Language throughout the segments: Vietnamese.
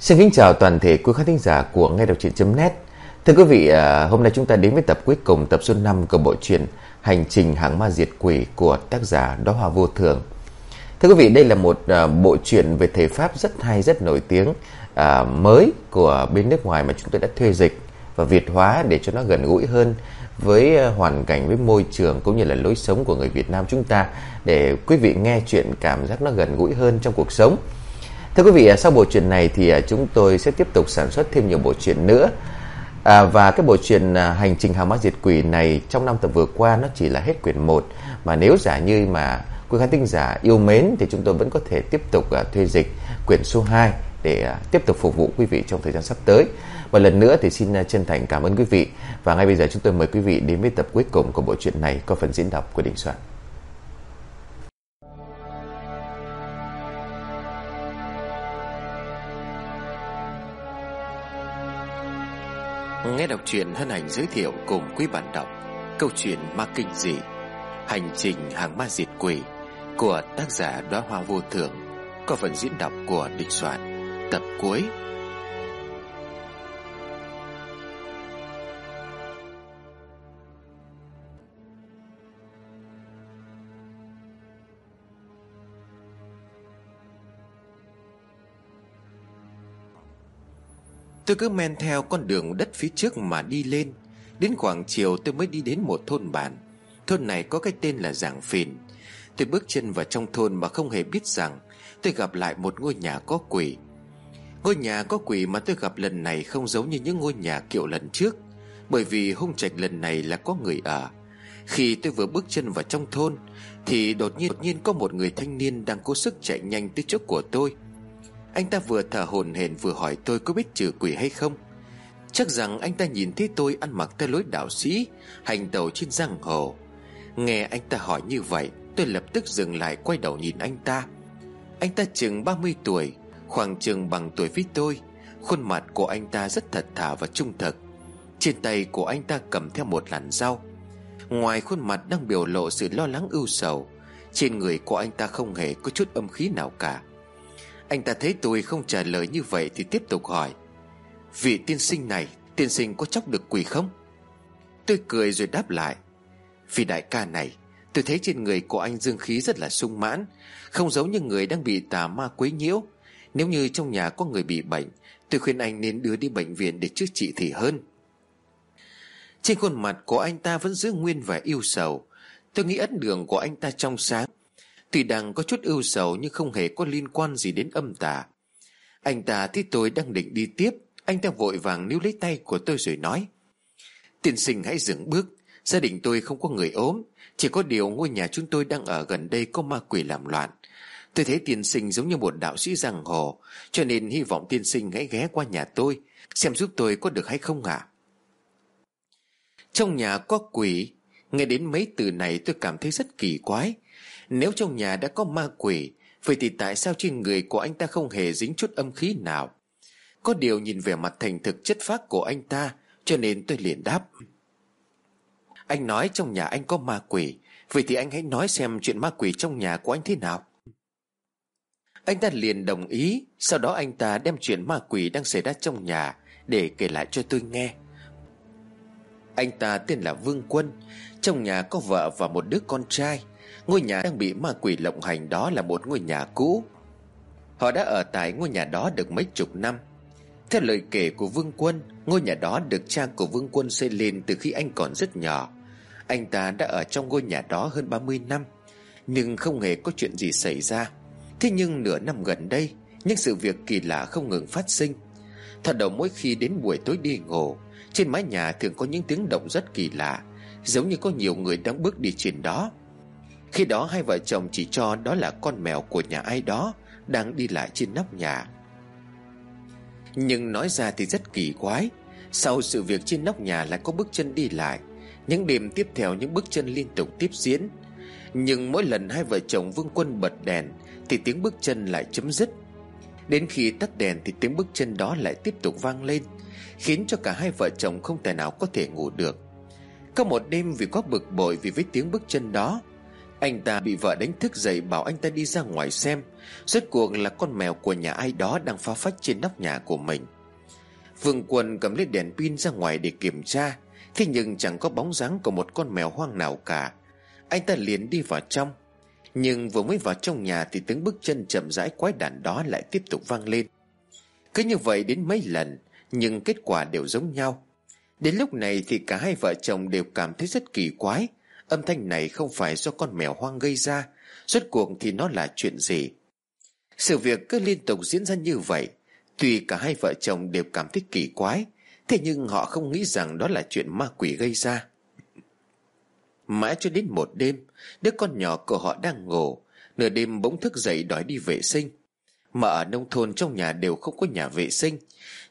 Xin kính chào toàn thể quý khán thính giả của Nghe Đọc Truyện.net Thưa quý vị, à, hôm nay chúng ta đến với tập cuối cùng tập số 5 của bộ truyện Hành trình hàng ma diệt quỷ của tác giả Đóa Hoa Vô Thường Thưa quý vị, đây là một à, bộ truyện về thể pháp rất hay, rất nổi tiếng à, mới của bên nước ngoài mà chúng tôi đã thuê dịch và Việt hóa để cho nó gần gũi hơn với hoàn cảnh, với môi trường cũng như là lối sống của người Việt Nam chúng ta để quý vị nghe chuyện cảm giác nó gần gũi hơn trong cuộc sống. Thưa quý vị, à, sau bộ truyện này thì à, chúng tôi sẽ tiếp tục sản xuất thêm nhiều bộ truyện nữa. À, và cái bộ truyện à, Hành trình hàng ma diệt quỷ này trong năm tập vừa qua nó chỉ là hết quyển 1 mà nếu giả như mà quý khán thính giả yêu mến thì chúng tôi vẫn có thể tiếp tục uh, thuê dịch quyển số 2 để uh, tiếp tục phục vụ quý vị trong thời gian sắp tới. Và lần nữa thì xin uh, chân thành cảm ơn quý vị và ngay bây giờ chúng tôi mời quý vị đến với tập cuối cùng của bộ truyện này có phần diễn đọc của Đình Soạn. Nghe đọc truyện hân hạnh giới thiệu cùng quý bạn đọc câu chuyện ma kinh dị, Hành trình hàng ma diệt quỷ của tác giả Đóa Hoa Vô Thường có phần diễn đọc của Địch Soạn tập cuối. Tôi cứ men theo con đường đất phía trước mà đi lên. Đến khoảng chiều tôi mới đi đến một thôn bản. Thôn này có cái tên là Giảng Phìn. Tôi bước chân vào trong thôn mà không hề biết rằng Tôi gặp lại một ngôi nhà có quỷ. Ngôi nhà có quỷ mà tôi gặp lần này không giống như những ngôi nhà kiểu lần trước, Bởi vì hung trạch lần này là có người ở. Khi tôi vừa bước chân vào trong thôn, Thì đột nhiên đột nhiên có một người thanh niên đang cố sức chạy nhanh tới trước của tôi. Anh ta vừa thở hổn hển vừa hỏi tôi có biết trừ quỷ hay không. Chắc rằng anh ta nhìn thấy tôi ăn mặc theo lối đạo sĩ, Hành tàu trên giang hồ. Nghe anh ta hỏi như vậy, Tôi lập tức dừng lại quay đầu nhìn anh ta. Anh ta chừng 30 tuổi, Khoảng chừng bằng tuổi với tôi. Khuôn mặt của anh ta rất thật thà và trung thực. Trên tay của anh ta cầm theo một làn dao Ngoài khuôn mặt đang biểu lộ sự lo lắng ưu sầu, Trên người của anh ta không hề có chút âm khí nào cả. Anh ta thấy tôi không trả lời như vậy Thì tiếp tục hỏi. Vị tiên sinh này, Tiên sinh có chóc được quỷ không? Tôi cười rồi đáp lại. Vì đại ca này, Tôi thấy trên người của anh dương khí rất là sung mãn, Không giống như người đang bị tà ma quấy nhiễu. Nếu như trong nhà có người bị bệnh, Tôi khuyên anh nên đưa đi bệnh viện để chữa trị thì hơn. Trên khuôn mặt của anh ta vẫn giữ nguyên vẻ yêu sầu. Tôi nghĩ ấn đường của anh ta trong sáng Tuy đang có chút ưu sầu nhưng không hề có liên quan gì đến âm tà. Anh ta thấy tôi đang định đi tiếp, Anh ta vội vàng níu lấy tay của tôi rồi nói, Tiên sinh hãy dừng bước, Gia đình tôi không có người ốm, Chỉ có điều ngôi nhà chúng tôi đang ở gần đây có ma quỷ làm loạn. Tôi thấy tiên sinh giống như một đạo sĩ giang hồ, Cho nên hy vọng tiên sinh hãy ghé qua nhà tôi, Xem giúp tôi có được hay không ạ. À? Trong nhà có quỷ, Nghe đến mấy từ này tôi cảm thấy rất kỳ quái. Nếu trong nhà đã có ma quỷ, Vậy thì tại sao trên người của anh ta không hề dính chút âm khí nào? Có điều nhìn về mặt thành thực chất phác của anh ta, Cho nên tôi liền đáp. Anh nói trong nhà anh có ma quỷ, Vậy thì anh hãy nói xem chuyện ma quỷ trong nhà của anh thế nào. Anh ta liền đồng ý, Sau đó anh ta đem chuyện ma quỷ đang xảy ra trong nhà Để kể lại cho tôi nghe. Anh ta tên là Vương Quân, Trong nhà có vợ và một đứa con trai. Ngôi nhà đang bị ma quỷ lộng hành đó là một ngôi nhà cũ. Họ đã ở tại ngôi nhà đó được mấy chục năm. Theo lời kể của Vương Quân, Ngôi nhà đó được cha của Vương Quân xây lên từ khi anh còn rất nhỏ. Anh ta đã ở trong ngôi nhà đó hơn 30 năm, Nhưng không hề có chuyện gì xảy ra. Thế nhưng nửa năm gần đây, Những sự việc kỳ lạ không ngừng phát sinh. Thật đầu mỗi khi đến buổi tối đi ngủ, Trên mái nhà thường có những tiếng động rất kỳ lạ, Giống như có nhiều người đang bước đi trên đó. Khi đó hai vợ chồng chỉ cho đó là con mèo của nhà ai đó Đang đi lại trên nóc nhà. Nhưng nói ra thì rất kỳ quái, Sau sự việc trên nóc nhà lại có bước chân đi lại, Những đêm tiếp theo những bước chân liên tục tiếp diễn. Nhưng mỗi lần hai vợ chồng Vương Quân bật đèn Thì tiếng bước chân lại chấm dứt. Đến khi tắt đèn thì tiếng bước chân đó lại tiếp tục vang lên, Khiến cho cả hai vợ chồng không thể nào có thể ngủ được. Có một đêm vì quá bực bội vì với tiếng bước chân đó anh ta bị vợ đánh thức dậy bảo anh ta đi ra ngoài xem. Rốt cuộc là con mèo của nhà ai đó đang phá phách trên nóc nhà của mình. Vương Quân cầm lấy đèn pin ra ngoài để kiểm tra. Thế nhưng chẳng có bóng dáng của một con mèo hoang nào cả. Anh ta liền đi vào trong. Nhưng vừa mới vào trong nhà Thì tiếng bước chân chậm rãi quái đản đó lại tiếp tục vang lên. Cứ như vậy đến mấy lần, Nhưng kết quả đều giống nhau. Đến lúc này thì cả hai vợ chồng đều cảm thấy rất kỳ quái. Âm thanh này không phải do con mèo hoang gây ra, Rốt cuộc thì nó là chuyện gì? Sự việc cứ liên tục diễn ra như vậy, Tuy cả hai vợ chồng đều cảm thấy kỳ quái, Thế nhưng họ không nghĩ rằng đó là chuyện ma quỷ gây ra. Mãi cho đến một đêm, Đứa con nhỏ của họ đang ngủ, Nửa đêm bỗng thức dậy đòi đi vệ sinh. Mà ở nông thôn trong nhà đều không có nhà vệ sinh,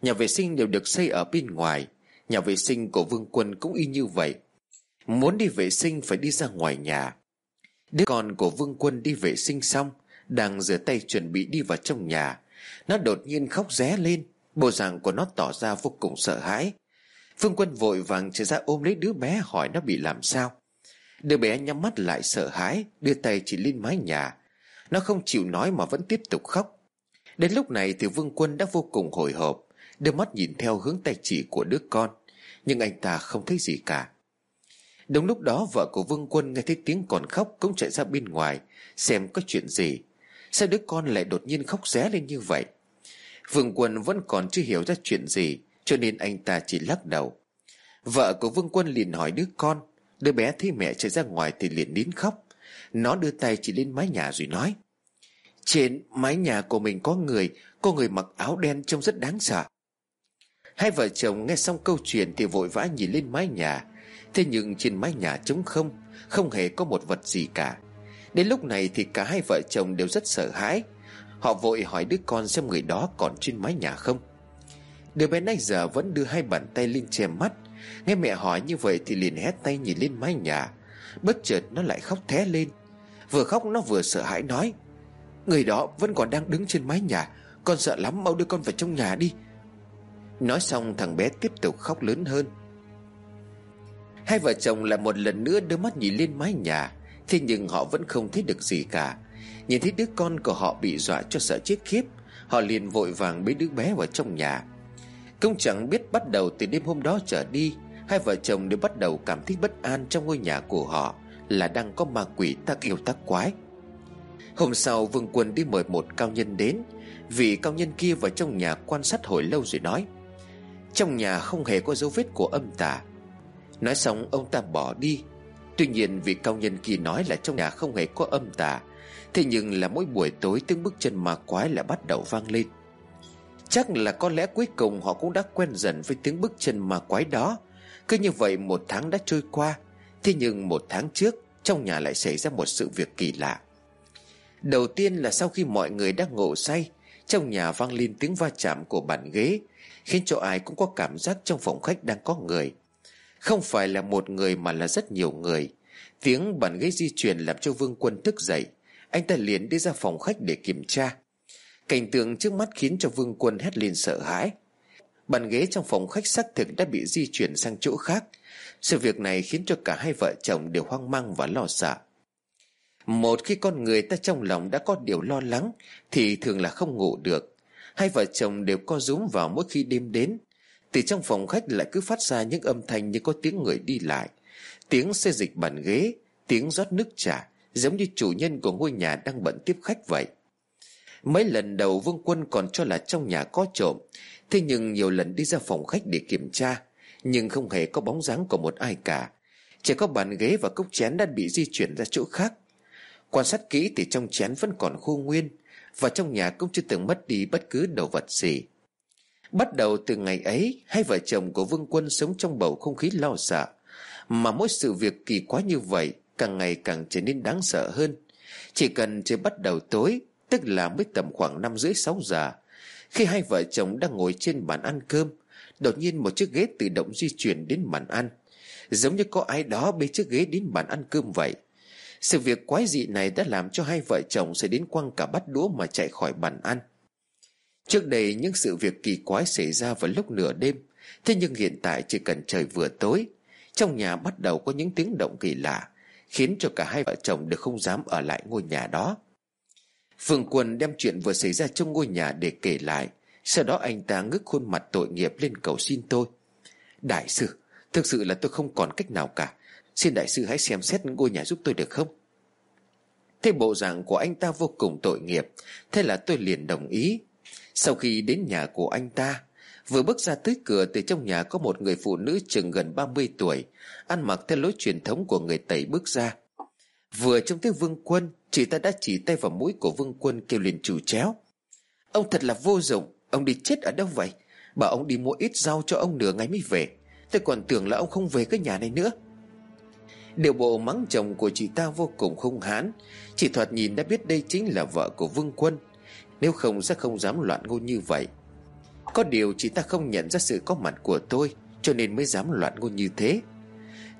Nhà vệ sinh đều được xây ở bên ngoài. Nhà vệ sinh của Vương Quân cũng y như vậy Muốn đi vệ sinh phải đi ra ngoài nhà. Đứa con của Vương Quân đi vệ sinh xong, Đang rửa tay chuẩn bị đi vào trong nhà. Nó đột nhiên khóc ré lên, Bộ dạng của nó tỏ ra vô cùng sợ hãi. Vương Quân vội vàng chạy ra ôm lấy đứa bé hỏi nó bị làm sao. Đứa bé nhắm mắt lại sợ hãi, Đưa tay chỉ lên mái nhà. Nó không chịu nói mà vẫn tiếp tục khóc. Đến lúc này thì Vương Quân đã vô cùng hồi hộp, Đưa mắt nhìn theo hướng tay chỉ của đứa con. Nhưng anh ta không thấy gì cả. Đúng lúc đó vợ của Vương Quân nghe thấy tiếng còn khóc Cũng chạy ra bên ngoài, Xem có chuyện gì. Sao đứa con lại đột nhiên khóc ré lên như vậy? Vương Quân vẫn còn chưa hiểu ra chuyện gì, Cho nên anh ta chỉ lắc đầu. Vợ của Vương Quân liền hỏi đứa con, Đứa bé thấy mẹ chạy ra ngoài thì liền nín khóc. Nó đưa tay chỉ lên mái nhà rồi nói, Trên mái nhà của mình có người Có người mặc áo đen trông rất đáng sợ. Hai vợ chồng nghe xong câu chuyện Thì vội vã nhìn lên mái nhà. Thế nhưng trên mái nhà trống không Không hề có một vật gì cả. Đến lúc này thì cả hai vợ chồng đều rất sợ hãi. Họ vội hỏi đứa con xem người đó còn trên mái nhà không. Đứa bé nãy giờ vẫn đưa hai bàn tay lên che mắt. Nghe mẹ hỏi như vậy thì liền hét tay nhìn lên mái nhà. Bất chợt nó lại khóc thé lên. Vừa khóc nó vừa sợ hãi nói, Người đó vẫn còn đang đứng trên mái nhà, Con sợ lắm, mau đưa con vào trong nhà đi. Nói xong thằng bé tiếp tục khóc lớn hơn. Hai vợ chồng lại một lần nữa đưa mắt nhìn lên mái nhà, Thế nhưng họ vẫn không thấy được gì cả. Nhìn thấy đứa con của họ bị dọa cho sợ chết khiếp, Họ liền vội vàng bế đứa bé vào trong nhà. Công chẳng biết bắt đầu từ đêm hôm đó trở đi, Hai vợ chồng đều bắt đầu cảm thấy bất an trong ngôi nhà của họ Là đang có ma quỷ tác yêu tác quái. Hôm sau, Vương Quân đi mời một cao nhân đến, Vị cao nhân kia vào trong nhà quan sát hồi lâu rồi nói, Trong nhà không hề có dấu vết của âm tà Nói xong, ông ta bỏ đi. Tuy nhiên, vị cao nhân kia nói là trong nhà không hề có âm tà. Thế nhưng là mỗi buổi tối, tiếng bước chân ma quái lại bắt đầu vang lên. Chắc là có lẽ cuối cùng họ cũng đã quen dần với tiếng bước chân ma quái đó. Cứ như vậy, một tháng đã trôi qua. Thế nhưng một tháng trước, Trong nhà lại xảy ra một sự việc kỳ lạ. Đầu tiên là sau khi mọi người đã ngủ say, Trong nhà vang lên tiếng va chạm của bàn ghế, Khiến cho ai cũng có cảm giác trong phòng khách đang có người. Không phải là một người mà là rất nhiều người. Tiếng bàn ghế di chuyển làm cho Vương Quân thức dậy. Anh ta liền đi ra phòng khách để kiểm tra. Cảnh tượng trước mắt khiến cho Vương Quân hét lên sợ hãi. Bàn ghế trong phòng khách xác thực đã bị di chuyển sang chỗ khác. Sự việc này khiến cho cả hai vợ chồng đều hoang mang và lo sợ. Một khi con người ta trong lòng đã có điều lo lắng, Thì thường là không ngủ được. Hai vợ chồng đều co rúm vào mỗi khi đêm đến. Từ trong phòng khách lại cứ phát ra những âm thanh như có tiếng người đi lại. Tiếng xe dịch bàn ghế, Tiếng rót nước trà, Giống như chủ nhân của ngôi nhà đang bận tiếp khách vậy. Mấy lần đầu Vương Quân còn cho là trong nhà có trộm, Thế nhưng nhiều lần đi ra phòng khách để kiểm tra, Nhưng không hề có bóng dáng của một ai cả. Chỉ có bàn ghế và cốc chén đã bị di chuyển ra chỗ khác. Quan sát kỹ thì trong chén vẫn còn khô nguyên, Và trong nhà cũng chưa từng mất đi bất cứ đồ vật gì. Bắt đầu từ ngày ấy, Hai vợ chồng của Vương Quân sống trong bầu không khí lo sợ. Mà mỗi sự việc kỳ quá như vậy càng ngày càng trở nên đáng sợ hơn. Chỉ cần trời bắt đầu tối, tức là mới tầm khoảng năm rưỡi sáu giờ, khi hai vợ chồng đang ngồi trên bàn ăn cơm, đột nhiên một chiếc ghế tự động di chuyển đến bàn ăn. Giống như có ai đó bê chiếc ghế đến bàn ăn cơm vậy. Sự việc quái dị này đã làm cho hai vợ chồng sẽ đến quăng cả bát đũa mà chạy khỏi bàn ăn trước đây những sự việc kỳ quái xảy ra vào lúc nửa đêm, thế nhưng hiện tại chỉ cần trời vừa tối, trong nhà bắt đầu có những tiếng động kỳ lạ, Khiến cho cả hai vợ chồng đều không dám ở lại ngôi nhà đó. Phương Quân đem chuyện vừa xảy ra trong ngôi nhà để kể lại, Sau đó anh ta ngước khuôn mặt tội nghiệp lên cầu xin tôi. Đại sư, Thực sự là tôi không còn cách nào cả. Xin đại sư hãy xem xét ngôi nhà giúp tôi được không? Thế bộ dạng của anh ta vô cùng tội nghiệp, Thế là tôi liền đồng ý. Sau khi đến nhà của anh ta, Vừa bước ra tới cửa Từ trong nhà có một người phụ nữ chừng gần 30 tuổi, Ăn mặc theo lối truyền thống của người Tây bước ra. Vừa trông thấy Vương Quân, Chị ta đã chỉ tay vào mũi của Vương Quân kêu liền chủ chéo. Ông thật là vô dụng, Ông đi chết ở đâu vậy? Bảo ông đi mua ít rau cho ông nửa ngày mới về. Tôi còn tưởng là ông không về cái nhà này nữa. Điều bộ mắng chồng của chị ta vô cùng hung hãn. Chị thoạt nhìn đã biết đây chính là vợ của Vương Quân. Nếu không sẽ không dám loạn ngôn như vậy. Có điều chị ta không nhận ra sự có mặt của tôi, Cho nên mới dám loạn ngôn như thế.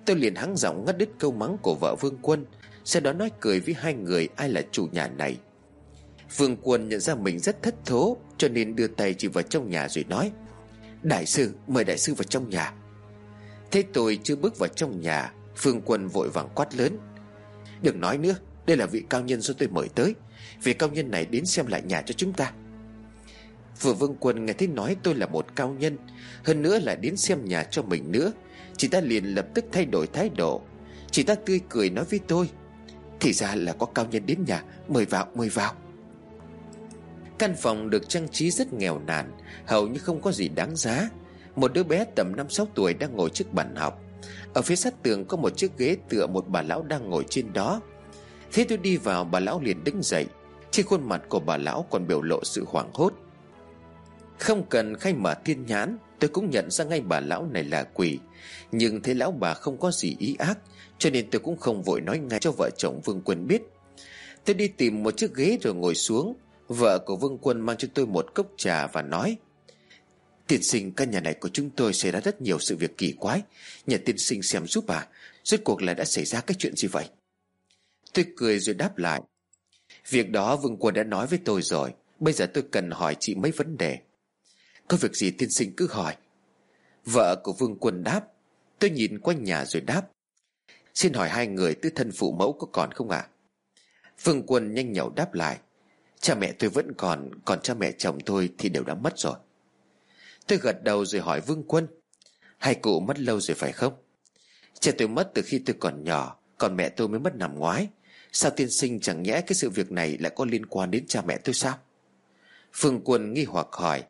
Tôi liền hắng giọng ngắt đứt câu mắng của vợ Vương Quân, Sau đó nói cười với hai người ai là chủ nhà này. Vương Quân nhận ra mình rất thất thố, Cho nên đưa tay chỉ vào trong nhà rồi nói, Đại sư, mời đại sư vào trong nhà. Thế tôi chưa bước vào trong nhà Phương Quân vội vàng quát lớn, Đừng nói nữa, Đây là vị cao nhân do tôi mời tới Vị cao nhân này đến xem lại nhà cho chúng ta. Vừa Vương Quân nghe thấy nói tôi là một cao nhân, Hơn nữa là đến xem nhà cho mình nữa. Chị ta liền lập tức thay đổi thái độ. Chị ta tươi cười nói với tôi, Thì ra là có cao nhân đến nhà, Mời vào mời vào. Căn phòng được trang trí rất nghèo nàn, Hầu như không có gì đáng giá. Một đứa bé tầm 5-6 tuổi đang ngồi trước bàn học. Ở phía sát tường có một chiếc ghế tựa một bà lão đang ngồi trên đó. Thế tôi đi vào, bà lão liền đứng dậy. Trên khuôn mặt của bà lão còn biểu lộ sự hoảng hốt. Không cần khai mở thiên nhãn, Tôi cũng nhận ra ngay bà lão này là quỷ. Nhưng thấy lão bà không có gì ý ác, Cho nên tôi cũng không vội nói ngay cho vợ chồng Vương Quân biết. Tôi đi tìm một chiếc ghế rồi ngồi xuống. Vợ của Vương Quân mang cho tôi một cốc trà và nói, Tiên sinh, căn nhà này của chúng tôi xảy ra rất nhiều sự việc kỳ quái. Nhà tiên sinh xem giúp bà Rốt cuộc là đã xảy ra cái chuyện gì vậy? Tôi cười rồi đáp lại Việc đó Vương Quân đã nói với tôi rồi. Bây giờ tôi cần hỏi chị mấy vấn đề. Có việc gì tiên sinh cứ hỏi. Vợ của Vương Quân đáp. Tôi nhìn quanh nhà rồi đáp. Xin hỏi hai người tư thân phụ mẫu có còn không ạ? À? Vương Quân nhanh nhậu đáp lại. Cha mẹ tôi vẫn còn Còn cha mẹ chồng tôi thì đều đã mất rồi. Tôi gật đầu rồi hỏi Vương Quân. Hai cụ mất lâu rồi phải không? Cha tôi mất từ khi tôi còn nhỏ, Còn mẹ tôi mới mất năm ngoái. Sao tiên sinh chẳng nhẽ cái sự việc này Lại có liên quan đến cha mẹ tôi sao? Vương Quân nghi hoặc hỏi.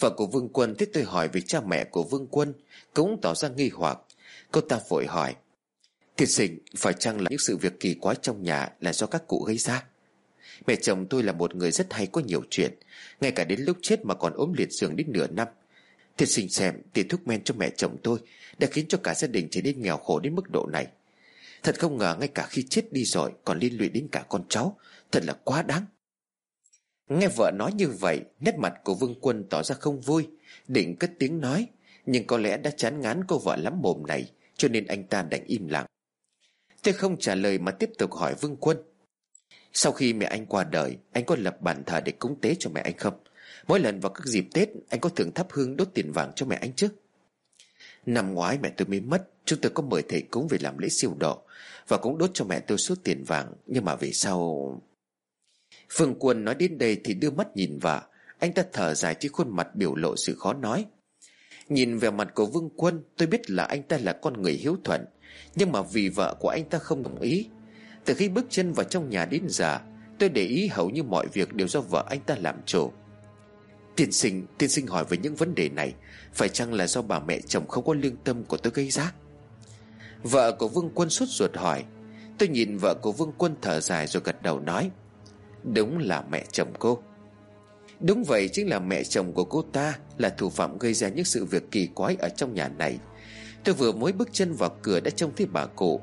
Vợ của Vương Quân thích tôi hỏi về cha mẹ của Vương Quân, Cũng tỏ ra nghi hoặc. Cô ta vội hỏi. Tiên sinh, phải chăng là những sự việc kỳ quái trong nhà Là do các cụ gây ra? Mẹ chồng tôi là một người rất hay có nhiều chuyện, Ngay cả đến lúc chết mà còn ốm liệt giường đến nửa năm. Thiệt sinh xem, tiền thuốc men cho mẹ chồng tôi Đã khiến cho cả gia đình trở nên nghèo khổ đến mức độ này. Thật không ngờ ngay cả khi chết đi rồi Còn liên lụy đến cả con cháu. Thật là quá đáng. Nghe vợ nói như vậy, Nét mặt của Vương Quân tỏ ra không vui. Định cất tiếng nói, Nhưng có lẽ đã chán ngán cô vợ lắm mồm này, Cho nên anh ta đành im lặng. Tôi không trả lời mà tiếp tục hỏi Vương Quân. Sau khi mẹ anh qua đời, Anh có lập bàn thờ để cúng tế cho mẹ anh không? Mỗi lần vào các dịp Tết, Anh có thường thắp hương đốt tiền vàng cho mẹ anh chứ? Năm ngoái mẹ tôi mới mất Chúng tôi có mời thầy cúng về làm lễ siêu độ Và cũng đốt cho mẹ tôi số tiền vàng, Nhưng mà về sau Phương Quân nói đến đây thì đưa mắt nhìn vợ Anh ta thở dài trên khuôn mặt biểu lộ sự khó nói. Nhìn về mặt của Vương Quân, Tôi biết là anh ta là con người hiếu thuận, Nhưng mà vì vợ của anh ta không đồng ý. Từ khi bước chân vào trong nhà đến giờ, Tôi để ý hầu như mọi việc đều do vợ anh ta làm chủ. Tiên sinh Tiên sinh hỏi về những vấn đề này. Phải chăng là do bà mẹ chồng không có lương tâm của tôi gây ra Vợ của Vương Quân sốt ruột hỏi. Tôi nhìn vợ của Vương Quân thở dài rồi gật đầu nói. Đúng là mẹ chồng cô. Đúng vậy, chính là mẹ chồng của cô ta Là thủ phạm gây ra những sự việc kỳ quái ở trong nhà này. Tôi vừa mới bước chân vào cửa đã trông thấy bà cụ.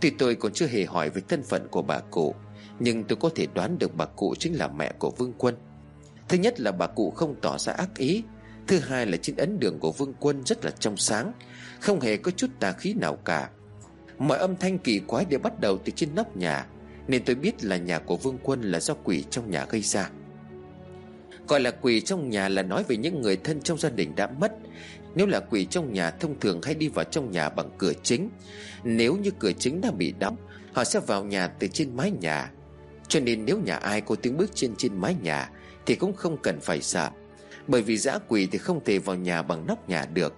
Tuy tôi còn chưa hề hỏi về thân phận của bà cụ, Nhưng tôi có thể đoán được bà cụ chính là mẹ của Vương Quân. Thứ nhất là bà cụ không tỏ ra ác ý. Thứ hai là trên ấn đường của Vương Quân rất là trong sáng không hề có chút tà khí nào cả. Mọi âm thanh kỳ quái đều bắt đầu từ trên nóc nhà, Nên tôi biết là nhà của Vương Quân là do quỷ trong nhà gây ra. Gọi là quỷ trong nhà là nói về những người thân trong gia đình đã mất. Nếu là quỷ trong nhà, thông thường hay đi vào trong nhà bằng cửa chính. Nếu như cửa chính đã bị đóng, Họ sẽ vào nhà từ trên mái nhà. Cho nên nếu nhà ai có tiếng bước trên trên mái nhà, Thì cũng không cần phải sợ. Bởi vì dã quỷ thì không thể vào nhà bằng nóc nhà được.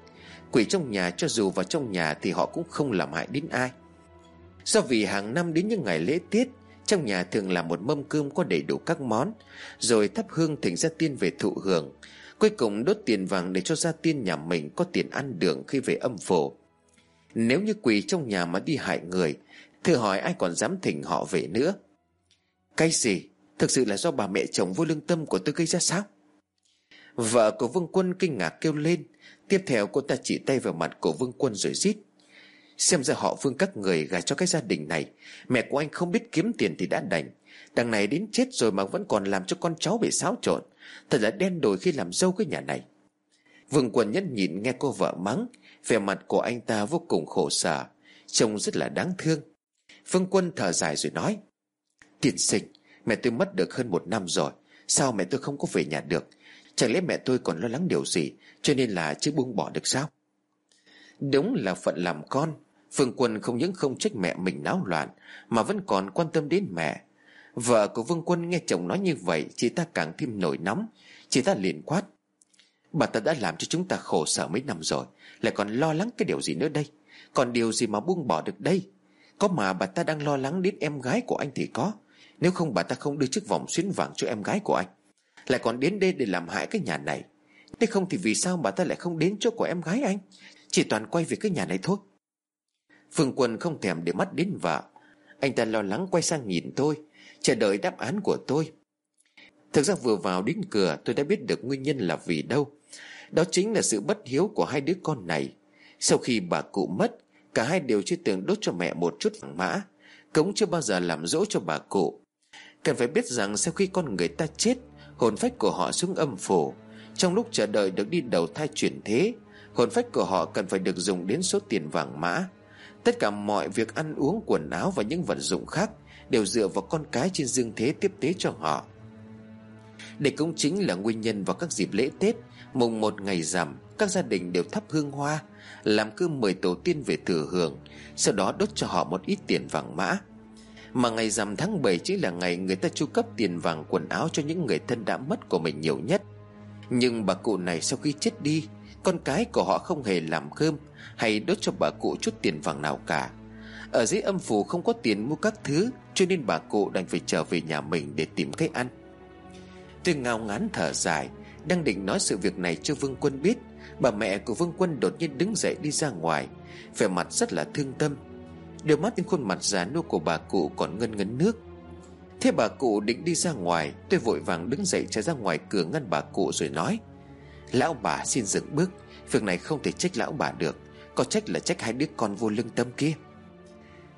Quỷ trong nhà cho dù vào trong nhà Thì họ cũng không làm hại đến ai. Do vì hàng năm đến những ngày lễ tiết, Trong nhà thường làm một mâm cơm có đầy đủ các món, Rồi thắp hương thỉnh gia tiên về thụ hưởng. Cuối cùng đốt tiền vàng để cho gia tiên nhà mình có tiền ăn đường khi về âm phủ. Nếu như quỷ trong nhà mà đi hại người, Thử hỏi ai còn dám thỉnh họ về nữa? Cái gì? Thực sự là do bà mẹ chồng vô lương tâm của tôi gây ra sao? Vợ của Vương Quân kinh ngạc kêu lên. Tiếp theo cô ta chỉ tay vào mặt của Vương Quân rồi rít. Xem ra họ Vương các người gả cho cái gia đình này. Mẹ của anh không biết kiếm tiền thì đã đành. Đằng này đến chết rồi mà vẫn còn làm cho con cháu bị xáo trộn. Thật là đen đổi khi làm dâu cái nhà này. Vương Quân nhất nhịn nghe cô vợ mắng. Vẻ mặt của anh ta vô cùng khổ sở. Trông rất là đáng thương. Vương Quân thở dài rồi nói. Tiền sinh, Mẹ tôi mất được hơn một năm rồi. Sao mẹ tôi không có về nhà được? Chẳng lẽ mẹ tôi còn lo lắng điều gì, Cho nên là chưa buông bỏ được sao? Đúng là phận làm con, Phương Quân không những không trách mẹ mình náo loạn, Mà vẫn còn quan tâm đến mẹ. Vợ của Vương Quân nghe chồng nói như vậy, Chị ta càng thêm nổi nóng, Chị ta liền quát. Bà ta đã làm cho chúng ta khổ sở mấy năm rồi, Lại còn lo lắng cái điều gì nữa đây? Còn điều gì mà buông bỏ được đây? Có mà bà ta đang lo lắng đến em gái của anh thì có, Nếu không bà ta không đưa chiếc vòng xuyến vàng cho em gái của anh. Lại còn đến đây để làm hại cái nhà này. Nếu không thì vì sao bà ta lại không đến chỗ của em gái anh? Chỉ toàn quay về cái nhà này thôi. Phương Quân không thèm để mắt đến vợ. Anh ta lo lắng quay sang nhìn tôi, Chờ đợi đáp án của tôi. Thực ra vừa vào đến cửa, tôi đã biết được nguyên nhân là vì đâu. Đó chính là sự bất hiếu của hai đứa con này. Sau khi bà cụ mất, Cả hai đều chưa từng đốt cho mẹ một chút vàng mã Cống chưa bao giờ làm dỗ cho bà cụ. Cần phải biết rằng sau khi con người ta chết Hồn phách của họ xuống âm phủ. Trong lúc chờ đợi được đi đầu thai chuyển thế, Hồn phách của họ cần phải được dùng đến số tiền vàng mã. Tất cả mọi việc ăn uống, quần áo và những vật dụng khác Đều dựa vào con cái trên dương thế tiếp tế cho họ. Đây cũng chính là nguyên nhân vào các dịp lễ Tết, Mùng một ngày rằm, Các gia đình đều thắp hương hoa, Làm cơm mời tổ tiên về thừa hưởng, Sau đó đốt cho họ một ít tiền vàng mã. Mà ngày rằm tháng 7 chính là ngày người ta chu cấp tiền vàng quần áo cho những người thân đã mất của mình nhiều nhất. Nhưng bà cụ này sau khi chết đi, Con cái của họ không hề làm cơm Hay đốt cho bà cụ chút tiền vàng nào cả. Ở dưới âm phủ không có tiền mua các thứ, Cho nên bà cụ đành phải trở về nhà mình để tìm cách ăn. Tôi ngao ngán thở dài, Đang định nói sự việc này cho Vương Quân biết. Bà mẹ của Vương Quân đột nhiên đứng dậy đi ra ngoài, Vẻ mặt rất là thương tâm. Đôi mắt trên khuôn mặt già nua của bà cụ còn ngân ngấn nước. Thế bà cụ định đi ra ngoài, Tôi vội vàng đứng dậy chạy ra ngoài cửa ngăn bà cụ rồi nói, Lão bà xin dừng bước, Việc này không thể trách lão bà được, Có trách là trách hai đứa con vô lương tâm kia.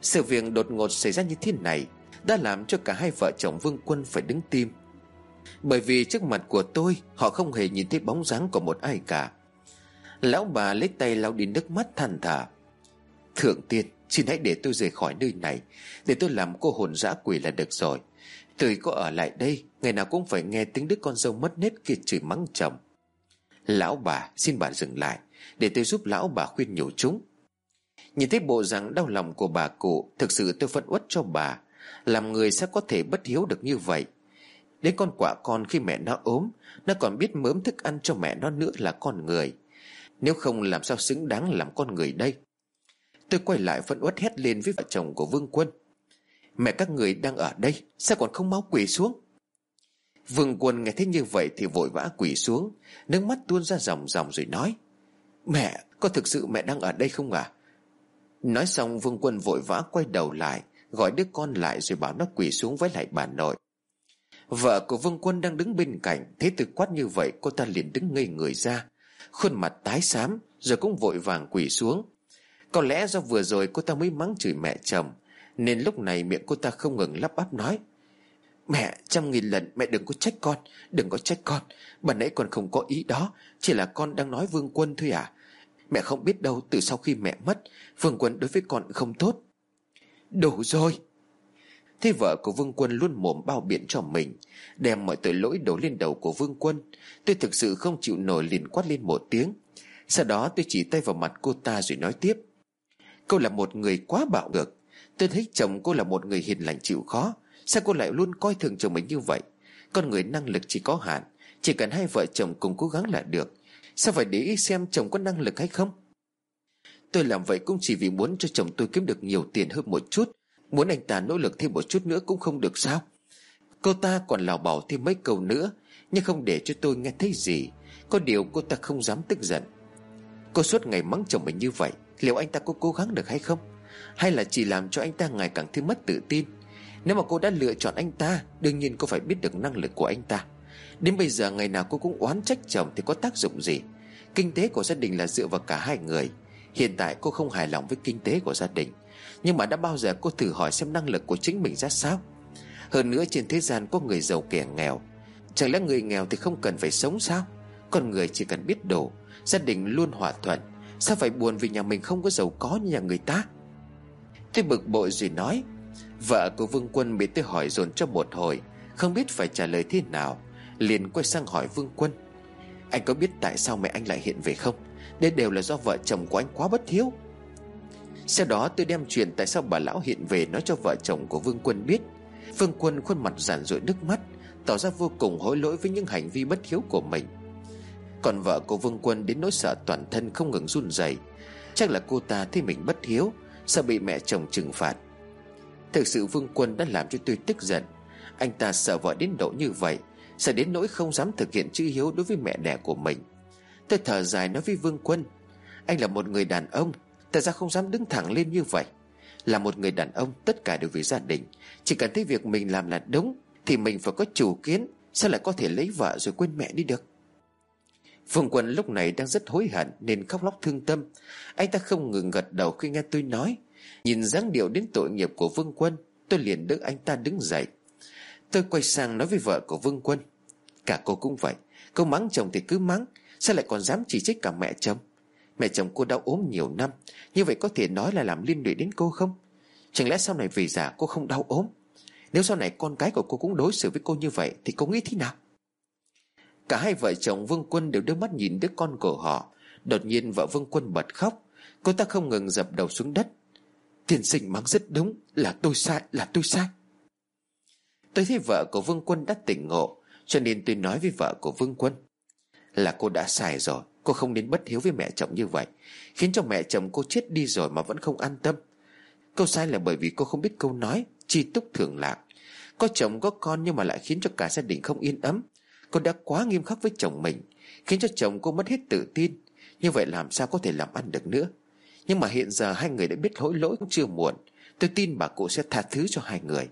Sự việc đột ngột xảy ra như thế này Đã làm cho cả hai vợ chồng Vương Quân phải đứng tim. Bởi vì trước mặt của tôi, Họ không hề nhìn thấy bóng dáng của một ai cả. Lão bà lấy tay lau đi nước mắt than thả Thượng tiên Xin hãy để tôi rời khỏi nơi này, Để tôi làm cô hồn dã quỷ là được rồi. Tôi có ở lại đây, Ngày nào cũng phải nghe tiếng đứa con dâu mất nết kia chửi mắng chồng. Lão bà, xin bà dừng lại, Để tôi giúp lão bà khuyên nhủ chúng. Nhìn thấy bộ dạng đau lòng của bà cụ, Thực sự tôi phân uất cho bà. Làm người sao có thể bất hiếu được như vậy? Đến con quả con khi mẹ nó ốm, Nó còn biết mớm thức ăn cho mẹ nó nữa là con người. Nếu không làm sao xứng đáng làm con người đây? Tôi quay lại phẫn uất hét lên với vợ chồng của Vương Quân. Mẹ các người đang ở đây, Sao còn không mau quỳ xuống? Vương Quân nghe thấy như vậy Thì vội vã quỳ xuống, Nước mắt tuôn ra dòng dòng rồi nói, Mẹ, có thực sự mẹ đang ở đây không à Nói xong, Vương Quân vội vã quay đầu lại, Gọi đứa con lại rồi bảo nó quỳ xuống với lại bà nội. Vợ của Vương Quân đang đứng bên cạnh, Thấy từ quát như vậy, cô ta liền đứng ngây người ra, Khuôn mặt tái xám, Rồi cũng vội vàng quỳ xuống. Có lẽ do vừa rồi cô ta mới mắng chửi mẹ chồng, Nên lúc này miệng cô ta không ngừng lắp bắp nói, Mẹ, trăm nghìn lần mẹ đừng có trách con, Đừng có trách con. Bà nãy còn không có ý đó, Chỉ là con đang nói Vương Quân thôi à. Mẹ không biết đâu từ sau khi mẹ mất, Vương Quân đối với con không tốt. Đủ rồi. Thế vợ của Vương Quân luôn mồm bao biện cho mình, Đem mọi tội lỗi đổ lên đầu của Vương Quân. Tôi thực sự không chịu nổi liền quát lên một tiếng. Sau đó tôi chỉ tay vào mặt cô ta rồi nói tiếp. Cô là một người quá bạo ngược. Tôi thấy chồng cô là một người hiền lành chịu khó. Sao cô lại luôn coi thường chồng mình như vậy? Con người năng lực chỉ có hạn. Chỉ cần hai vợ chồng cùng cố gắng là được. Sao phải để ý xem chồng có năng lực hay không? Tôi làm vậy cũng chỉ vì muốn cho chồng tôi kiếm được nhiều tiền hơn một chút. Muốn anh ta nỗ lực thêm một chút nữa cũng không được sao? Cô ta còn lào bảo thêm mấy câu nữa, Nhưng không để cho tôi nghe thấy gì. Có điều cô ta không dám tức giận. Cô suốt ngày mắng chồng mình như vậy. Liệu anh ta có cố gắng được hay không? Hay là chỉ làm cho anh ta ngày càng thêm mất tự tin? Nếu mà cô đã lựa chọn anh ta, Đương nhiên cô phải biết được năng lực của anh ta. Đến bây giờ, ngày nào cô cũng oán trách chồng Thì có tác dụng gì? Kinh tế của gia đình là dựa vào cả hai người. Hiện tại cô không hài lòng với kinh tế của gia đình. Nhưng mà đã bao giờ cô thử hỏi xem năng lực của chính mình ra sao? Hơn nữa, trên thế gian có người giàu kẻ nghèo. Chẳng lẽ người nghèo thì không cần phải sống sao? Con người chỉ cần biết đủ, Gia đình luôn hòa thuận. Sao phải buồn vì nhà mình không có giàu có như nhà người ta? Tôi bực bội rồi nói, Vợ của Vương Quân bị tôi hỏi dồn cho một hồi, Không biết phải trả lời thế nào, Liền quay sang hỏi Vương Quân. Anh có biết tại sao mẹ anh lại hiện về không? Đây đều là do vợ chồng của anh quá bất hiếu. Sau đó tôi đem chuyện tại sao bà lão hiện về Nói cho vợ chồng của Vương Quân biết. Vương Quân khuôn mặt giản rụi nước mắt, Tỏ ra vô cùng hối lỗi với những hành vi bất hiếu của mình. Còn vợ của Vương Quân đến nỗi sợ toàn thân không ngừng run rẩy. Chắc là cô ta thấy mình bất hiếu, Sợ bị mẹ chồng trừng phạt. Thực sự Vương Quân đã làm cho tôi tức giận. Anh ta sợ vợ đến độ như vậy, Sợ đến nỗi không dám thực hiện chữ hiếu đối với mẹ đẻ của mình. Tôi thở dài nói với Vương Quân, Anh là một người đàn ông Tại sao không dám đứng thẳng lên như vậy. Là một người đàn ông, tất cả đều vì gia đình. Chỉ cần thấy việc mình làm là đúng, Thì mình phải có chủ kiến, Sao lại có thể lấy vợ rồi quên mẹ đi được? Vương Quân lúc này đang rất hối hận Nên khóc lóc thương tâm. Anh ta không ngừng gật đầu khi nghe tôi nói. Nhìn dáng điệu đến tội nghiệp của Vương Quân, Tôi liền đỡ anh ta đứng dậy. Tôi quay sang nói với vợ của Vương Quân, Cả cô cũng vậy, Cô mắng chồng thì cứ mắng, Sao lại còn dám chỉ trích cả mẹ chồng? Mẹ chồng cô đau ốm nhiều năm, Như vậy có thể nói là làm liên lụy đến cô không? Chẳng lẽ sau này về già cô không đau ốm? Nếu sau này con cái của cô cũng đối xử với cô như vậy Thì cô nghĩ thế nào? Cả hai vợ chồng Vương Quân đều đưa mắt nhìn đứa con của họ. Đột nhiên vợ Vương Quân bật khóc. Cô ta không ngừng dập đầu xuống đất. Tiền sinh mắng rất đúng Là tôi sai, là tôi sai. Tôi thấy vợ của Vương Quân đã tỉnh ngộ Cho nên tôi nói với vợ của Vương Quân Là cô đã sai rồi Cô không nên bất hiếu với mẹ chồng như vậy Khiến cho mẹ chồng cô chết đi rồi mà vẫn không an tâm. Cô sai là bởi vì cô không biết câu nói Chi túc thường lạc. Có chồng có con nhưng mà lại khiến cho cả gia đình không yên ấm. Cô đã quá nghiêm khắc với chồng mình, Khiến cho chồng cô mất hết tự tin. Như vậy làm sao có thể làm ăn được nữa? Nhưng mà hiện giờ hai người đã biết hối lỗi cũng chưa muộn. Tôi tin bà cụ sẽ tha thứ cho hai người.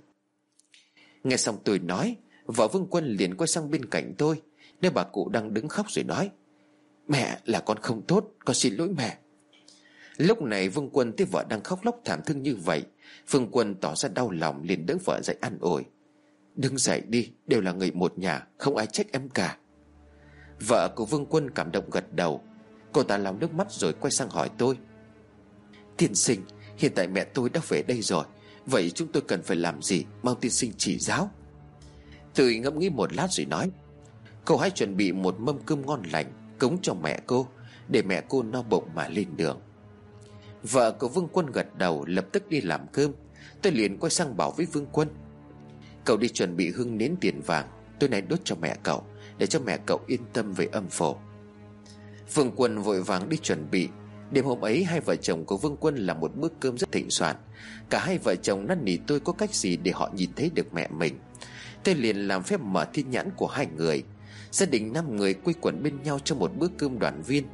Nghe xong tôi nói, Vợ Vương Quân liền quay sang bên cạnh tôi. Nơi bà cụ đang đứng khóc rồi nói, Mẹ là con không tốt, Con xin lỗi mẹ. Lúc này Vương Quân thấy vợ đang khóc lóc thảm thương như vậy, Vương Quân tỏ ra đau lòng liền đỡ vợ dậy ăn ủi. Đứng dậy đi, Đều là người một nhà, Không ai trách em cả. Vợ của Vương Quân cảm động gật đầu. Cô ta lau nước mắt rồi quay sang hỏi tôi. Tiên sinh, Hiện tại mẹ tôi đã về đây rồi. Vậy chúng tôi cần phải làm gì? Mong tiên sinh chỉ giáo. Tôi ngẫm nghĩ một lát rồi nói. Cô hãy chuẩn bị một mâm cơm ngon lành Cống cho mẹ cô, Để mẹ cô no bụng mà lên đường. Vợ của Vương Quân gật đầu, Lập tức đi làm cơm. Tôi liền quay sang bảo với Vương Quân. Cậu đi chuẩn bị hương nến tiền vàng. Tôi này đốt cho mẹ cậu, Để cho mẹ cậu yên tâm về âm phổ. Vương Quân vội vàng đi chuẩn bị. Đêm hôm ấy, hai vợ chồng của Vương Quân là một bữa cơm rất thịnh soạn. Cả hai vợ chồng năn nỉ tôi có cách gì để họ nhìn thấy được mẹ mình. Tôi liền làm phép mở thiên nhãn của hai người. Gia đình năm người quây quần bên nhau trong một bữa cơm đoàn viên.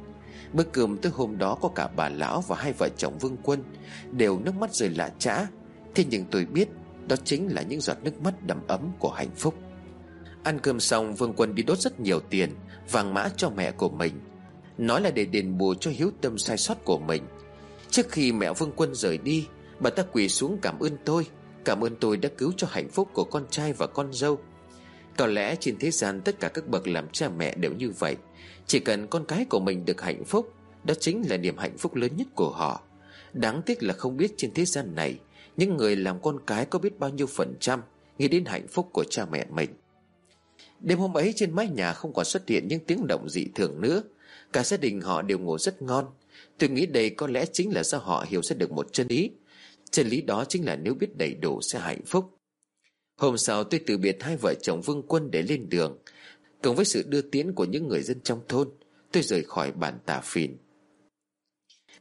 Bữa cơm tới hôm đó có cả bà lão và hai vợ chồng Vương Quân. Đều nước mắt rơi lạ chã Thế nhưng tôi biết đó chính là những giọt nước mắt đầm ấm của hạnh phúc. Ăn cơm xong, Vương Quân đi đốt rất nhiều tiền, Vàng mã cho mẹ của mình. Nói là để đền bù cho hiếu tâm sai sót của mình. Trước khi mẹ Vương Quân rời đi, Bà ta quỳ xuống cảm ơn tôi. Cảm ơn tôi đã cứu cho hạnh phúc của con trai và con dâu. Có lẽ trên thế gian tất cả các bậc làm cha mẹ đều như vậy. Chỉ cần con cái của mình được hạnh phúc, Đó chính là niềm hạnh phúc lớn nhất của họ. Đáng tiếc là không biết trên thế gian này những người làm con cái có biết bao nhiêu phần trăm Nghĩ đến hạnh phúc của cha mẹ mình. Đêm hôm ấy trên mái nhà không còn xuất hiện những tiếng động dị thường nữa. Cả gia đình họ đều ngủ rất ngon. Tôi nghĩ đây có lẽ chính là do họ hiểu ra được một chân ý Chân lý đó chính là nếu biết đầy đủ sẽ hạnh phúc. Hôm sau tôi từ biệt hai vợ chồng vương quân để lên đường. Cùng với sự đưa tiến của những người dân trong thôn, Tôi rời khỏi bản tà phìn.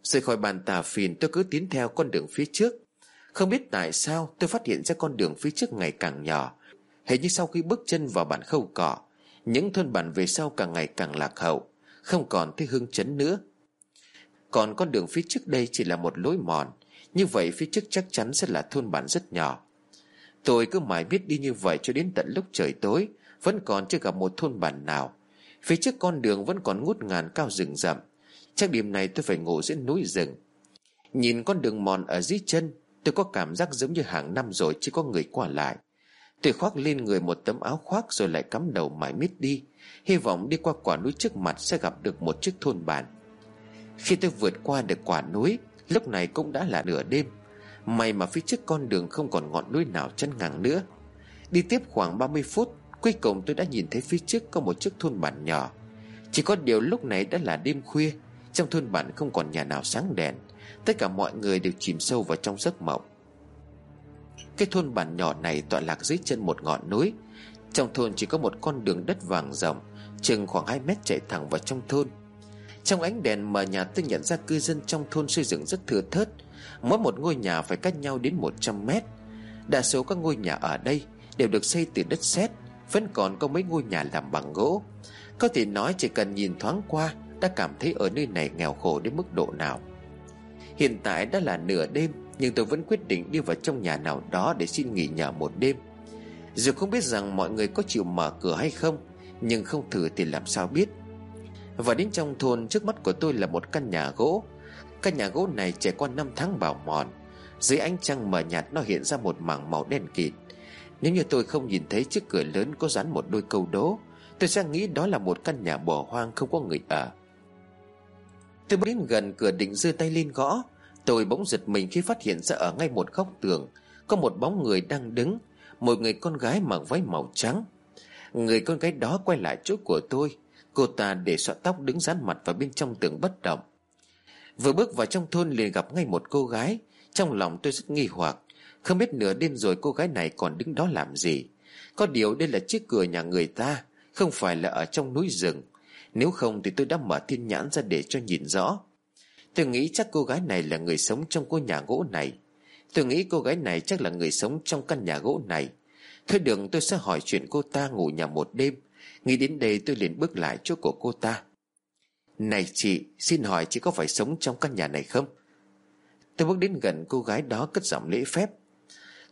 Rời khỏi bàn tà phìn, tôi cứ tiến theo con đường phía trước. Không biết tại sao tôi phát hiện ra con đường phía trước ngày càng nhỏ. Hình như sau khi bước chân vào bản khâu cỏ Những thôn bản về sau càng ngày càng lạc hậu, Không còn thấy hương chấn nữa. Còn con đường phía trước đây chỉ là một lối mòn, Như vậy phía trước chắc chắn sẽ là thôn bản rất nhỏ. Tôi cứ mãi biết đi như vậy cho đến tận lúc trời tối, Vẫn còn chưa gặp một thôn bản nào. Phía trước con đường vẫn còn ngút ngàn cao rừng rậm. Chắc điểm này tôi phải ngủ giữa núi rừng. Nhìn con đường mòn ở dưới chân Tôi có cảm giác giống như hàng năm rồi Chỉ có người qua lại. Tôi khoác lên người một tấm áo khoác Rồi lại cắm đầu mãi mít đi. Hy vọng đi qua quả núi trước mặt Sẽ gặp được một chiếc thôn bản. Khi tôi vượt qua được quả núi, Lúc này cũng đã là nửa đêm. May mà phía trước con đường không còn ngọn núi nào chân ngang nữa. Đi tiếp khoảng 30 phút, Cuối cùng tôi đã nhìn thấy phía trước có một chiếc thôn bản nhỏ. Chỉ có điều lúc này đã là đêm khuya, trong thôn bản không còn nhà nào sáng đèn. Tất cả mọi người đều chìm sâu vào trong giấc mộng. Cái thôn bản nhỏ này tọa lạc dưới chân một ngọn núi. Trong thôn chỉ có một con đường đất vàng rộng, Chừng khoảng 2 mét chạy thẳng vào trong thôn. Trong ánh đèn mờ nhà tôi nhận ra cư dân trong thôn xây dựng rất thừa thớt, Mỗi một ngôi nhà phải cách nhau đến 100 mét. Đa số các ngôi nhà ở đây đều được xây từ đất sét, Vẫn còn có mấy ngôi nhà làm bằng gỗ. Có thể nói chỉ cần nhìn thoáng qua đã cảm thấy ở nơi này nghèo khổ đến mức độ nào. Hiện tại đã là nửa đêm, Nhưng tôi vẫn quyết định đi vào trong nhà nào đó Để xin nghỉ nhà một đêm. Dù không biết rằng mọi người có chịu mở cửa hay không, Nhưng không thử thì làm sao biết. Và đến trong thôn, trước mắt của tôi là một căn nhà gỗ. Căn nhà gỗ này trải qua năm tháng bảo mòn. Dưới ánh trăng mờ nhạt, nó hiện ra một mảng màu đen kịt. Nếu như tôi không nhìn thấy chiếc cửa lớn có dán một đôi câu đố, Tôi sẽ nghĩ đó là một căn nhà bỏ hoang không có người ở. Tôi bước đến gần cửa định giơ tay lên gõ. Tôi bỗng giật mình khi phát hiện ra ở ngay một góc tường, Có một bóng người đang đứng, Một người con gái mặc váy màu trắng. Người con gái đó quay lại chỗ của tôi. Cô ta để xõa tóc đứng dán mặt vào bên trong tường bất động. Vừa bước vào trong thôn liền gặp ngay một cô gái. Trong lòng tôi rất nghi hoặc. Không biết nửa đêm rồi cô gái này còn đứng đó làm gì. Có điều đây là chiếc cửa nhà người ta, Không phải là ở trong núi rừng nếu không thì tôi đã mở thiên nhãn ra để cho nhìn rõ. Tôi nghĩ chắc cô gái này là người sống trong ngôi nhà gỗ này. Tôi nghĩ cô gái này chắc là người sống trong căn nhà gỗ này. Thôi đường tôi sẽ hỏi chuyện cô ta ngủ nhà một đêm. Nghĩ đến đây tôi liền bước lại chỗ của cô ta. Này chị, Xin hỏi chị có phải sống trong căn nhà này không? Tôi bước đến gần cô gái đó cất giọng lễ phép.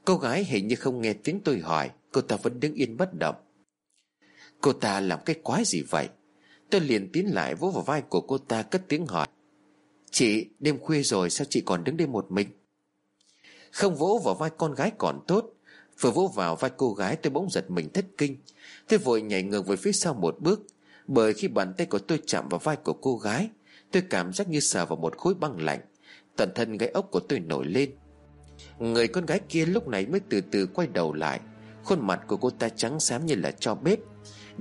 Cô gái hình như không nghe tiếng tôi hỏi. Cô ta vẫn đứng yên bất động. Cô ta làm cái quái gì vậy? Tôi liền tiến lại vỗ vào vai của cô ta cất tiếng hỏi. Chị, đêm khuya rồi sao chị còn đứng đây một mình? Không vỗ vào vai con gái còn tốt, Vừa vỗ vào vai cô gái tôi bỗng giật mình thất kinh. Tôi vội nhảy ngược về phía sau một bước, Bởi khi bàn tay của tôi chạm vào vai của cô gái, Tôi cảm giác như sờ vào một khối băng lạnh. Toàn thân gáy ốc của tôi nổi lên. Người con gái kia lúc này mới từ từ quay đầu lại. Khuôn mặt của cô ta trắng xám như là cho bếp.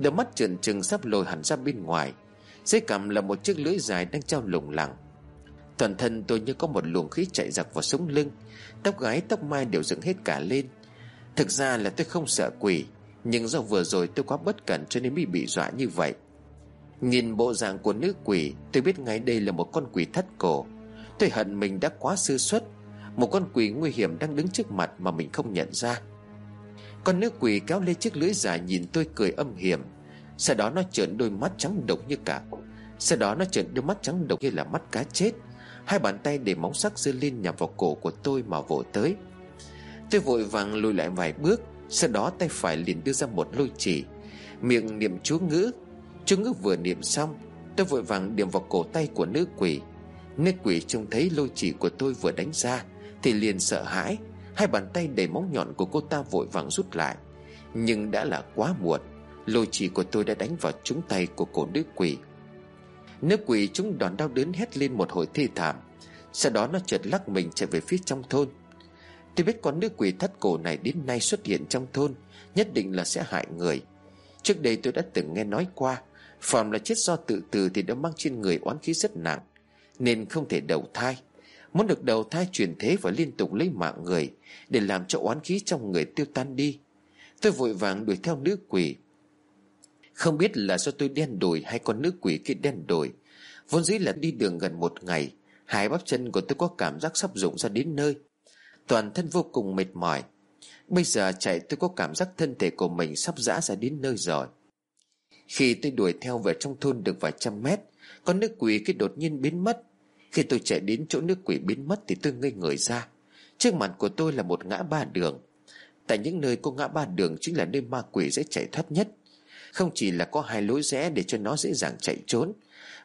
Đôi mắt trợn trừng sắp lồi hẳn ra bên ngoài. Dưới cằm là một chiếc lưỡi dài đang trao lủng lẳng. Toàn thân tôi như có một luồng khí chạy giặc vào sống lưng. Tóc gái, tóc mai đều dựng hết cả lên. Thực ra là tôi không sợ quỷ, Nhưng do vừa rồi tôi quá bất cẩn cho nên bị bị dọa như vậy. Nhìn bộ dạng của nữ quỷ, Tôi biết ngay đây là một con quỷ thất cổ. Tôi hận mình đã quá sơ suất, Một con quỷ nguy hiểm đang đứng trước mặt mà mình không nhận ra con nữ quỷ kéo lên chiếc lưỡi dài nhìn tôi cười âm hiểm. Sau đó nó trợn đôi mắt trắng độc như cả. Sau đó nó trợn đôi mắt trắng độc như là mắt cá chết. Hai bàn tay để móng sắc dưa lên nhằm vào cổ của tôi mà vỗ tới. Tôi vội vàng lùi lại vài bước, Sau đó tay phải liền đưa ra một lôi chỉ. Miệng niệm chú ngữ. Chú ngữ vừa niệm xong, Tôi vội vàng điểm vào cổ tay của nữ quỷ. Nữ quỷ trông thấy lôi chỉ của tôi vừa đánh ra Thì liền sợ hãi. Hai bàn tay đầy móng nhọn của cô ta vội vàng rút lại. Nhưng đã là quá muộn, Lôi chỉ của tôi đã đánh vào trúng tay của cổ nữ quỷ. Nữ quỷ chúng đòn đau đớn hét lên một hồi thê thảm. Sau đó nó chợt lắc mình chạy về phía trong thôn. Tôi biết con nữ quỷ thất cổ này đến nay xuất hiện trong thôn, Nhất định là sẽ hại người. Trước đây tôi đã từng nghe nói qua, Phàm là chết do tự tử thì đã mang trên người oán khí rất nặng, Nên không thể đầu thai. Muốn được đầu thai chuyển thế và liên tục lấy mạng người, Để làm cho oán khí trong người tiêu tan đi. Tôi vội vàng đuổi theo nữ quỷ. Không biết là do tôi đen đồi hay con nữ quỷ kia đen đồi Vốn dĩ là đi đường gần một ngày, Hai bắp chân của tôi có cảm giác sắp rụng ra đến nơi. Toàn thân vô cùng mệt mỏi. Bây giờ chạy tôi có cảm giác thân thể của mình sắp dã ra đến nơi rồi. Khi tôi đuổi theo về trong thôn được vài trăm mét, Con nước quỷ kia đột nhiên biến mất. Khi tôi chạy đến chỗ nước quỷ biến mất Thì tôi ngây người ra. Trước mặt của tôi là một ngã ba đường. Tại những nơi có ngã ba đường Chính là nơi ma quỷ dễ chạy thoát nhất. Không chỉ là có hai lối rẽ để cho nó dễ dàng chạy trốn,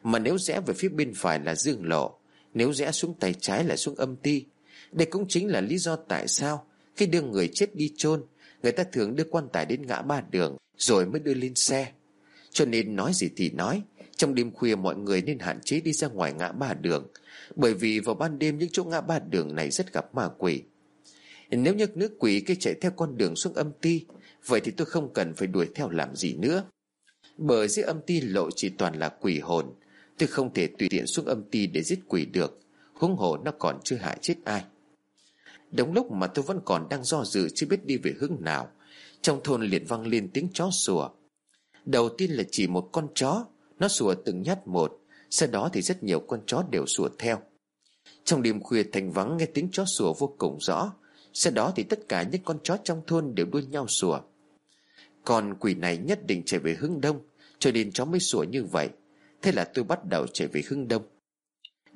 Mà nếu rẽ về phía bên phải là dương lộ, Nếu rẽ xuống tay trái là xuống âm ti. Đây cũng chính là lý do tại sao Khi đưa người chết đi chôn, Người ta thường đưa quan tài đến ngã ba đường Rồi mới đưa lên xe. Cho nên nói gì thì nói trong đêm khuya mọi người nên hạn chế đi ra ngoài ngã ba đường, Bởi vì vào ban đêm những chỗ ngã ba đường này rất gặp ma quỷ. Nếu như nước quỷ kia chạy theo con đường xuống âm ti, Vậy thì tôi không cần phải đuổi theo làm gì nữa. Bởi dưới âm ti lộ chỉ toàn là quỷ hồn, Tôi không thể tùy tiện xuống âm ti để giết quỷ được, Huống hồ nó còn chưa hại chết ai. Đúng lúc mà tôi vẫn còn đang do dự Chưa biết đi về hướng nào, Trong thôn liền vang lên tiếng chó sủa. Đầu tiên là chỉ một con chó nó sủa từng nhát một, Sau đó thì rất nhiều con chó đều sủa theo. Trong đêm khuya thành vắng, nghe tiếng chó sủa vô cùng rõ. Sau đó thì tất cả những con chó trong thôn đều đua nhau sủa. Còn quỷ này nhất định chạy về hướng đông, Cho nên chó mới sủa như vậy. Thế là tôi bắt đầu chạy về hướng đông.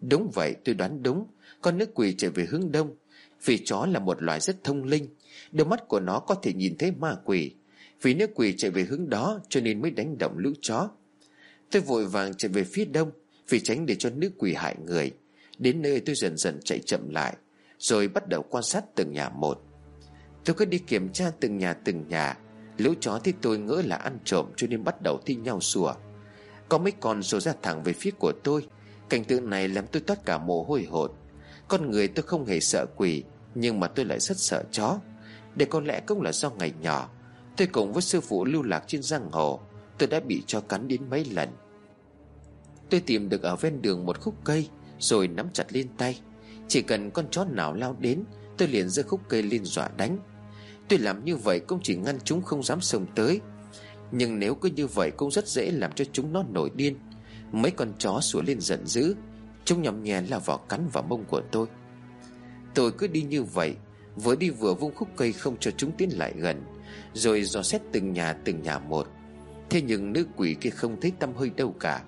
Đúng vậy, tôi đoán đúng. Con nước quỷ chạy về hướng đông, Vì chó là một loài rất thông linh. Đôi mắt của nó có thể nhìn thấy ma quỷ. Vì nước quỷ chạy về hướng đó, Cho nên mới đánh động lũ chó. Tôi vội vàng chạy về phía đông, Vì tránh để cho nước quỷ hại người. Đến nơi tôi dần dần chạy chậm lại, Rồi bắt đầu quan sát từng nhà một. Tôi cứ đi kiểm tra từng nhà từng nhà. Lũ chó thì tôi ngỡ là ăn trộm Cho nên bắt đầu thi nhau sủa. Có mấy con rồ ra thẳng về phía của tôi. Cảnh tượng này làm tôi toát cả mồ hôi hột. Con người tôi không hề sợ quỷ, Nhưng mà tôi lại rất sợ chó. Để có lẽ cũng là do ngày nhỏ, Tôi cùng với sư phụ lưu lạc trên giang hồ. Tôi đã bị cho cắn đến mấy lần. Tôi tìm được ở ven đường một khúc cây, Rồi nắm chặt lên tay. Chỉ cần con chó nào lao đến, Tôi liền giơ khúc cây lên dọa đánh. Tôi làm như vậy cũng chỉ ngăn chúng không dám xông tới. Nhưng nếu cứ như vậy cũng rất dễ làm cho chúng nó nổi điên. Mấy con chó sủa lên giận dữ, Chúng nhầm nhẹ là vào cắn vào mông của tôi. Tôi cứ đi như vậy, Vừa đi vừa vung khúc cây không cho chúng tiến lại gần, Rồi dò xét từng nhà từng nhà một. Thế nhưng nữ quỷ kia không thấy tâm hơi đâu cả.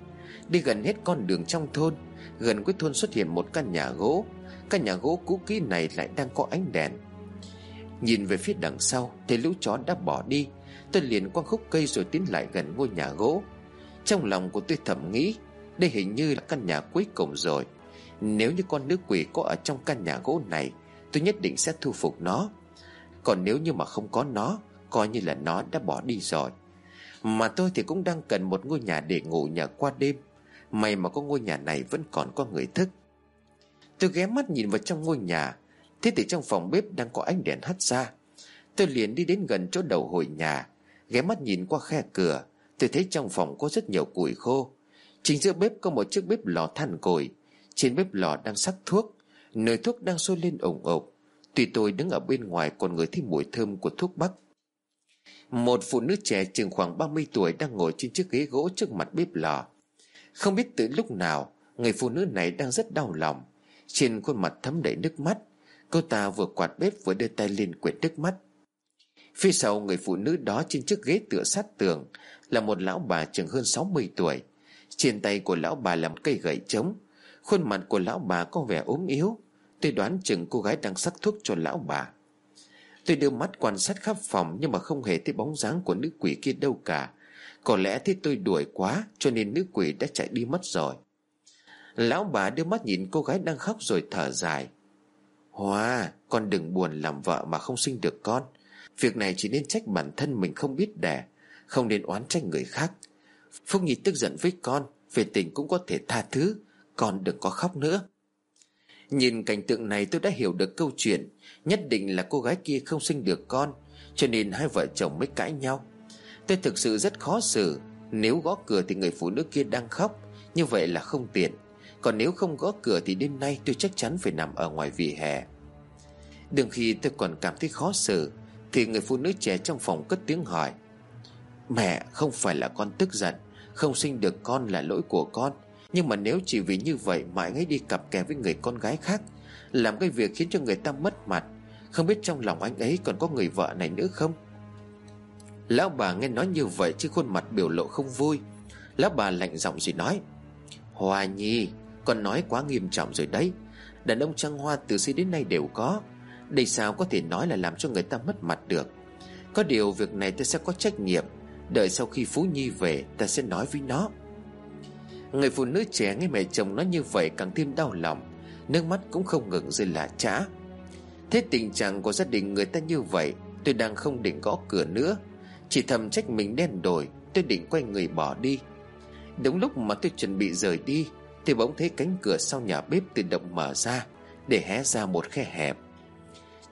Đi gần hết con đường trong thôn, Gần cuối thôn xuất hiện một căn nhà gỗ. Căn nhà gỗ cũ kỹ này lại đang có ánh đèn. Nhìn về phía đằng sau, Thấy lũ chó đã bỏ đi. Tôi liền quăng khúc cây rồi tiến lại gần ngôi nhà gỗ. Trong lòng của tôi thầm nghĩ, Đây hình như là căn nhà cuối cùng rồi. Nếu như con nữ quỷ có ở trong căn nhà gỗ này, Tôi nhất định sẽ thu phục nó. Còn nếu như mà không có nó, Coi như là nó đã bỏ đi rồi. Mà tôi thì cũng đang cần một ngôi nhà để ngủ nhà qua đêm. May mà có ngôi nhà này vẫn còn có người thức. Tôi ghé mắt nhìn vào trong ngôi nhà. Thế thì trong phòng bếp đang có ánh đèn hắt ra. Tôi liền đi đến gần chỗ đầu hồi nhà. Ghé mắt nhìn qua khe cửa. Tôi thấy trong phòng có rất nhiều củi khô. Chính giữa bếp có một chiếc bếp lò than củi Trên bếp lò đang sắc thuốc. Nồi thuốc đang sôi lên ủng ục Tuy tôi đứng ở bên ngoài còn người thấy mùi thơm của thuốc bắc. Một phụ nữ trẻ chừng khoảng 30 tuổi đang ngồi trên chiếc ghế gỗ trước mặt bếp lò. Không biết từ lúc nào, Người phụ nữ này đang rất đau lòng. Trên khuôn mặt thấm đầy nước mắt, Cô ta vừa quạt bếp vừa đưa tay lên quệt nước mắt. Phía sau người phụ nữ đó trên chiếc ghế tựa sát tường Là một lão bà chừng hơn 60 tuổi. Trên tay của lão bà là một cây gậy trống. Khuôn mặt của lão bà có vẻ ốm yếu. Tôi đoán chừng cô gái đang sắc thuốc cho lão bà. Tôi đưa mắt quan sát khắp phòng Nhưng mà không hề thấy bóng dáng của nữ quỷ kia đâu cả. Có lẽ thế tôi đuổi quá Cho nên nữ quỷ đã chạy đi mất rồi. Lão bà đưa mắt nhìn cô gái đang khóc rồi thở dài. Hòa, Con đừng buồn làm vợ mà không sinh được con. Việc này chỉ nên trách bản thân mình không biết đẻ Không nên oán trách người khác. Phúc Nhi tức giận với con Về tình cũng có thể tha thứ Con đừng có khóc nữa. Nhìn cảnh tượng này tôi đã hiểu được câu chuyện. Nhất định là cô gái kia không sinh được con, Cho nên hai vợ chồng mới cãi nhau. Tôi thực sự rất khó xử. Nếu gõ cửa thì người phụ nữ kia đang khóc. Như vậy là không tiện. Còn nếu không gõ cửa thì đêm nay tôi chắc chắn phải nằm ở ngoài vỉa hè. Đừng khi tôi còn cảm thấy khó xử, Thì người phụ nữ trẻ trong phòng cất tiếng hỏi. Mẹ, không phải là con tức giận. Không sinh được con là lỗi của con. Nhưng mà nếu chỉ vì như vậy mà anh ấy đi cặp kè với người con gái khác, Làm cái việc khiến cho người ta mất mặt, Không biết trong lòng anh ấy còn có người vợ này nữa không? Lão bà nghe nói như vậy chứ khuôn mặt biểu lộ không vui. Lão bà lạnh giọng rồi nói, Hoa nhi, Con nói quá nghiêm trọng rồi đấy. Đàn ông trăng hoa từ xưa đến nay đều có. Đây sao có thể nói là làm cho người ta mất mặt được? Có điều việc này ta sẽ có trách nhiệm. Đợi sau khi Phú Nhi về, Ta sẽ nói với nó. Người phụ nữ trẻ nghe mẹ chồng nói như vậy Càng thêm đau lòng, Nước mắt cũng không ngừng rơi lã trã. Thế tình trạng của gia đình người ta như vậy, Tôi đang không định gõ cửa nữa. Chỉ thầm trách mình đen đổi Tôi định quay người bỏ đi. Đúng lúc mà tôi chuẩn bị rời đi, Thì bỗng thấy cánh cửa sau nhà bếp tự động mở ra, Để hé ra một khe hẹp.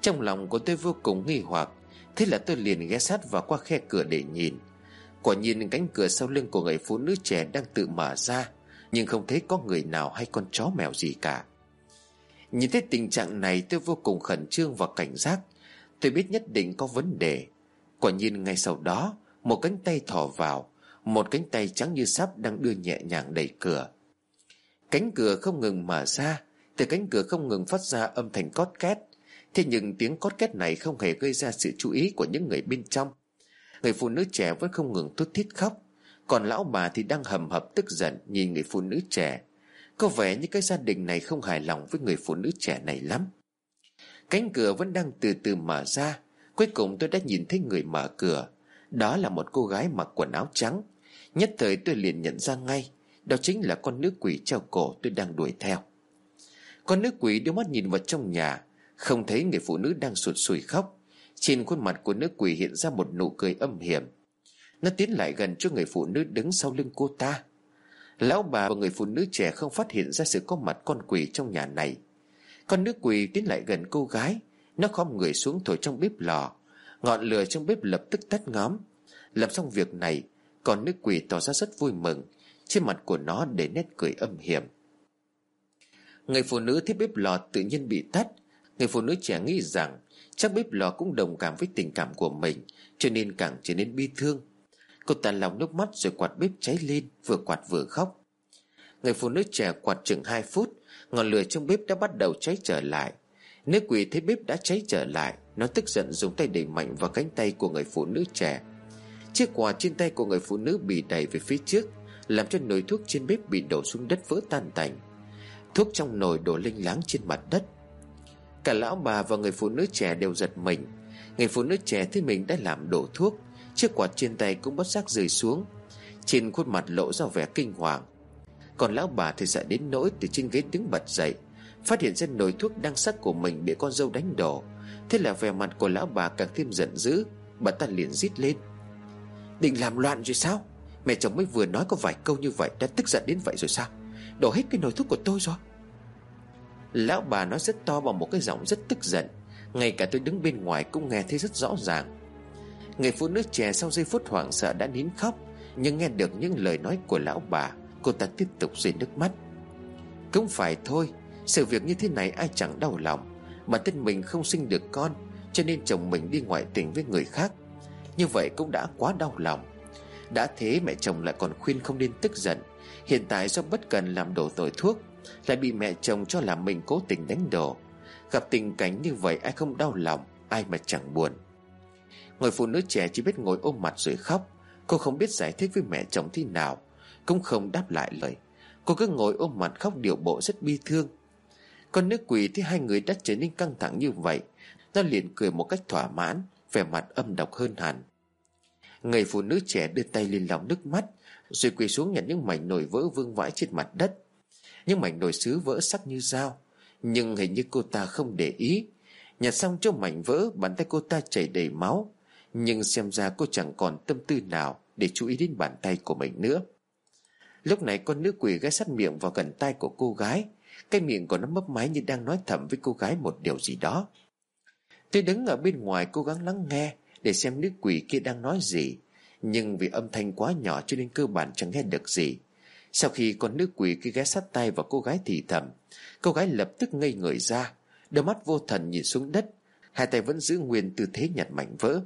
Trong lòng của tôi vô cùng nghi hoặc, Thế là tôi liền ghé sát vào qua khe cửa để nhìn. Quả nhìn cánh cửa sau lưng của người phụ nữ trẻ đang tự mở ra, Nhưng không thấy có người nào hay con chó mèo gì cả. Nhìn thấy tình trạng này, tôi vô cùng khẩn trương và cảnh giác. Tôi biết nhất định có vấn đề. Quả nhìn ngay sau đó, Một cánh tay thò vào, Một cánh tay trắng như sáp đang đưa nhẹ nhàng đẩy cửa. Cánh cửa không ngừng mở ra, Từ cánh cửa không ngừng phát ra âm thanh cót két. Thế nhưng tiếng cót két này không hề gây ra sự chú ý của những người bên trong. Người phụ nữ trẻ vẫn không ngừng thút thít khóc. Còn lão bà thì đang hầm hập tức giận Nhìn người phụ nữ trẻ. Có vẻ như cái gia đình này không hài lòng Với người phụ nữ trẻ này lắm. Cánh cửa vẫn đang từ từ mở ra. Cuối cùng tôi đã nhìn thấy người mở cửa. Đó là một cô gái mặc quần áo trắng. Nhất thời tôi liền nhận ra ngay, Đó chính là con nữ quỷ treo cổ tôi đang đuổi theo. Con nữ quỷ đưa mắt nhìn vào trong nhà, Không thấy người phụ nữ đang sụt sùi khóc trên khuôn mặt của nữ quỷ hiện ra một nụ cười âm hiểm. Nó tiến lại gần cho người phụ nữ đứng sau lưng cô ta. Lão bà và người phụ nữ trẻ không phát hiện ra sự có mặt con quỷ trong nhà này. Con nữ quỷ tiến lại gần cô gái. Nó khom người xuống thổi trong bếp lò. Ngọn lửa trong bếp lập tức tắt ngóm. Làm xong việc này, Con nữ quỷ tỏ ra rất vui mừng. Trên mặt của nó để nét cười âm hiểm. Người phụ nữ thấy bếp lò tự nhiên bị tắt. Người phụ nữ trẻ nghĩ rằng Chắc bếp lò cũng đồng cảm với tình cảm của mình, Cho nên càng trở nên bi thương. Cô ta lòng nước mắt rồi quạt bếp cháy lên, Vừa quạt vừa khóc. Người phụ nữ trẻ quạt chừng 2 phút, Ngọn lửa trong bếp đã bắt đầu cháy trở lại. Nữ quỷ thấy bếp đã cháy trở lại, Nó tức giận dùng tay đẩy mạnh vào cánh tay của người phụ nữ trẻ. Chiếc quạt trên tay của người phụ nữ bị đẩy về phía trước, Làm cho nồi thuốc trên bếp bị đổ xuống đất vỡ tan tành. Thuốc trong nồi đổ linh láng trên mặt đất. Cả lão bà và người phụ nữ trẻ đều giật mình. Người phụ nữ trẻ thấy mình đã làm đổ thuốc, Chiếc quạt trên tay cũng bất giác rơi xuống. Trên khuôn mặt lộ ra vẻ kinh hoàng. Còn lão bà thì sợ đến nỗi Từ trên ghế đứng bật dậy, Phát hiện ra nồi thuốc đang sắc của mình Bị con dâu đánh đổ. Thế là vẻ mặt của lão bà càng thêm giận dữ, Bà ta liền rít lên. Định làm loạn rồi sao? Mẹ chồng mới vừa nói có vài câu như vậy Đã tức giận đến vậy rồi sao? Đổ hết cái nồi thuốc của tôi rồi. Lão bà nói rất to bằng một cái giọng rất tức giận. Ngay cả tôi đứng bên ngoài cũng nghe thấy rất rõ ràng. Người phụ nữ trẻ sau giây phút hoảng sợ đã nín khóc, Nhưng nghe được những lời nói của lão bà, Cô ta tiếp tục rơi nước mắt. Cũng phải thôi, Sự việc như thế này ai chẳng đau lòng Bản thân mình không sinh được con, Cho nên chồng mình đi ngoại tình với người khác. Như vậy cũng đã quá đau lòng. Đã thế mẹ chồng lại còn khuyên không nên tức giận. Hiện tại do bất cần làm đổ tội thuốc lại bị mẹ chồng cho là mình cố tình đánh đổ. Gặp tình cảnh như vậy, ai không đau lòng, Ai mà chẳng buồn. Người phụ nữ trẻ chỉ biết ngồi ôm mặt rồi khóc. Cô không biết giải thích với mẹ chồng thế nào, Cũng không đáp lại lời. Cô cứ ngồi ôm mặt khóc điệu bộ rất bi thương. Con nước quỷ thấy hai người đã trở nên căng thẳng như vậy. Nó liền cười một cách thỏa mãn, Vẻ mặt âm độc hơn hẳn. Người phụ nữ trẻ đưa tay lên lòng nước mắt, Rồi quỳ xuống nhặt những mảnh nồi vỡ vương vãi trên mặt đất những mảnh nồi sứ vỡ sắc như dao. Nhưng hình như cô ta không để ý. Nhặt xong cho mảnh vỡ, Bàn tay cô ta chảy đầy máu. Nhưng xem ra cô chẳng còn tâm tư nào Để chú ý đến bàn tay của mình nữa. Lúc này con nữ quỷ ghé sát miệng vào gần tay của cô gái. Cái miệng của nó mấp máy như đang nói thầm với cô gái một điều gì đó. Tôi đứng ở bên ngoài cố gắng lắng nghe Để xem nữ quỷ kia đang nói gì. Nhưng vì âm thanh quá nhỏ cho nên cơ bản chẳng nghe được gì. Sau khi con nữ quỷ kia ghé sát tay vào cô gái thì thầm, Cô gái lập tức ngây người ra, Đôi mắt vô thần nhìn xuống đất, Hai tay vẫn giữ nguyên tư thế nhặt mảnh vỡ.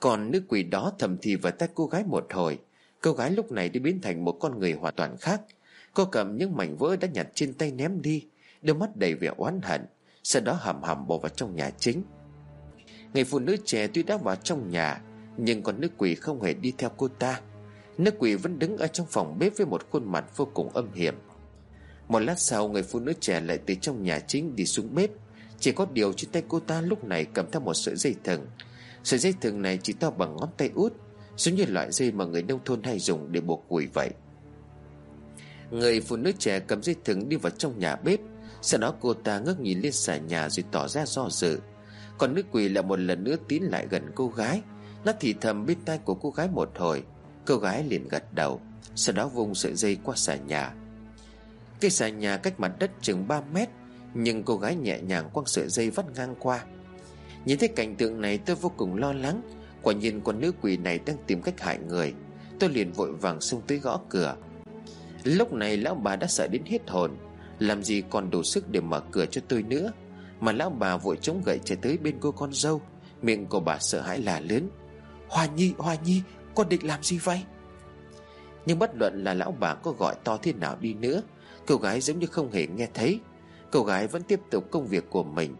Còn nữ quỷ đó thầm thì vào tay cô gái một hồi, Cô gái lúc này đã biến thành một con người hoàn toàn khác. Cô cầm những mảnh vỡ đã nhặt trên tay ném đi, Đôi mắt đầy vẻ oán hận, Sau đó hầm hầm bỏ vào trong nhà chính. Người phụ nữ trẻ tuy đã vào trong nhà, Nhưng con nữ quỷ không hề đi theo cô ta. Nữ quỷ vẫn đứng ở trong phòng bếp Với một khuôn mặt vô cùng âm hiểm. Một lát sau, người phụ nữ trẻ lại từ trong nhà chính đi xuống bếp. Chỉ có điều trên tay cô ta lúc này cầm theo một sợi dây thừng. Sợi dây thừng này chỉ to bằng ngón tay út, Giống như loại dây mà người nông thôn hay dùng để buộc củi vậy. Người phụ nữ trẻ cầm dây thừng đi vào trong nhà bếp. Sau đó cô ta ngước nhìn lên xà nhà rồi tỏ ra do dự. Còn nữ quỷ lại một lần nữa tiến lại gần cô gái. Nó thì thầm bên tai của cô gái một hồi. Cô gái liền gật đầu Sau đó vung sợi dây qua xà nhà. Cây xà nhà cách mặt đất chừng 3 mét Nhưng cô gái nhẹ nhàng quăng sợi dây vắt ngang qua. Nhìn thấy cảnh tượng này tôi vô cùng lo lắng. Quả nhiên con nữ quỷ này đang tìm cách hại người. Tôi liền vội vàng xông tới gõ cửa. Lúc này lão bà đã sợ đến hết hồn. Làm gì còn đủ sức để mở cửa cho tôi nữa? Mà lão bà vội chống gậy chạy tới bên cô con dâu. Miệng của bà sợ hãi là lớn. Hoa nhi, Hoa nhi, con định làm gì vậy? Nhưng bất luận là lão bà có gọi to thế nào đi nữa Cô gái giống như không hề nghe thấy. Cô gái vẫn tiếp tục công việc của mình.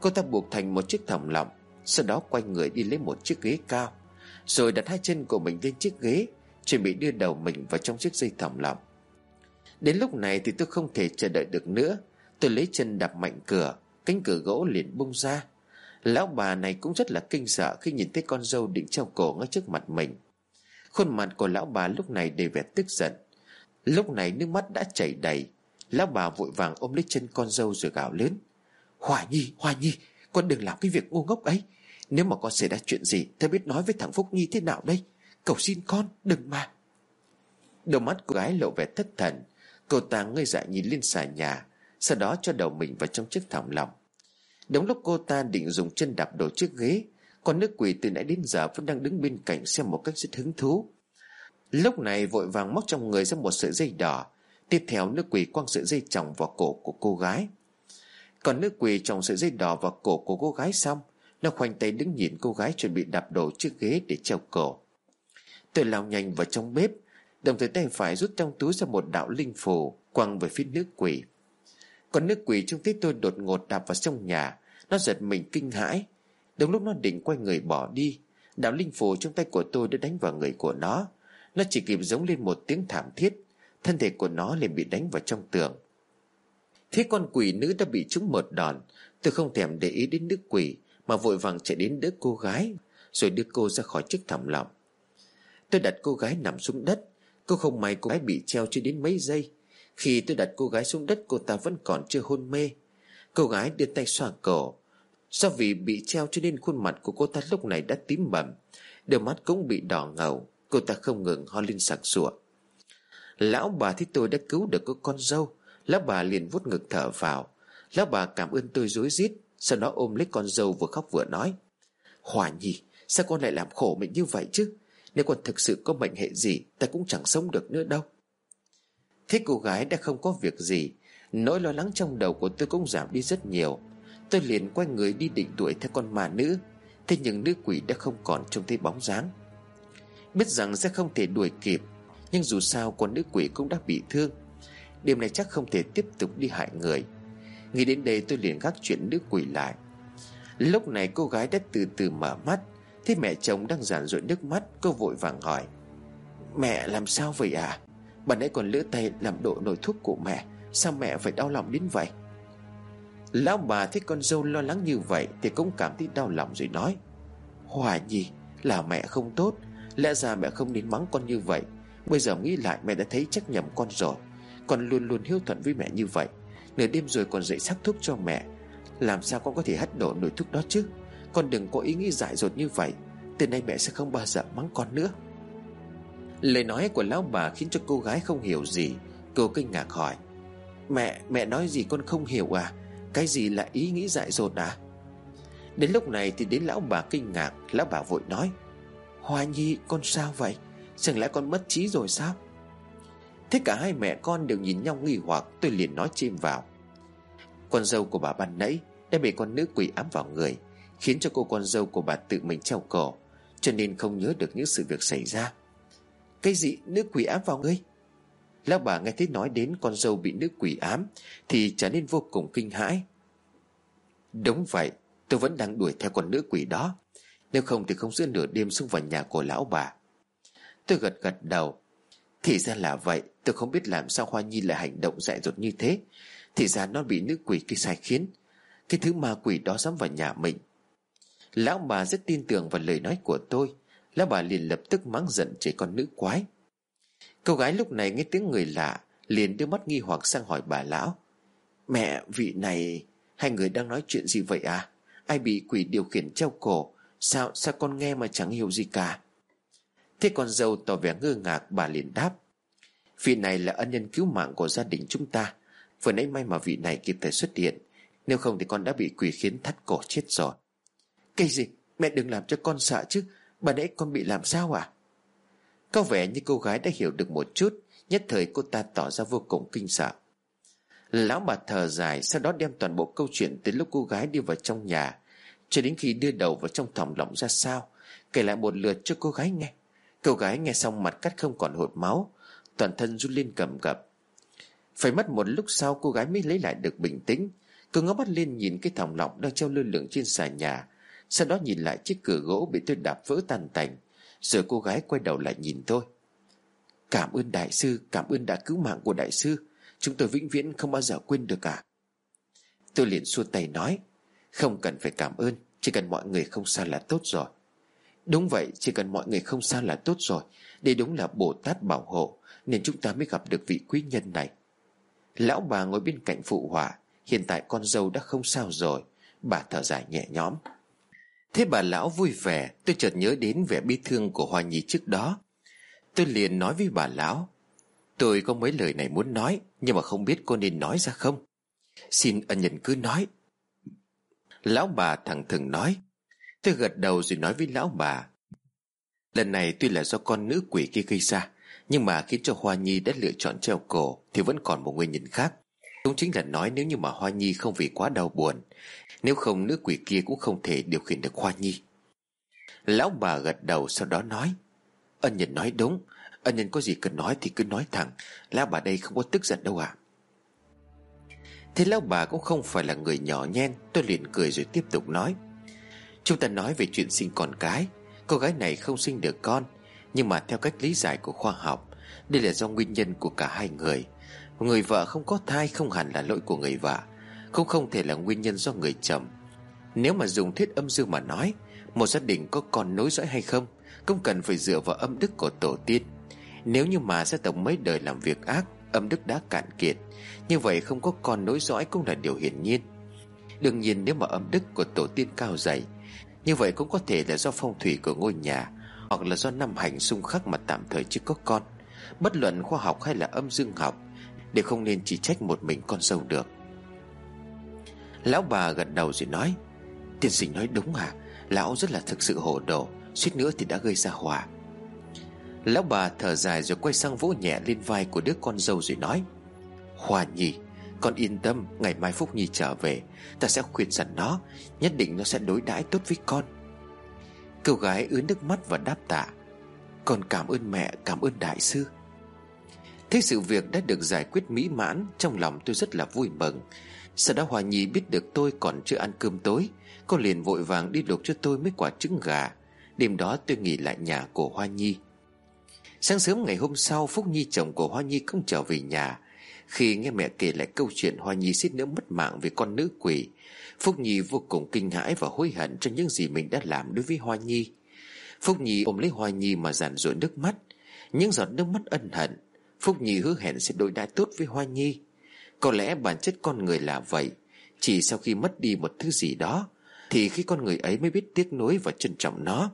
Cô ta buộc thành một chiếc thòng lọng, Sau đó quay người đi lấy một chiếc ghế cao, Rồi đặt hai chân của mình lên chiếc ghế, Chuẩn bị đưa đầu mình vào trong chiếc dây thòng lọng. Đến lúc này thì tôi không thể chờ đợi được nữa. Tôi lấy chân đạp mạnh cửa, Cánh cửa gỗ liền bung ra. Lão bà này cũng rất là kinh sợ Khi nhìn thấy con dâu định treo cổ ngay trước mặt mình. Khuôn mặt của lão bà lúc này đầy vẻ tức giận. Lúc này nước mắt đã chảy đầy. Lão bà vội vàng ôm lấy chân con dâu rồi gào lớn. Hòa Nhi, Hòa Nhi Con đừng làm cái việc ngu ngốc ấy. Nếu mà con xảy ra chuyện gì Thầy biết nói với thằng Phúc Nhi thế nào đây. Cầu xin con đừng mà. Đôi mắt cô gái lộ vẻ thất thần. Cô ta ngây dại nhìn lên xà nhà Sau đó cho đầu mình vào trong chiếc thảm lòng Đúng lúc cô ta định dùng chân đạp đổ chiếc ghế con nước quỷ từ nãy đến giờ vẫn đang đứng bên cạnh xem một cách rất hứng thú. Lúc này vội vàng móc trong người ra một sợi dây đỏ. Tiếp theo nước quỷ quăng sợi dây chồng vào cổ của cô gái. Còn nước quỷ trồng sợi dây đỏ vào cổ của cô gái xong, Nó khoanh tay đứng nhìn cô gái chuẩn bị đạp đổ chiếc ghế để treo cổ. Tôi lao nhanh vào trong bếp, Đồng thời tay phải rút trong túi ra một đạo linh phù, Quăng về phía nước quỷ. Còn nước quỷ trông thấy tôi đột ngột đạp vào trong nhà, Nó giật mình kinh hãi. Đúng lúc nó định quay người bỏ đi Đạo linh phù trong tay của tôi đã đánh vào người của nó. Nó chỉ kịp giống lên một tiếng thảm thiết, Thân thể của nó liền bị đánh vào trong tường. Thế con quỷ nữ đã bị trúng một đòn. Tôi không thèm để ý đến nước quỷ, Mà vội vàng chạy đến đỡ cô gái, Rồi đưa cô ra khỏi chiếc thảm lọng. Tôi đặt cô gái nằm xuống đất. Cô không may cô gái bị treo chưa đến mấy giây. Khi tôi đặt cô gái xuống đất, cô ta vẫn còn chưa hôn mê. Cô gái đưa tay xoa cổ. Do vì bị treo cho nên khuôn mặt của cô ta lúc này đã tím bầm Đôi mắt cũng bị đỏ ngầu, Cô ta không ngừng ho lên sặc sụa. Lão bà thấy tôi đã cứu được cô con dâu, Lão bà liền vuốt ngực thở vào. Lão bà cảm ơn tôi dối rít, Sau đó ôm lấy con dâu vừa khóc vừa nói Hòa nhi Sao con lại làm khổ mình như vậy chứ? Nếu con thực sự có bệnh hệ gì, Ta cũng chẳng sống được nữa đâu. Thế cô gái đã không có việc gì, Nỗi lo lắng trong đầu của tôi cũng giảm đi rất nhiều. Tôi liền quay người đi định đuổi theo con mà nữ. Thế nhưng nữ quỷ đã không còn trông thấy bóng dáng. Biết rằng sẽ không thể đuổi kịp, Nhưng dù sao con nữ quỷ cũng đã bị thương. Đêm này chắc không thể tiếp tục đi hại người. Nghĩ đến đây tôi liền gác chuyện nữ quỷ lại. Lúc này cô gái đã từ từ mở mắt, Thấy mẹ chồng đang giản rụi nước mắt, Cô vội vàng hỏi. Mẹ làm sao vậy à? Bà nãy còn lỡ tay làm đổ nồi thuốc của mẹ, Sao mẹ phải đau lòng đến vậy? Lão bà thấy con dâu lo lắng như vậy Thì cũng cảm thấy đau lòng rồi nói. Hòa nhi là mẹ không tốt. Lẽ ra mẹ không nên mắng con như vậy. Bây giờ nghĩ lại mẹ đã thấy trách nhầm con rồi. Con luôn luôn hiếu thuận với mẹ như vậy. Nửa đêm rồi còn dậy sắc thuốc cho mẹ. Làm sao con có thể hất đổ nồi thuốc đó chứ? Con đừng có ý nghĩ dại dột như vậy. Từ nay mẹ sẽ không bao giờ mắng con nữa. Lời nói của lão bà khiến cho cô gái không hiểu gì. Cô kinh ngạc hỏi. Mẹ, mẹ nói gì con không hiểu à? Cái gì là ý nghĩ dại dột à? Đến lúc này thì đến lão bà kinh ngạc, Lão bà vội nói, Hoa Nhi, con sao vậy? Chẳng lẽ con mất trí rồi sao? Thế cả hai mẹ con đều nhìn nhau nghi hoặc, Tôi liền nói chim vào. Con dâu của bà ban nãy Đã bị con nữ quỷ ám vào người, Khiến cho cô con dâu của bà tự mình treo cổ, Cho nên không nhớ được những sự việc xảy ra. Cái gì? Nữ quỷ ám vào ngươi Lão bà nghe thấy nói đến con dâu bị nữ quỷ ám, Thì trở nên vô cùng kinh hãi. Đúng vậy, Tôi vẫn đang đuổi theo con nữ quỷ đó. Nếu không thì không giữa nửa đêm xông vào nhà của lão bà. Tôi gật gật đầu. Thì ra là vậy, Tôi không biết làm sao Hoa Nhi lại hành động dại dột như thế. Thì ra nó bị nữ quỷ kia sai khiến. Cái thứ ma quỷ đó dám vào nhà mình. Lão bà rất tin tưởng vào lời nói của tôi. Lão bà liền lập tức mắng giận trẻ con nữ quái. Cô gái lúc này nghe tiếng người lạ, Liền đưa mắt nghi hoặc sang hỏi bà lão. Mẹ, vị này, Hai người đang nói chuyện gì vậy à? Ai bị quỷ điều khiển treo cổ? Sao sao con nghe mà chẳng hiểu gì cả? Thế con dâu tỏ vẻ ngơ ngác bà liền đáp. Vị này là ân nhân cứu mạng của gia đình chúng ta. Vừa nãy may mà vị này kịp thời xuất hiện. Nếu không thì con đã bị quỷ khiến thắt cổ chết rồi. Cái gì? Mẹ đừng làm cho con sợ chứ. Bà nãy con bị làm sao à? Có vẻ như cô gái đã hiểu được một chút, Nhất thời cô ta tỏ ra vô cùng kinh sợ. Lão bà thở dài, Sau đó đem toàn bộ câu chuyện Từ lúc cô gái đi vào trong nhà, Cho đến khi đưa đầu vào trong thòng lọng ra sao, Kể lại một lượt cho cô gái nghe. Cô gái nghe xong mặt cắt không còn hột máu, Toàn thân run lên cầm cập Phải mất một lúc sau cô gái mới lấy lại được bình tĩnh. Cô ngó mắt lên nhìn cái thòng lọng đang treo lơ lửng trên xà nhà, Sau đó nhìn lại chiếc cửa gỗ bị tôi đạp vỡ tan tành. Rồi cô gái quay đầu lại nhìn tôi. Cảm ơn đại sư, Cảm ơn đã cứu mạng của đại sư. Chúng tôi vĩnh viễn không bao giờ quên được cả. Tôi liền xua tay nói, Không cần phải cảm ơn, Chỉ cần mọi người không sao là tốt rồi. Đúng vậy, chỉ cần mọi người không sao là tốt rồi. Đây đúng là Bồ Tát bảo hộ, Nên chúng ta mới gặp được vị quý nhân này. Lão bà ngồi bên cạnh phụ họa, Hiện tại con dâu đã không sao rồi. Bà thở dài nhẹ nhõm. Thế bà lão vui vẻ, Tôi chợt nhớ đến vẻ bi thương của Hoa Nhi trước đó. Tôi liền nói với bà lão, Tôi có mấy lời này muốn nói, Nhưng mà không biết cô nên nói ra không? Xin ân nhân cứ nói. Lão bà thẳng thừng nói, Tôi gật đầu rồi nói với lão bà, Lần này tuy là do con nữ quỷ kia gây ra, Nhưng mà khiến cho Hoa Nhi đã lựa chọn treo cổ Thì vẫn còn một nguyên nhân khác. Cũng chính là nói nếu như mà Hoa Nhi không vì quá đau buồn nếu không, nữ quỷ kia cũng không thể điều khiển được Hoa Nhi Lão bà gật đầu sau đó nói, Ân nhân nói đúng, Ân nhân có gì cần nói thì cứ nói thẳng, Lão bà đây không có tức giận đâu ạ à. Thế lão bà cũng không phải là người nhỏ nhen, Tôi liền cười rồi tiếp tục nói, Chúng ta nói về chuyện sinh con cái, Cô gái này không sinh được con, Nhưng mà theo cách lý giải của khoa học, Đây là do nguyên nhân của cả hai người Người vợ không có thai không hẳn là lỗi của người vợ cũng không thể là nguyên nhân do người chồng Nếu mà dùng thuyết âm dương mà nói, Một gia đình có con nối dõi hay không, Cũng cần phải dựa vào âm đức của tổ tiên. Nếu như mà gia tộc mấy đời làm việc ác, Âm đức đã cạn kiệt, Như vậy không có con nối dõi cũng là điều hiển nhiên. Đương nhiên nếu mà âm đức của tổ tiên cao dày, như vậy cũng có thể là do phong thủy của ngôi nhà, Hoặc là do năm hành xung khắc mà tạm thời chưa có con. Bất luận khoa học hay là âm dương học, Đều không nên chỉ trách một mình con dâu được. Lão bà gật đầu rồi nói, Tiên sinh nói đúng à Lão rất là thực sự hồ đồ, Suýt nữa thì đã gây ra hỏa Lão bà thở dài rồi quay sang vỗ nhẹ lên vai của đứa con dâu rồi nói Hòa nhi Con yên tâm, Ngày mai Phúc Nhi trở về, Ta sẽ khuyên dặn nó, Nhất định nó sẽ đối đãi tốt với con. Cô gái ướn nước mắt và đáp tạ, Con cảm ơn mẹ, Cảm ơn đại sư. Thế sự việc đã được giải quyết mỹ mãn, Trong lòng tôi rất là vui mừng. Sau đó Hòa Nhi biết được tôi còn chưa ăn cơm tối? Cô liền vội vàng đi luộc cho tôi mấy quả trứng gà. Đêm đó tôi nghỉ lại nhà của Hoa Nhi. Sáng sớm ngày hôm sau, Phúc Nhi chồng của Hoa Nhi không trở về nhà. Khi nghe mẹ kể lại câu chuyện Hoa Nhi suýt nữa mất mạng vì con nữ quỷ, Phúc Nhi vô cùng kinh hãi và hối hận cho những gì mình đã làm đối với Hoa Nhi. Phúc Nhi ôm lấy Hoa Nhi mà giàn rủi nước mắt. Những giọt nước mắt ân hận, Phúc Nhi hứa hẹn sẽ đối đãi tốt với Hoa Nhi. Có lẽ bản chất con người là vậy. Chỉ sau khi mất đi một thứ gì đó, Thì khi con người ấy mới biết tiếc nuối và trân trọng nó.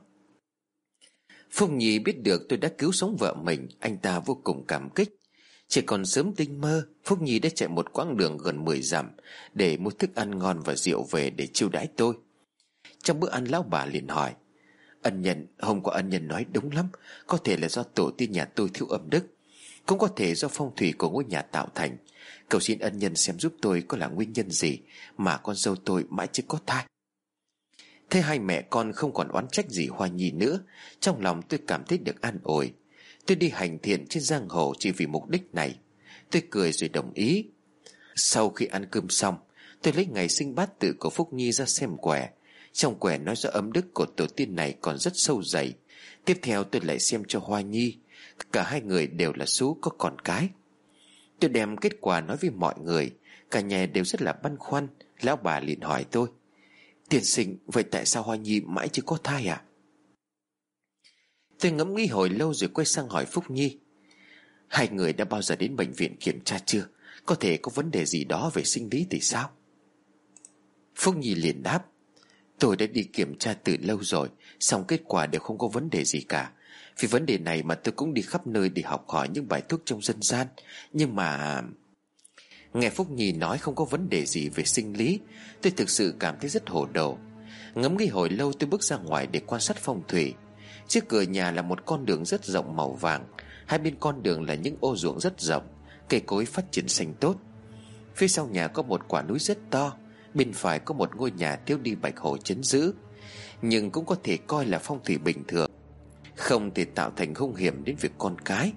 Phúc Nhi biết được tôi đã cứu sống vợ mình, Anh ta vô cùng cảm kích. Chỉ còn sớm tinh mơ Phúc Nhi đã chạy một quãng đường gần 10 dặm Để mua thức ăn ngon và rượu về để chiêu đãi tôi. Trong bữa ăn, lão bà liền hỏi, Ân nhân, Hôm qua ân nhân nói đúng lắm, Có thể là do tổ tiên nhà tôi thiếu âm đức, Cũng có thể do phong thủy của ngôi nhà tạo thành. Cầu xin ân nhân xem giúp tôi có là nguyên nhân gì Mà con dâu tôi mãi chưa có thai. Thế hai mẹ con không còn oán trách gì Hoa Nhi nữa. Trong lòng tôi cảm thấy được an ủi. Tôi đi hành thiện trên giang hồ chỉ vì mục đích này. Tôi cười rồi đồng ý. Sau khi ăn cơm xong, Tôi lấy ngày sinh bát tự của Phúc Nhi ra xem quẻ. Trong quẻ nói rõ âm đức của tổ tiên này còn rất sâu dày. Tiếp theo tôi lại xem cho Hoa Nhi. Cả hai người đều là số có con cái. Tôi đem kết quả nói với mọi người. Cả nhà đều rất là băn khoăn. Lão bà liền hỏi tôi. Tiền sinh, vậy tại sao Hoa Nhi mãi chưa có thai à Tôi ngẫm nghĩ hồi lâu rồi quay sang hỏi Phúc Nhi. Hai người đã bao giờ đến bệnh viện kiểm tra chưa? Có thể có vấn đề gì đó về sinh lý thì sao? Phúc Nhi liền đáp. Tôi đã đi kiểm tra từ lâu rồi Xong kết quả đều không có vấn đề gì cả. Vì vấn đề này mà tôi cũng đi khắp nơi Để học hỏi những bài thuốc trong dân gian. Nhưng mà Nghe Phúc Nhi nói không có vấn đề gì về sinh lý, Tôi thực sự cảm thấy rất hồ đồ Ngấm nghĩ hồi lâu tôi bước ra ngoài để quan sát phong thủy. Trước cửa nhà là một con đường rất rộng màu vàng. Hai bên con đường là những ô ruộng rất rộng. Cây cối phát triển xanh tốt. Phía sau nhà có một quả núi rất to. Bên phải có một ngôi nhà thiếu đi bạch hồ chấn giữ. Nhưng cũng có thể coi là phong thủy bình thường. Không thể tạo thành hung hiểm đến việc con cái.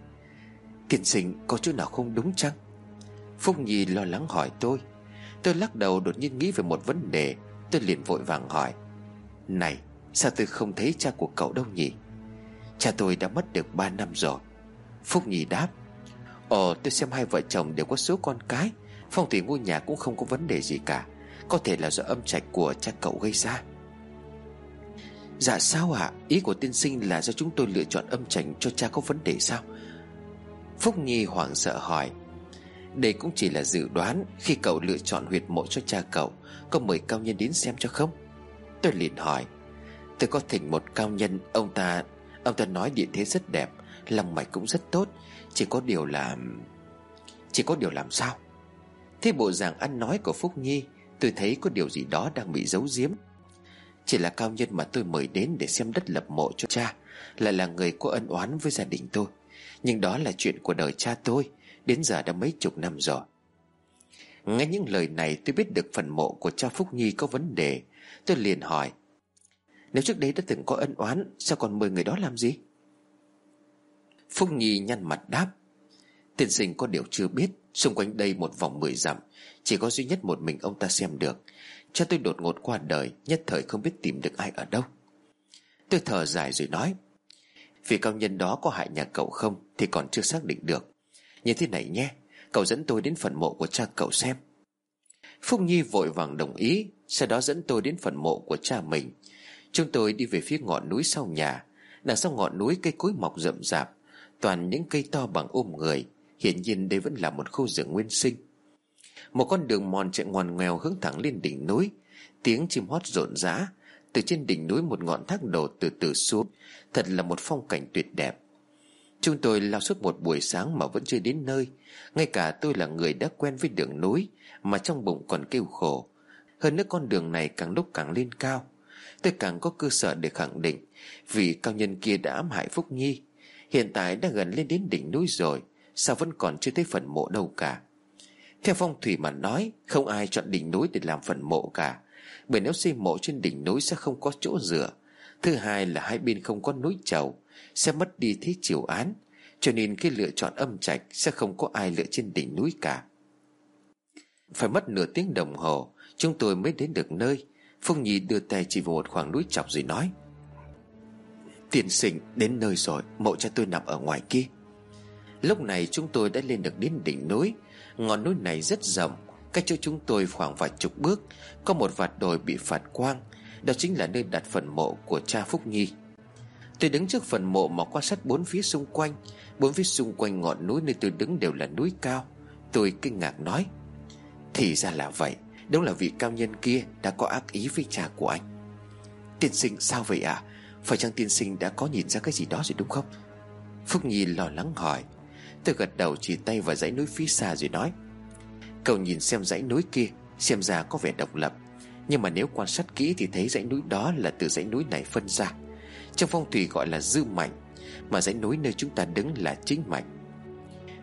Tiên sinh, có chỗ nào không đúng chăng? Phúc Nhi lo lắng hỏi tôi. Tôi lắc đầu đột nhiên nghĩ về một vấn đề. Tôi liền vội vàng hỏi. Này, sao tôi không thấy cha của cậu đâu nhỉ? Cha tôi đã mất được 3 năm rồi. Phúc Nhi đáp. Ồ, tôi xem hai vợ chồng đều có số con cái. Phong thủy ngôi nhà cũng không có vấn đề gì cả. Có thể là do âm trạch của cha cậu gây ra. Dạ sao ạ? À? Ý của tiên sinh là do chúng tôi lựa chọn âm trành cho cha có vấn đề sao? Phúc Nhi hoảng sợ hỏi. Đây cũng chỉ là dự đoán Khi cậu lựa chọn huyệt mộ cho cha cậu, Có mời cao nhân đến xem cho không? Tôi liền hỏi. Tôi có thỉnh một cao nhân, Ông ta Ông ta nói địa thế rất đẹp, Lòng mạch cũng rất tốt, Chỉ có điều là, Chỉ có điều làm sao? Thế bộ dạng ăn nói của Phúc Nhi, Tôi thấy có điều gì đó đang bị giấu giếm. Chỉ là cao nhân mà tôi mời đến Để xem đất lập mộ cho cha, Lại là người có ân oán với gia đình tôi. Nhưng đó là chuyện của đời cha tôi, Đến giờ đã mấy chục năm rồi. Nghe những lời này, tôi biết được phần mộ của cha Phúc Nhi có vấn đề. Tôi liền hỏi, Nếu trước đây đã từng có ân oán, Sao còn mời người đó làm gì? Phúc Nhi nhăn mặt đáp, Tiên sinh có điều chưa biết, Xung quanh đây một vòng mười dặm, Chỉ có duy nhất một mình ông ta xem được. Cha tôi đột ngột qua đời, Nhất thời không biết tìm được ai ở đâu. Tôi thở dài rồi nói, Vì công nhân đó có hại nhà cậu không Thì còn chưa xác định được. Như thế này nhé, Cậu dẫn tôi đến phần mộ của cha cậu xem. Phúc Nhi vội vàng đồng ý, Sau đó dẫn tôi đến phần mộ của cha mình. Chúng tôi đi về phía ngọn núi sau nhà. Đằng sau ngọn núi cây cối mọc rậm rạp, Toàn những cây to bằng ôm người. Hiển nhiên đây vẫn là một khu rừng nguyên sinh. Một con đường mòn chạy ngoằn ngoèo hướng thẳng lên đỉnh núi. Tiếng chim hót rộn rã. Từ trên đỉnh núi một ngọn thác đổ từ từ xuống. Thật là một phong cảnh tuyệt đẹp. Chúng tôi lao suốt một buổi sáng mà vẫn chưa đến nơi. Ngay cả tôi là người đã quen với đường núi, Mà trong bụng còn kêu khổ. Hơn nữa con đường này càng lúc càng lên cao. Tôi càng có cơ sở để khẳng định, Vì cao nhân kia đã ám hại Phúc Nhi. Hiện tại đã gần lên đến đỉnh núi rồi, Sao vẫn còn chưa thấy phần mộ đâu cả. Theo phong thủy mà nói, Không ai chọn đỉnh núi để làm phần mộ cả. Bởi nếu xây mộ trên đỉnh núi sẽ không có chỗ dựa. Thứ hai là hai bên không có núi trầu Sẽ mất đi thế chiều án. Cho nên khi lựa chọn âm trạch Sẽ không có ai lựa trên đỉnh núi cả. Phải mất nửa tiếng đồng hồ, Chúng tôi mới đến được nơi. Phương Nhi đưa tay chỉ vào một khoảng núi chọc rồi nói tiền sinh, đến nơi rồi, Mộ cha tôi nằm ở ngoài kia. Lúc này chúng tôi đã lên được đến đỉnh núi. Ngọn núi này rất rộng, Cách chỗ chúng tôi khoảng vài chục bước, Có một vạt đồi bị phạt quang. Đó chính là nơi đặt phần mộ của cha Phúc Nhi. Tôi đứng trước phần mộ mà quan sát bốn phía xung quanh. Bốn phía xung quanh ngọn núi nơi tôi đứng đều là núi cao. Tôi kinh ngạc nói, Thì ra là vậy, Đúng là vị cao nhân kia đã có ác ý với cha của anh. Tiên sinh, sao vậy ạ? À? Phải chăng tiên sinh đã có nhìn ra cái gì đó rồi đúng không? Phúc Nhi lo lắng hỏi. Tôi gật đầu chỉ tay vào dãy núi phía xa rồi nói, Cậu nhìn xem dãy núi kia, Xem ra có vẻ độc lập. Nhưng mà nếu quan sát kỹ thì thấy dãy núi đó là từ dãy núi này phân ra. Trong phong thủy gọi là dư mảnh Mà dãy núi nơi chúng ta đứng là chính mạch.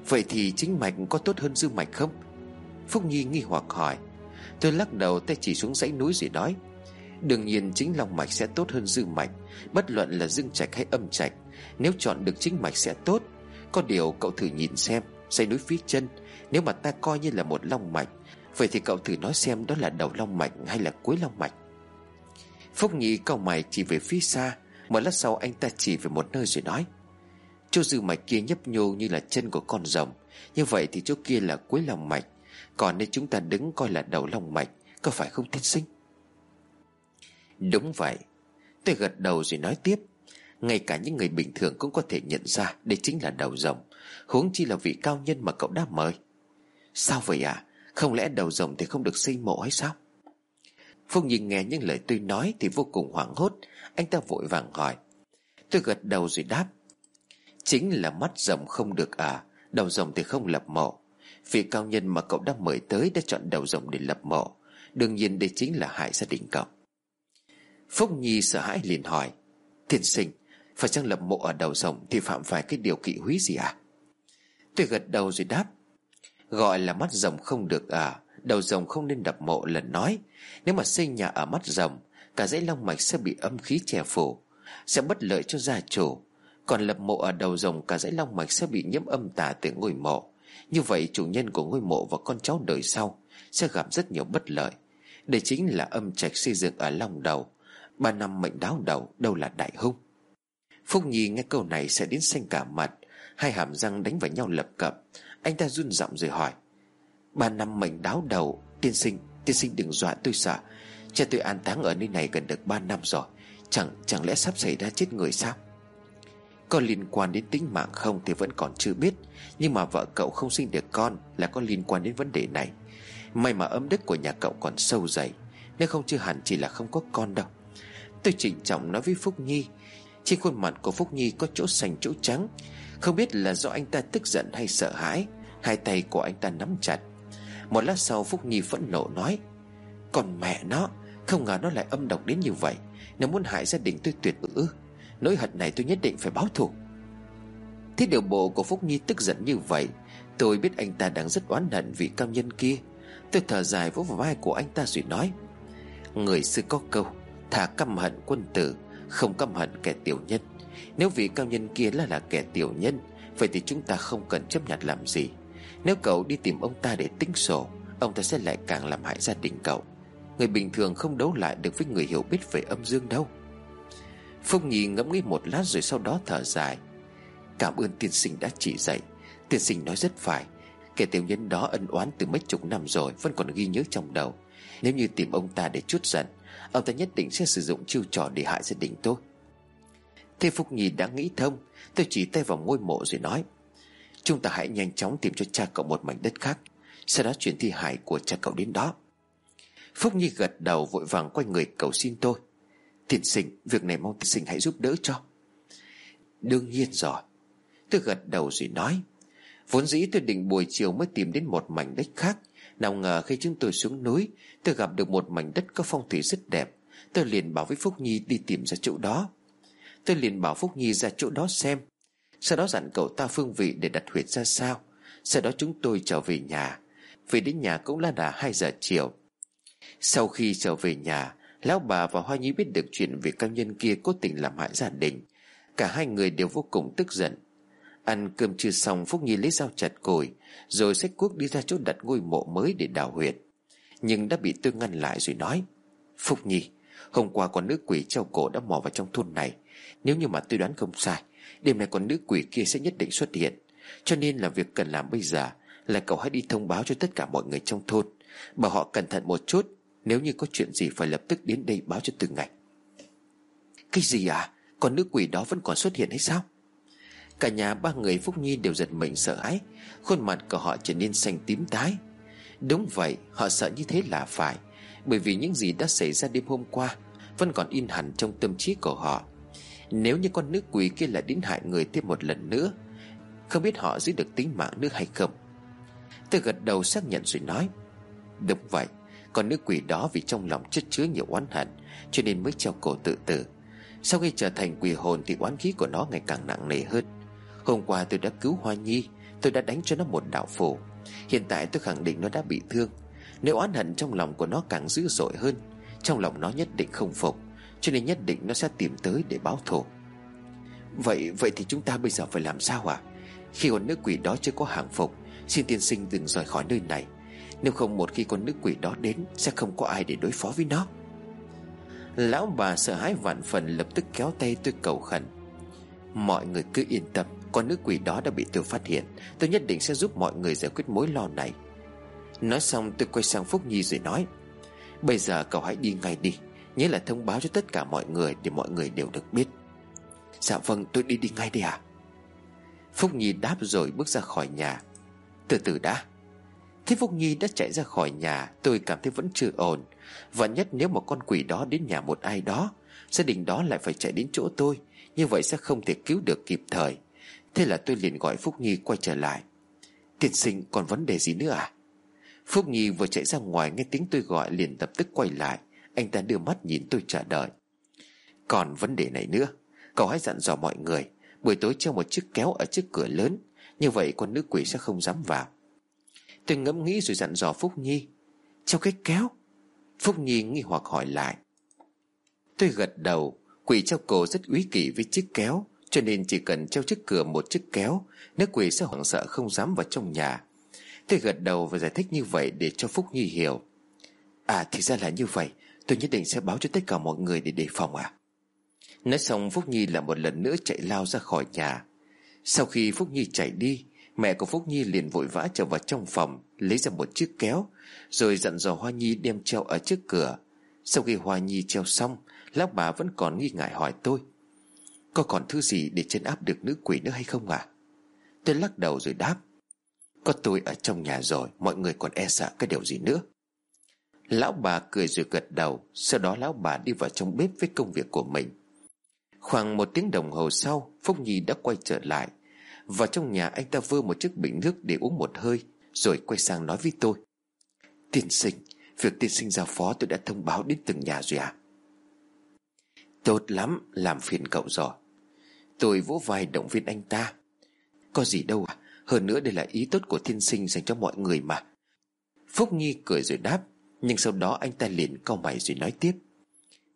Vậy thì chính mạch có tốt hơn dư mạch không? Phúc Nhi nghi hoặc hỏi. Tôi lắc đầu tay chỉ xuống dãy núi rồi nói, Đương nhiên chính long mạch sẽ tốt hơn dư mạch, Bất luận là dương trạch hay âm trạch. Nếu chọn được chính mạch sẽ tốt có điều cậu thử nhìn xem dây núi phía chân, Nếu mà ta coi như là một long mạch, Vậy thì cậu thử nói xem đó là đầu long mạch hay là cuối long mạch? Phúc Nhi cau mày chỉ về phía xa, Một lát sau anh ta chỉ về một nơi rồi nói, Chỗ dư mạch kia nhấp nhô như là chân của con rồng, Như vậy thì chỗ kia là cuối lòng mạch, Còn nơi chúng ta đứng coi là đầu lòng mạch, Có phải không tiên sinh? Đúng vậy. Tôi gật đầu rồi nói tiếp ngay cả những người bình thường cũng có thể nhận ra Đây chính là đầu rồng. Huống chi là vị cao nhân mà cậu đã mời. Sao vậy à? Không lẽ đầu rồng thì không được xây mộ hay sao? Phong nhìn nghe những lời tôi nói Thì vô cùng hoảng hốt. Anh ta vội vàng hỏi Tôi gật đầu rồi đáp. Chính là mắt rồng không được à. Đầu rồng thì không lập mộ. Vị cao nhân mà cậu đã mời tới Đã chọn đầu rồng để lập mộ. Đương nhiên đây chính là hại gia đình cậu. Phúc Nhi sợ hãi liền hỏi. Thiên sinh phải chăng lập mộ ở đầu rồng Thì phạm phải cái điều kỵ húy gì à? Tôi gật đầu rồi đáp, Gọi là mắt rồng không được à Đầu rồng không nên đập mộ lần nói. Nếu mà xây nhà ở mắt rồng, Cả dãy long mạch sẽ bị âm khí che phủ, Sẽ bất lợi cho gia chủ. Còn lập mộ ở đầu rồng, cả dãy long mạch sẽ bị nhiễm âm tà từ ngôi mộ. Như vậy chủ nhân của ngôi mộ và con cháu đời sau Sẽ gặp rất nhiều bất lợi. Đây chính là âm trạch xây dựng ở long đầu. Ba năm mệnh đáo đầu, đâu là đại hung. Phúc Nhi nghe câu này sẽ đến xanh cả mặt Hai hàm răng đánh vào nhau lập cập. Anh ta run giọng rồi hỏi Ba năm mình đáo đầu Tiên sinh, tiên sinh đừng dọa tôi sợ. Cha tôi an táng ở nơi này gần được ba năm rồi Chẳng chẳng lẽ sắp xảy ra chết người sao? Có liên quan đến tính mạng không thì vẫn còn chưa biết Nhưng mà vợ cậu không sinh được con Là có liên quan đến vấn đề này. May mà âm đức của nhà cậu còn sâu dày Nếu không chưa hẳn chỉ là không có con đâu. Tôi trịnh trọng nói với Phúc Nhi trên khuôn mặt của Phúc Nhi có chỗ xanh, chỗ trắng. Không biết là do anh ta tức giận hay sợ hãi, Hai tay của anh ta nắm chặt. Một lát sau Phúc Nhi phẫn nộ nói Còn mẹ nó, Không ngờ nó lại âm độc đến như vậy. Nó muốn hại gia đình tôi tuyệt ư? Nỗi hận này tôi nhất định phải báo thù. Thế điều bộ của Phúc Nhi tức giận như vậy, Tôi biết anh ta đang rất oán hận vì cao nhân kia. Tôi thở dài vỗ vào vai của anh ta rồi nói, Người xưa có câu thả căm hận quân tử không căm hận kẻ tiểu nhân. Nếu vị cao nhân kia là là kẻ tiểu nhân, Vậy thì chúng ta không cần chấp nhận làm gì. Nếu cậu đi tìm ông ta để tính sổ, Ông ta sẽ lại càng làm hại gia đình cậu. Người bình thường không đấu lại được với người hiểu biết về âm dương đâu. Phong Nhi ngẫm nghĩ một lát rồi sau đó thở dài. Cảm ơn tiên sinh đã chỉ dạy. Tiên sinh nói rất phải. Kẻ tiểu nhân đó ân oán từ mấy chục năm rồi, Vẫn còn ghi nhớ trong đầu. Nếu như tìm ông ta để chút giận Ông ta nhất định sẽ sử dụng chiêu trò để hại gia đình tôi. Thế Phúc Nhi đã nghĩ thông, Tôi chỉ tay vào ngôi mộ rồi nói, Chúng ta hãy nhanh chóng tìm cho cha cậu một mảnh đất khác, Sau đó chuyển thi hài của cha cậu đến đó. Phúc Nhi gật đầu vội vàng quay người cầu xin tôi thiền sinh, Việc này mong thiền sinh hãy giúp đỡ cho. Đương nhiên rồi. Tôi gật đầu rồi nói, Vốn dĩ tôi định buổi chiều mới tìm đến một mảnh đất khác nào ngờ khi chúng tôi xuống núi, Tôi gặp được một mảnh đất có phong thủy rất đẹp. Tôi liền bảo với Phúc Nhi đi tìm ra chỗ đó. Tôi liền bảo Phúc Nhi ra chỗ đó xem. Sau đó dặn cậu ta phương vị để đặt huyệt ra sao. Sau đó chúng tôi trở về nhà. Về đến nhà cũng là đã 2 giờ chiều. Sau khi trở về nhà, Lão bà và Hoa Nhi biết được chuyện Việc cao nhân kia cố tình làm hại gia đình. Cả hai người đều vô cùng tức giận. Ăn cơm chưa xong, Phúc Nhi lấy dao chặt cồi. Rồi xách cuốc đi ra chỗ đặt ngôi mộ mới để đào huyệt. Nhưng đã bị tư ngăn lại rồi nói, Phúc Nhi, Hôm qua con nữ quỷ treo cổ đã mò vào trong thôn này. Nếu như mà tôi đoán không sai, Đêm nay con nữ quỷ kia sẽ nhất định xuất hiện. Cho nên là việc cần làm bây giờ Là cậu hãy đi thông báo cho tất cả mọi người trong thôn. Bảo họ cẩn thận một chút, nếu như có chuyện gì phải lập tức đến đây báo cho từng ngày Cái gì à? Con nữ quỷ đó vẫn còn xuất hiện hay sao? Cả nhà ba người Phúc Nhi đều giật mình sợ hãi. Khuôn mặt của họ trở nên xanh tím tái. Đúng vậy, Họ sợ như thế là phải, Bởi vì những gì đã xảy ra đêm hôm qua Vẫn còn in hẳn trong tâm trí của họ. Nếu như con nữ quỷ kia lại đến hại người thêm một lần nữa, Không biết họ giữ được tính mạng nữa hay không? Tôi gật đầu xác nhận rồi nói, Đúng vậy, con nữ quỷ đó vì trong lòng chất chứa nhiều oán hận Cho nên mới treo cổ tự tử. Sau khi trở thành quỷ hồn Thì oán khí của nó ngày càng nặng nề hơn. Hôm qua tôi đã cứu Hoa Nhi, Tôi đã đánh cho nó một đạo phù. Hiện tại tôi khẳng định nó đã bị thương. Nếu oán hận trong lòng của nó càng dữ dội hơn, Trong lòng nó nhất định không phục, Cho nên nhất định nó sẽ tìm tới để báo thù. Vậy vậy thì chúng ta bây giờ phải làm sao à Khi con nữ quỷ đó chưa có hàng phục, Xin tiên sinh đừng rời khỏi nơi này. Nếu không một khi con nữ quỷ đó đến, Sẽ không có ai để đối phó với nó. Lão bà sợ hãi vạn phần lập tức kéo tay tôi cầu khẩn. Mọi người cứ yên tâm. Con nữ quỷ đó đã bị tôi phát hiện. Tôi nhất định sẽ giúp mọi người giải quyết mối lo này. Nói xong, tôi quay sang Phúc Nhi rồi nói, Bây giờ cậu hãy đi ngay đi. Nhớ là thông báo cho tất cả mọi người Để mọi người đều được biết. Dạ vâng tôi đi đi ngay đi à Phúc Nhi đáp rồi bước ra khỏi nhà. Từ từ đã. Thế Phúc Nhi đã chạy ra khỏi nhà, Tôi cảm thấy vẫn chưa ổn. Và nhất nếu một con quỷ đó đến nhà một ai đó, Gia đình đó lại phải chạy đến chỗ tôi. Như vậy sẽ không thể cứu được kịp thời. Thế là tôi liền gọi Phúc Nhi quay trở lại. Tiên sinh, còn vấn đề gì nữa à? Phúc Nhi vừa chạy ra ngoài Nghe tiếng tôi gọi liền lập tức quay lại. Anh ta đưa mắt nhìn tôi trả đợi. Còn vấn đề này nữa. Cậu hãy dặn dò mọi người, Buổi tối treo một chiếc kéo ở trước cửa lớn, Như vậy con nữ quỷ sẽ không dám vào. Tôi ngẫm nghĩ rồi dặn dò Phúc Nhi, Treo cái kéo? Phúc Nhi nghi hoặc hỏi lại. Tôi gật đầu, Quỷ treo cổ rất úy kỷ với chiếc kéo. Cho nên chỉ cần treo trước cửa một chiếc kéo Nữ quỷ sẽ hoảng sợ không dám vào trong nhà. Tôi gật đầu và giải thích như vậy Để cho Phúc Nhi hiểu. À thì ra là như vậy. Tôi nhất định sẽ báo cho tất cả mọi người để đề phòng à Nói xong, Phúc Nhi là một lần nữa chạy lao ra khỏi nhà. Sau khi Phúc Nhi chạy đi, Mẹ của Phúc Nhi liền vội vã trở vào trong phòng, Lấy ra một chiếc kéo, Rồi dặn dò Hoa Nhi đem treo ở trước cửa. Sau khi Hoa Nhi treo xong, Lão bà vẫn còn nghi ngại hỏi tôi có còn thứ gì để chấn áp được nữ quỷ nữa hay không à Tôi lắc đầu rồi đáp. Có tôi ở trong nhà rồi, Mọi người còn e sợ cái điều gì nữa? Lão bà cười rồi gật đầu, Sau đó lão bà đi vào trong bếp với công việc của mình. Khoảng một tiếng đồng hồ sau, Phúc Nhi đã quay trở lại. Vào trong nhà, anh ta vơ một chiếc bình nước để uống một hơi, Rồi quay sang nói với tôi. Tiên sinh, Việc tiên sinh giao phó tôi đã thông báo đến từng nhà rồi à Tốt lắm, Làm phiền cậu rồi. Tôi vỗ vai động viên anh ta. Có gì đâu à Hơn nữa đây là ý tốt của thiên sinh dành cho mọi người mà. Phúc Nhi cười rồi đáp, Nhưng sau đó anh ta liền cau mày rồi nói tiếp.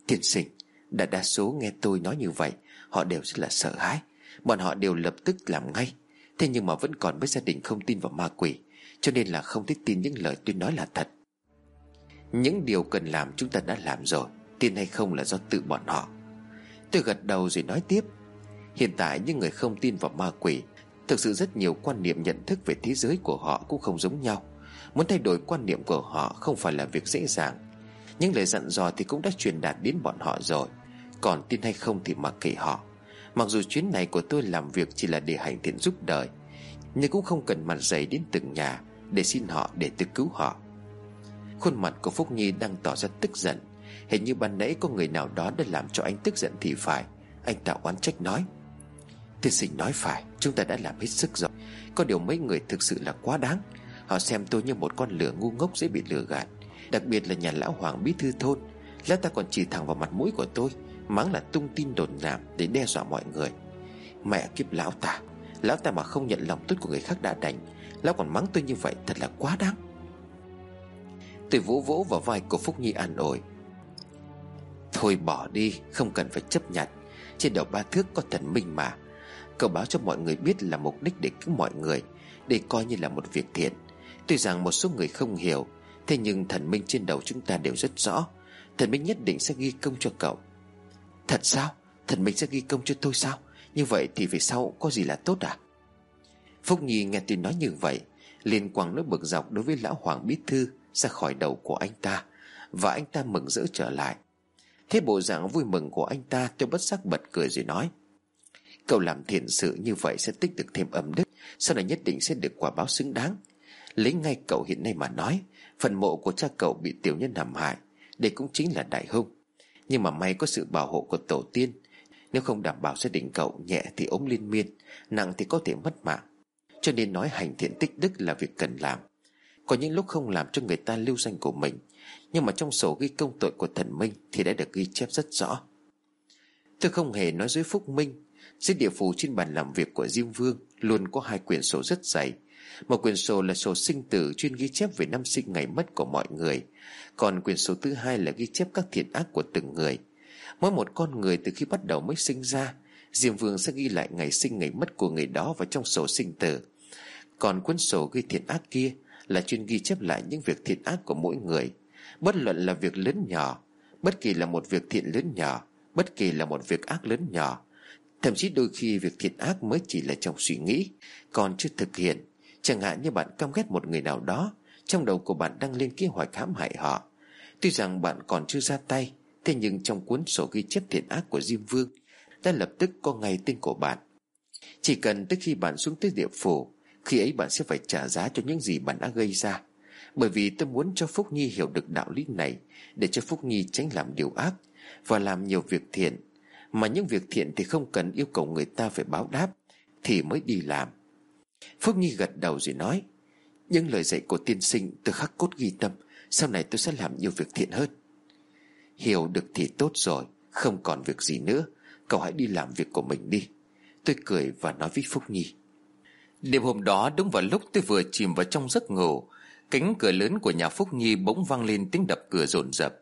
Thiên sinh đã đa số nghe tôi nói như vậy, Họ đều rất là sợ hãi. Bọn họ đều lập tức làm ngay. Thế nhưng mà vẫn còn mấy gia đình không tin vào ma quỷ, Cho nên là không thể tin những lời tôi nói là thật. Những điều cần làm chúng ta đã làm rồi, Tin hay không là do tự bọn họ. Tôi gật đầu rồi nói tiếp. Hiện tại những người không tin vào ma quỷ, Thực sự rất nhiều quan niệm nhận thức về thế giới của họ cũng không giống nhau. Muốn thay đổi quan niệm của họ không phải là việc dễ dàng. Những lời dặn dò thì cũng đã truyền đạt đến bọn họ rồi. Còn tin hay không thì mặc kệ họ. Mặc dù chuyến này của tôi làm việc chỉ là để hành thiện giúp đời, Nhưng cũng không cần mặt dày đến từng nhà Để xin họ để tôi cứu họ. Khuôn mặt của Phúc Nhi đang tỏ ra tức giận. Hình như ban nãy có người nào đó đã làm cho anh tức giận thì phải. Anh ta oán trách nói. Tiên sinh nói phải, Chúng ta đã làm hết sức rồi. Có điều mấy người thực sự là quá đáng. Họ xem tôi như một con lửa ngu ngốc dễ bị lừa gạt. Đặc biệt là nhà lão hoàng bí thư thôn. Lão ta còn chỉ thẳng vào mặt mũi của tôi, Mắng là tung tin đồn nhảm Để đe dọa mọi người. Mẹ kiếp lão ta Lão ta mà không nhận lòng tốt của người khác đã đành. Lão còn mắng tôi như vậy, thật là quá đáng. Tôi vỗ vỗ vào vai của Phúc Nhi an ủi. Thôi bỏ đi, Không cần phải chấp nhận. Trên đầu ba thước có thần minh mà. Cậu báo cho mọi người biết là mục đích để cứu mọi người, để coi như là một việc thiện. Tuy rằng một số người không hiểu, Thế nhưng thần minh trên đầu chúng ta đều rất rõ. Thần minh nhất định sẽ ghi công cho cậu. Thật sao? Thần minh sẽ ghi công cho tôi sao? Như vậy thì về sau có gì là tốt à? Phúc Nhi nghe tin nói như vậy, liền quăng nỗi bực dọc đối với lão hoàng bí thư Ra khỏi đầu của anh ta, Và anh ta mừng rỡ trở lại. Thế bộ dạng vui mừng của anh ta, Tôi bất sắc bật cười rồi nói Cậu làm thiện sự như vậy sẽ tích được thêm ấm đức, Sau này nhất định sẽ được quả báo xứng đáng. Lấy ngay cậu hiện nay mà nói, Phần mộ của cha cậu bị tiểu nhân hãm hại, Đây cũng chính là đại hung. Nhưng mà may có sự bảo hộ của tổ tiên, Nếu không đảm bảo gia đình cậu Nhẹ thì ốm liên miên, Nặng thì có thể mất mạng. Cho nên nói hành thiện tích đức là việc cần làm. Có những lúc không làm cho người ta lưu danh của mình, Nhưng mà trong sổ ghi công tội của thần minh Thì đã được ghi chép rất rõ. Tôi không hề nói dối Phúc Minh dưới địa phủ trên bàn làm việc của Diêm Vương Luôn có hai quyển sổ rất dày. Một quyển sổ là sổ sinh tử Chuyên ghi chép về năm sinh ngày mất của mọi người. Còn quyển sổ thứ hai là ghi chép các thiện ác của từng người. Mỗi một con người từ khi bắt đầu mới sinh ra, Diêm Vương sẽ ghi lại ngày sinh ngày mất của người đó vào trong sổ sinh tử. Còn cuốn sổ ghi thiện ác kia Là chuyên ghi chép lại những việc thiện ác của mỗi người. Bất luận là việc lớn nhỏ, Bất kỳ là một việc thiện lớn nhỏ, Bất kỳ là một việc ác lớn nhỏ Thậm chí đôi khi việc thiện ác mới chỉ là trong suy nghĩ, Còn chưa thực hiện. Chẳng hạn như bạn căm ghét một người nào đó, Trong đầu của bạn đang lên kế hoạch hãm hại họ. Tuy rằng bạn còn chưa ra tay, Thế nhưng trong cuốn sổ ghi chép thiện ác của Diêm Vương, Đã lập tức có ngay tên của bạn. Chỉ cần tới khi bạn xuống tới địa phủ, Khi ấy bạn sẽ phải trả giá cho những gì bạn đã gây ra. Bởi vì tôi muốn cho Phúc Nhi hiểu được đạo lý này, Để cho Phúc Nhi tránh làm điều ác Và làm nhiều việc thiện. Mà những việc thiện thì không cần yêu cầu người ta phải báo đáp, Thì mới đi làm. Phúc Nhi gật đầu rồi nói, Những lời dạy của tiên sinh tôi khắc cốt ghi tâm, Sau này tôi sẽ làm nhiều việc thiện hơn. Hiểu được thì tốt rồi, Không còn việc gì nữa. Cậu hãy đi làm việc của mình đi. Tôi cười và nói với Phúc Nhi Đêm hôm đó đúng vào lúc tôi vừa chìm vào trong giấc ngủ, Cánh cửa lớn của nhà Phúc Nhi bỗng vang lên tiếng đập cửa rồn rập.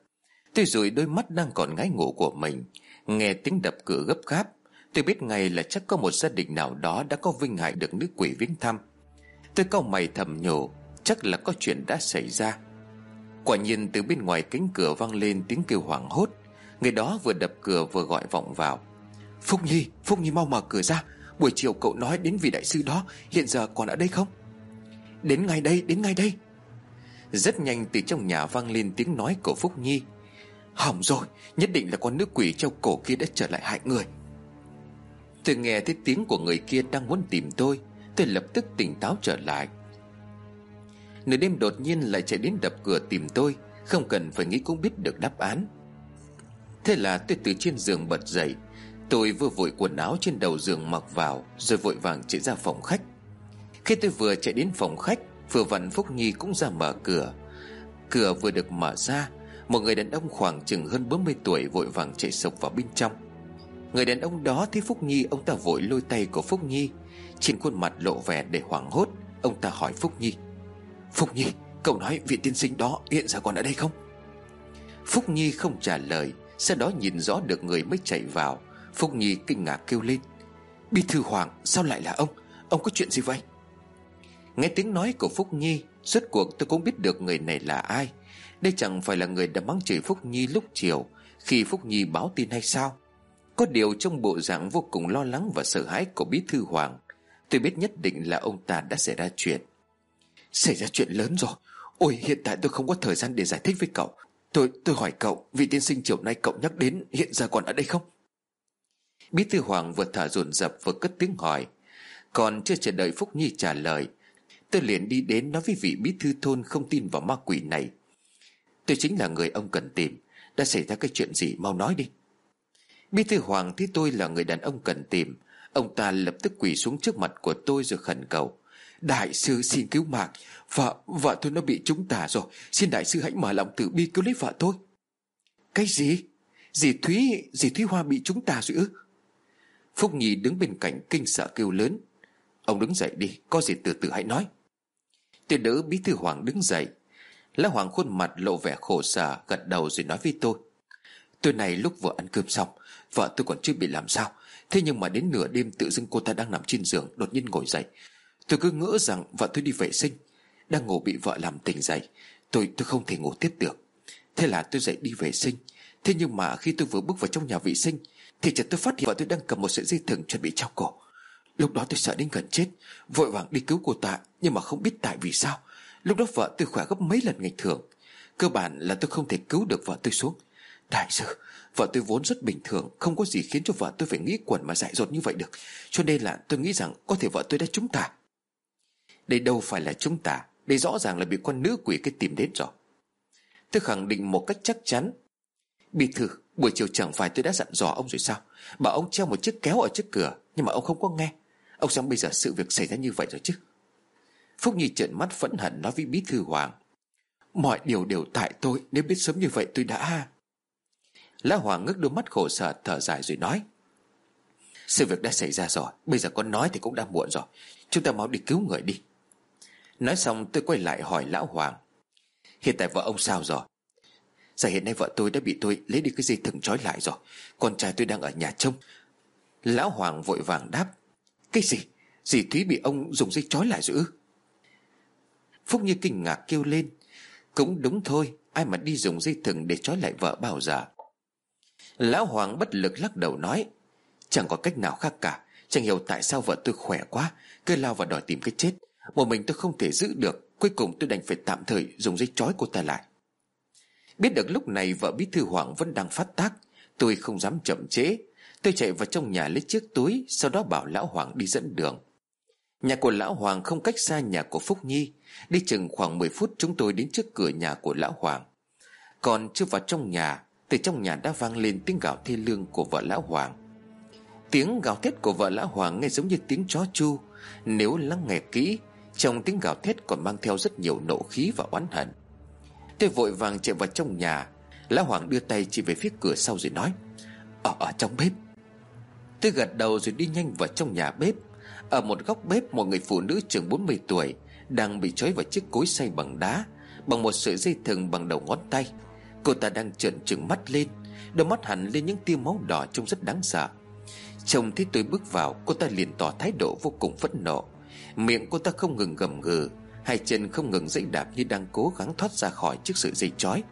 Tôi rủi đôi mắt đang còn ngái ngủ của mình. Nghe tiếng đập cửa gấp gáp Tôi biết ngay là chắc có một gia đình nào đó Đã có vinh hại được nữ quỷ viếng thăm. Tôi cau mày thầm nhủ Chắc là có chuyện đã xảy ra. Quả nhiên từ bên ngoài cánh cửa vang lên tiếng kêu hoảng hốt. Người đó vừa đập cửa vừa gọi vọng vào. Phúc Nhi, Phúc Nhi mau mở cửa ra. Buổi chiều cậu nói đến vị đại sư đó Hiện giờ còn ở đây không? Đến ngay đây, đến ngay đây. Rất nhanh từ trong nhà vang lên tiếng nói của Phúc Nhi. Hỏng rồi, nhất định là con nữ quỷ treo cổ kia đã trở lại hại người. Tôi nghe thấy tiếng của người kia đang muốn tìm tôi Tôi lập tức tỉnh táo trở lại. Nửa đêm đột nhiên lại chạy đến đập cửa tìm tôi Không cần phải nghĩ cũng biết được đáp án. Thế là tôi từ trên giường bật dậy Tôi vừa vội quần áo trên đầu giường mặc vào Rồi vội vàng chạy ra phòng khách. Khi tôi vừa chạy đến phòng khách Vừa vặn Phúc Nhi cũng ra mở cửa. Cửa vừa được mở ra một người đàn ông khoảng chừng hơn 40 tuổi Vội vàng chạy sộc vào bên trong. Người đàn ông đó thấy Phúc Nhi, Ông ta vội lôi tay của Phúc Nhi. Trên khuôn mặt lộ vẻ để hoảng hốt, Ông ta hỏi Phúc Nhi Phúc Nhi, Cậu nói vị tiên sinh đó hiện giờ còn ở đây không? Phúc Nhi không trả lời, Sau đó nhìn rõ được người mới chạy vào. Phúc Nhi kinh ngạc kêu lên, Bi thư hoàng, sao lại là ông? Ông có chuyện gì vậy? Nghe tiếng nói của Phúc Nhi Suốt cuộc tôi cũng biết được người này là ai. Đây chẳng phải là người đã mắng chửi Phúc Nhi lúc chiều, Khi Phúc Nhi báo tin hay sao? Có điều trong bộ dạng vô cùng lo lắng và sợ hãi của Bí Thư Hoàng. Tôi biết nhất định là ông ta đã xảy ra chuyện. Xảy ra chuyện lớn rồi. Ôi, hiện tại tôi không có thời gian để giải thích với cậu. Tôi tôi hỏi cậu, Vị tiên sinh chiều nay cậu nhắc đến Hiện giờ còn ở đây không? Bí thư Hoàng vừa thả dồn dập vừa cất tiếng hỏi. Còn chưa chờ đợi Phúc Nhi trả lời, Tôi liền đi đến nói với vị bí thư thôn không tin vào ma quỷ này. Tôi chính là người ông cần tìm. Đã xảy ra cái chuyện gì mau nói đi. Bí thư Hoàng thấy tôi là người đàn ông cần tìm. Ông ta lập tức quỳ xuống trước mặt của tôi rồi khẩn cầu. Đại sư xin cứu mạng. Vợ, vợ tôi nó bị trúng tà rồi. Xin đại sư hãy mở lòng từ bi cứu lấy vợ tôi. Cái gì? Dì Thúy, dì Thúy Hoa bị trúng tà rồi ư? Phúc Nhi đứng bên cạnh kinh sợ kêu lớn. Ông đứng dậy đi Có gì từ từ hãy nói. Tôi đỡ bí thư Hoàng đứng dậy lão Hoàng khuôn mặt lộ vẻ khổ sở, Gật đầu rồi nói với tôi. Tôi này lúc vừa ăn cơm xong, Vợ tôi còn chưa bị làm sao. Thế nhưng mà đến nửa đêm tự dưng cô ta đang nằm trên giường, Đột nhiên ngồi dậy. Tôi cứ ngỡ rằng vợ tôi đi vệ sinh, Đang ngủ bị vợ làm tỉnh dậy. Tôi tôi không thể ngủ tiếp được. Thế là tôi dậy đi vệ sinh. Thế nhưng mà khi tôi vừa bước vào trong nhà vệ sinh, Thì chợt tôi phát hiện vợ tôi đang cầm một sợi dây thừng chuẩn bị trao cổ. Lúc đó tôi sợ đến gần chết, Vội vàng đi cứu cô ta, Nhưng mà không biết tại vì sao. Lúc đó vợ tôi khỏe gấp mấy lần ngày thường. Cơ bản là tôi không thể cứu được vợ tôi xuống. Đại sư, Vợ tôi vốn rất bình thường, Không có gì khiến cho vợ tôi phải nghĩ quẩn mà dại dột như vậy được. Cho nên là tôi nghĩ rằng Có thể vợ tôi đã trúng tà. Đây đâu phải là trúng tà, Đây rõ ràng là bị con nữ quỷ cái tìm đến rồi. Tôi khẳng định một cách chắc chắn. Bị thư, Buổi chiều chẳng phải tôi đã dặn dò ông rồi sao? Bảo ông treo một chiếc kéo ở trước cửa, Nhưng mà ông không có nghe. Ông xem bây giờ sự việc xảy ra như vậy rồi chứ? Phúc Nhi trợn mắt phẫn hận nói với Bí Thư Hoàng, Mọi điều đều tại tôi, Nếu biết sớm như vậy tôi đã. Lá Hoàng ngước đôi mắt khổ sở thở dài rồi nói, Sự việc đã xảy ra rồi, Bây giờ con nói thì cũng đã muộn rồi. Chúng ta mau đi cứu người đi. Nói xong, tôi quay lại hỏi lão Hoàng, Hiện tại vợ ông sao rồi? Giờ hiện nay vợ tôi đã bị tôi lấy đi cái dây thừng trói lại rồi, Con trai tôi đang ở nhà trông. Lão Hoàng vội vàng đáp, Cái gì? Dì Thúy bị ông dùng dây trói lại rồi ư? Phúc như kinh ngạc kêu lên. Cũng đúng thôi, Ai mà đi dùng dây thừng để trói lại vợ bao giờ? Lão Hoàng bất lực lắc đầu nói, Chẳng có cách nào khác cả. Chẳng hiểu tại sao vợ tôi khỏe quá, Cứ lao vào đòi tìm cái chết. Một mình tôi không thể giữ được, Cuối cùng tôi đành phải tạm thời dùng dây trói cô ta lại. Biết được lúc này vợ bí thư Hoàng vẫn đang phát tác, Tôi không dám chậm chế Tôi chạy vào trong nhà lấy chiếc túi, Sau đó bảo lão Hoàng đi dẫn đường. Nhà của lão Hoàng không cách xa nhà của Phúc Nhi. Đi chừng khoảng 10 phút, chúng tôi đến trước cửa nhà của lão Hoàng. Còn chưa vào trong nhà, Từ trong nhà đã vang lên tiếng gào thê lương của vợ lão Hoàng. Tiếng gào thét của vợ lão Hoàng nghe giống như tiếng chó chu. Nếu lắng nghe kỹ, Trong tiếng gào thét còn mang theo rất nhiều nộ khí và oán hận. Tôi vội vàng chạy vào trong nhà. Lão Hoàng đưa tay chỉ về phía cửa sau rồi nói, Ở ở trong bếp. Tôi gật đầu rồi đi nhanh vào trong nhà bếp. Ở một góc bếp, một người phụ nữ chừng 40 tuổi Đang bị trói vào chiếc cối xay bằng đá, Bằng một sợi dây thừng bằng đầu ngón tay. Cô ta đang trợn trừng mắt lên, Đôi mắt hẳn lên những tia máu đỏ trông rất đáng sợ. Chồng thấy tôi bước vào, Cô ta liền tỏ thái độ vô cùng phẫn nộ. Miệng cô ta không ngừng gầm gừ, Hai chân không ngừng dãy đạp như đang cố gắng thoát ra khỏi chiếc sợi dây chói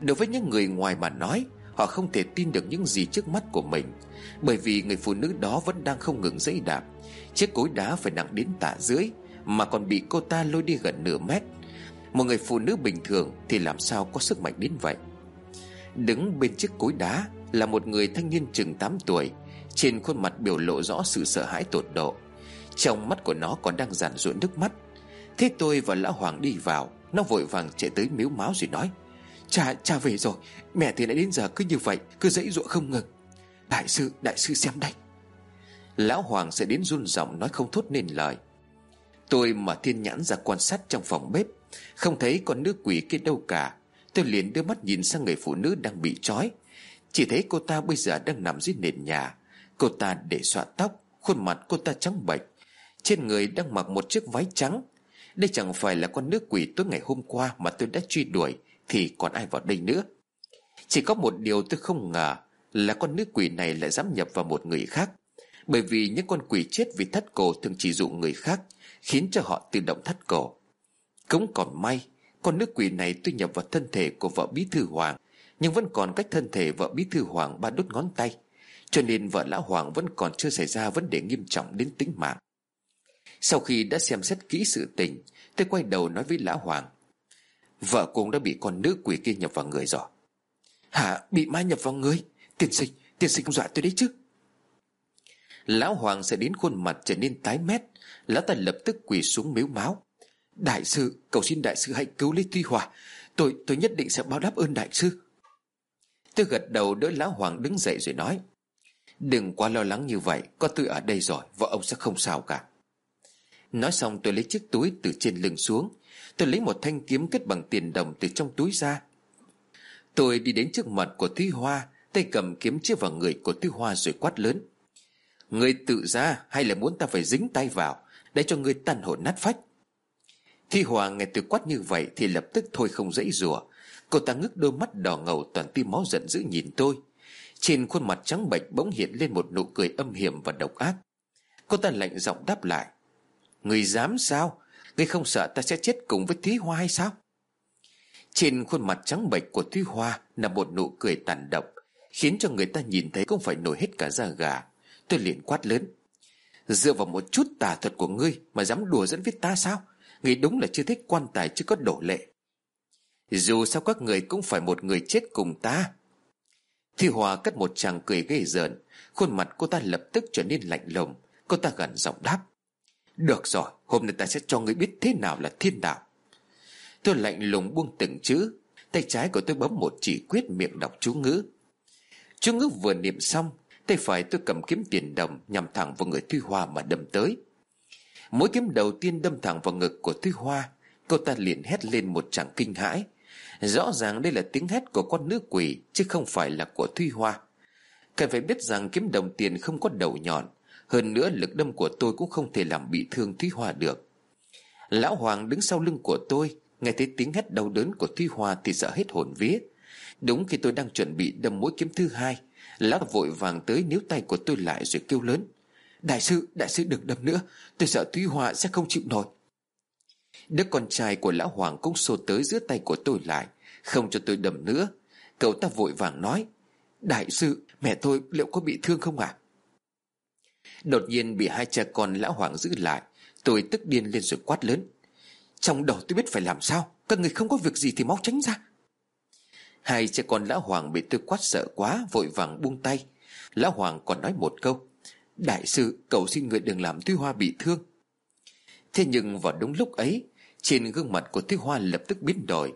Đối với những người ngoài mà nói, Họ không thể tin được những gì trước mắt của mình, Bởi vì người phụ nữ đó vẫn đang không ngừng dãy đạp. Chiếc cối đá phải nặng đến tả dưới Mà còn bị cô ta lôi đi gần nửa mét. Một người phụ nữ bình thường Thì làm sao có sức mạnh đến vậy? Đứng bên chiếc cối đá Là một người thanh niên chừng 8 tuổi Trên khuôn mặt biểu lộ rõ sự sợ hãi tột độ. Trong mắt của nó còn đang giản ruộng nước mắt. Thế tôi và lão Hoàng đi vào Nó vội vàng chạy tới miếu máu rồi nói Cha, cha về rồi Mẹ thì đã đến giờ cứ như vậy Cứ dãy ruộng không ngừng. Đại sư, đại sư xem đây. Lão Hoàng sẽ đến run giọng nói không thốt nên lời. Tôi mà thiên nhãn ra quan sát trong phòng bếp, Không thấy con nữ quỷ kia đâu cả. Tôi liền đưa mắt nhìn sang người phụ nữ đang bị trói. Chỉ thấy cô ta bây giờ đang nằm dưới nền nhà. Cô ta để xọa tóc, Khuôn mặt cô ta trắng bệch. Trên người đang mặc một chiếc váy trắng. Đây chẳng phải là con nữ quỷ tối ngày hôm qua Mà tôi đã truy đuổi, Thì còn ai vào đây nữa? Chỉ có một điều tôi không ngờ, Là con nữ quỷ này lại dám nhập vào một người khác. Bởi vì những con quỷ chết vì thắt cổ Thường chỉ dụ người khác, Khiến cho họ tự động thắt cổ. Cũng còn may, Con nước quỷ này tuy nhập vào thân thể của vợ bí thư Hoàng, Nhưng vẫn còn cách thân thể vợ bí thư Hoàng ba đốt ngón tay, Cho nên vợ lão Hoàng vẫn còn chưa xảy ra vấn đề nghiêm trọng đến tính mạng. Sau khi đã xem xét kỹ sự tình, Tôi quay đầu nói với lão Hoàng, Vợ cũng đã bị con nữ quỷ kia nhập vào người rồi. Hả? Bị ma nhập vào người? Tiên sinh Tiên sinh không dọa tôi đấy chứ? Lão Hoàng sẽ đến khuôn mặt trở nên tái mét. Lão ta lập tức quỳ xuống miếu máu. Đại sư, Cầu xin đại sư hãy cứu lấy Tuy Hòa. Tôi tôi nhất định sẽ báo đáp ơn đại sư. Tôi gật đầu đỡ lão Hoàng đứng dậy rồi nói, Đừng quá lo lắng như vậy, Có tôi ở đây rồi, Vợ ông sẽ không sao cả. Nói xong tôi lấy chiếc túi từ trên lưng xuống. Tôi lấy một thanh kiếm kết bằng tiền đồng từ trong túi ra. Tôi đi đến trước mặt của Thúy Hoa, Tay cầm kiếm chĩa vào người của Thúy Hoa rồi quát lớn Người tự ra hay là muốn ta phải dính tay vào, Để cho người tan hồn nát phách? Thi Hòa nghe tôi quát như vậy Thì lập tức thôi không dãy rủa. Cô ta ngước đôi mắt đỏ ngầu toàn tim máu giận dữ nhìn tôi. Trên khuôn mặt trắng bệch bỗng hiện lên một nụ cười âm hiểm và độc ác. Cô ta lạnh giọng đáp lại, Người dám sao? Người không sợ ta sẽ chết cùng với Thúy Hoa hay sao? Trên khuôn mặt trắng bệch của Thúy Hoa Là một nụ cười tàn độc, Khiến cho người ta nhìn thấy cũng phải nổi hết cả da gà. Tôi liền quát lớn. Dựa vào một chút tà thuật của ngươi Mà dám đùa dẫn với ta sao? Ngươi đúng là chưa thích quan tài chứ có đổ lệ. Dù sao các người cũng phải một người chết cùng ta. Thi Hòa cất một chàng cười ghê rợn. Khuôn mặt cô ta lập tức trở nên lạnh lùng. Cô ta gần giọng đáp. Được rồi, Hôm nay ta sẽ cho ngươi biết thế nào là thiên đạo. Tôi lạnh lùng buông từng chữ. Tay trái của tôi bấm một chỉ quyết miệng đọc chú ngữ. Chú ngữ vừa niệm xong Tay phải tôi cầm kiếm tiền đồng Nhằm thẳng vào người Thuy Hoa mà đâm tới. Mỗi kiếm đầu tiên đâm thẳng vào ngực của Thuy Hoa. Cô ta liền hét lên một tràng kinh hãi. Rõ ràng đây là tiếng hét của con nữ quỷ, Chứ không phải là của Thuy Hoa. Cần phải biết rằng kiếm đồng tiền không có đầu nhọn. Hơn nữa, lực đâm của tôi cũng không thể làm bị thương Thuy Hoa được. Lão Hoàng đứng sau lưng của tôi, Nghe thấy tiếng hét đau đớn của Thuy Hoa Thì sợ hết hồn vía. Đúng khi tôi đang chuẩn bị đâm mũi kiếm thứ hai Lão vội vàng tới níu tay của tôi lại rồi kêu lớn. Đại sư, đại sư đừng đâm nữa Tôi sợ Thúy Hoa sẽ không chịu nổi. Đứa con trai của lão Hoàng cũng xô tới giữa tay của tôi lại Không cho tôi đâm nữa. Cậu ta vội vàng nói Đại sư mẹ tôi liệu có bị thương không ạ? À? Đột nhiên bị hai cha con lão Hoàng giữ lại Tôi tức điên lên rồi quát lớn Trong đầu tôi biết phải làm sao Các người không có việc gì thì mau tránh ra. Hai cha con lão Hoàng bị tôi quát sợ quá, Vội vàng buông tay. Lão Hoàng còn nói một câu, Đại sư, cầu xin người đừng làm Tuy Hoa bị thương. Thế nhưng vào đúng lúc ấy, Trên gương mặt của Tuy Hoa lập tức biến đổi.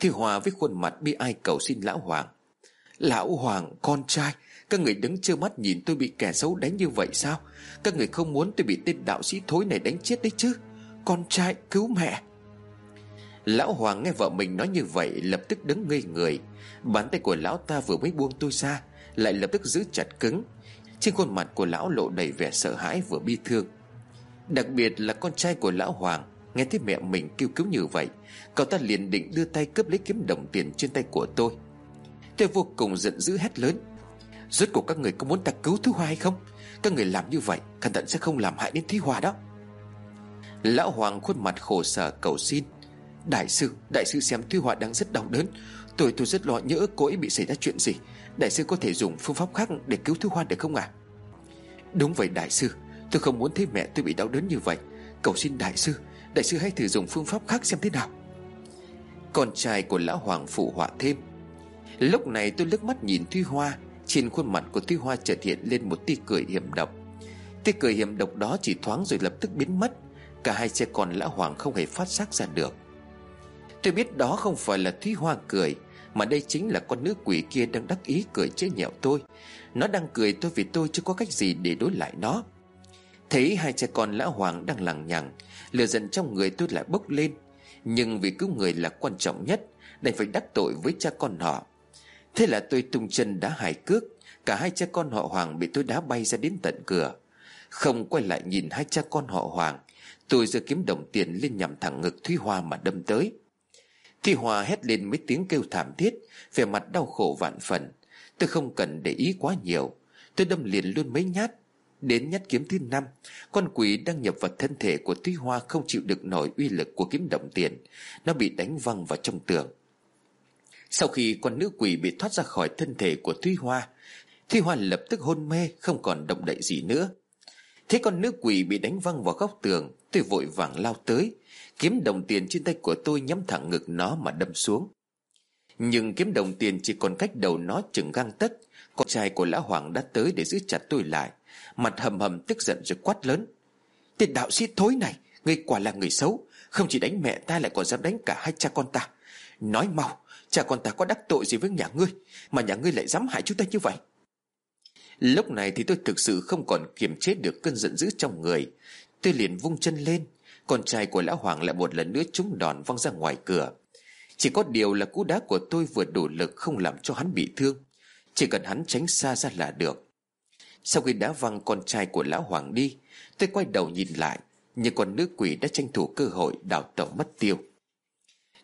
Tuy Hoa với khuôn mặt bi ai cầu xin lão Hoàng Lão Hoàng, con trai, Các người đứng trơ mắt nhìn tôi bị kẻ xấu đánh như vậy sao? Các người không muốn tôi bị tên đạo sĩ thối này đánh chết đấy chứ? Con trai, cứu mẹ. Lão Hoàng nghe vợ mình nói như vậy, Lập tức đứng ngây người. Bàn tay của lão ta vừa mới buông tôi ra, Lại lập tức giữ chặt cứng. Trên khuôn mặt của lão lộ đầy vẻ sợ hãi vừa bi thương. Đặc biệt là con trai của lão Hoàng, Nghe thấy mẹ mình kêu cứu như vậy, Cậu ta liền định đưa tay cướp lấy kiếm đồng tiền trên tay của tôi. Tôi vô cùng giận dữ hét lớn. Rốt cuộc các người có muốn ta cứu Thúy Hoa hay không? Các người làm như vậy, Cẩn thận sẽ không làm hại đến Thúy Hoa đó. Lão Hoàng khuôn mặt khổ sở cầu xin. Đại sư Đại sư xem Thuy Hoa đang rất đau đớn. Tôi tôi rất lo nhớ cô ấy bị xảy ra chuyện gì. Đại sư có thể dùng phương pháp khác để cứu Thuy Hoa được không ạ? À? Đúng vậy, đại sư. Tôi không muốn thấy mẹ tôi bị đau đớn như vậy. Cầu xin đại sư Đại sư hãy thử dùng phương pháp khác xem thế nào. Con trai của lão hoàng phụ họa thêm. Lúc này tôi lướt mắt nhìn Thuy Hoa Trên khuôn mặt của Thuy Hoa chợt hiện lên một tia cười hiểm độc. Tia cười hiểm độc đó chỉ thoáng rồi lập tức biến mất. Cả hai cha con lão hoàng không hề phát giác ra được. Tôi biết đó không phải là Thúy Hoa cười, Mà đây chính là con nữ quỷ kia đang đắc ý cười chế nhạo tôi. Nó đang cười tôi vì tôi chưa có cách gì để đối lại nó. Thấy hai cha con lão hoàng đang lằng nhằng, Lửa giận trong người tôi lại bốc lên. Nhưng vì cứu người là quan trọng nhất, Đành phải đắc tội với cha con họ. Thế là tôi tung chân đá hài cước, Cả hai cha con họ Hoàng bị tôi đá bay ra đến tận cửa. Không quay lại nhìn hai cha con họ Hoàng, Tôi giơ kiếm đồng tiền lên nhằm thẳng ngực Thúy Hoa mà đâm tới. Thi Hòa hét lên mấy tiếng kêu thảm thiết, Vẻ mặt đau khổ vạn phần. Tôi không cần để ý quá nhiều. Tôi đâm liền luôn mấy nhát. Đến nhát kiếm thứ năm, Con quỷ đang nhập vào thân thể của Thúy Hoa Không chịu được nổi uy lực của kiếm động tiền. Nó bị đánh văng vào trong tường. Sau khi con nữ quỷ bị thoát ra khỏi thân thể của Thúy Hoa Thúy Hoa lập tức hôn mê, Không còn động đậy gì nữa. Thế con nữ quỷ bị đánh văng vào góc tường, Tôi vội vàng lao tới. Kiếm đồng tiền trên tay của tôi nhắm thẳng ngực nó mà đâm xuống. Nhưng kiếm đồng tiền chỉ còn cách đầu nó chừng găng tấc. Con trai của lão hoàng đã tới để giữ chặt tôi lại. Mặt hầm hầm tức giận rồi quát lớn. Tên đạo sĩ thối này, Ngươi quả là người xấu. Không chỉ đánh mẹ ta lại còn dám đánh cả hai cha con ta. Nói mau, Cha con ta có đắc tội gì với nhà ngươi Mà nhà ngươi lại dám hại chúng ta như vậy? Lúc này thì tôi thực sự không còn kiềm chế được cơn giận dữ trong người. Tôi liền vung chân lên con trai của lão hoàng lại một lần nữa trúng đòn văng ra ngoài cửa. Chỉ có điều là cú đá của tôi vừa đủ lực không làm cho hắn bị thương. Chỉ cần hắn tránh xa ra là được. Sau khi đá văng con trai của lão hoàng đi, Tôi quay đầu nhìn lại Nhưng con nữ quỷ đã tranh thủ cơ hội đào tẩu mất tiêu.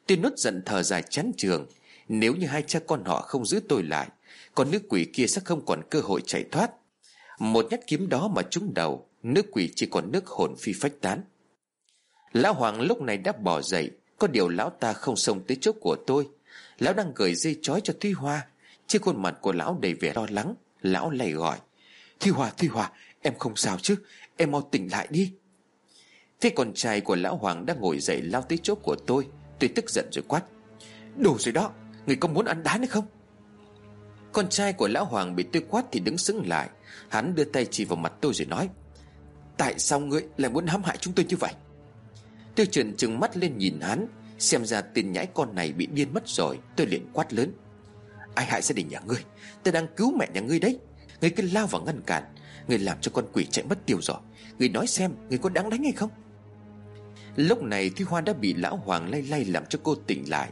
Tôi nốt giận thở dài chán trường, Nếu như hai cha con họ không giữ tôi lại, Con nữ quỷ kia sẽ không còn cơ hội chạy thoát. Một nhát kiếm đó mà trúng đầu, Nữ quỷ chỉ còn nước hồn phi phách tán. Lão Hoàng lúc này đã bỏ dậy. Có điều lão ta không xông tới chỗ của tôi. Lão đang gửi dây chói cho Thúy Hoa. Trên khuôn mặt của lão đầy vẻ lo lắng. Lão lay gọi Thi Hòa Thi Hòa Em không sao chứ? Em mau tỉnh lại đi. Thế con trai của lão Hoàng đang ngồi dậy lao tới chỗ của tôi. Tôi tức giận rồi quát Đủ rồi đó, Người có muốn ăn đá nữa không? Con trai của lão Hoàng bị tôi quát thì đứng sững lại. Hắn đưa tay chỉ vào mặt tôi rồi nói, Tại sao ngươi lại muốn hãm hại chúng tôi như vậy? Tôi trần trừng mắt lên nhìn hắn, Xem ra tên nhãi con này bị điên mất rồi, Tôi liền quát lớn. Ai hại gia đình nhà ngươi? Tôi đang cứu mẹ nhà ngươi đấy. Người cứ lao vào ngăn cản Người làm cho con quỷ chạy mất tiêu rồi. Người nói xem người có đáng đánh hay không? Lúc này Thúy Hoa đã bị lão Hoàng lay lay làm cho cô tỉnh lại.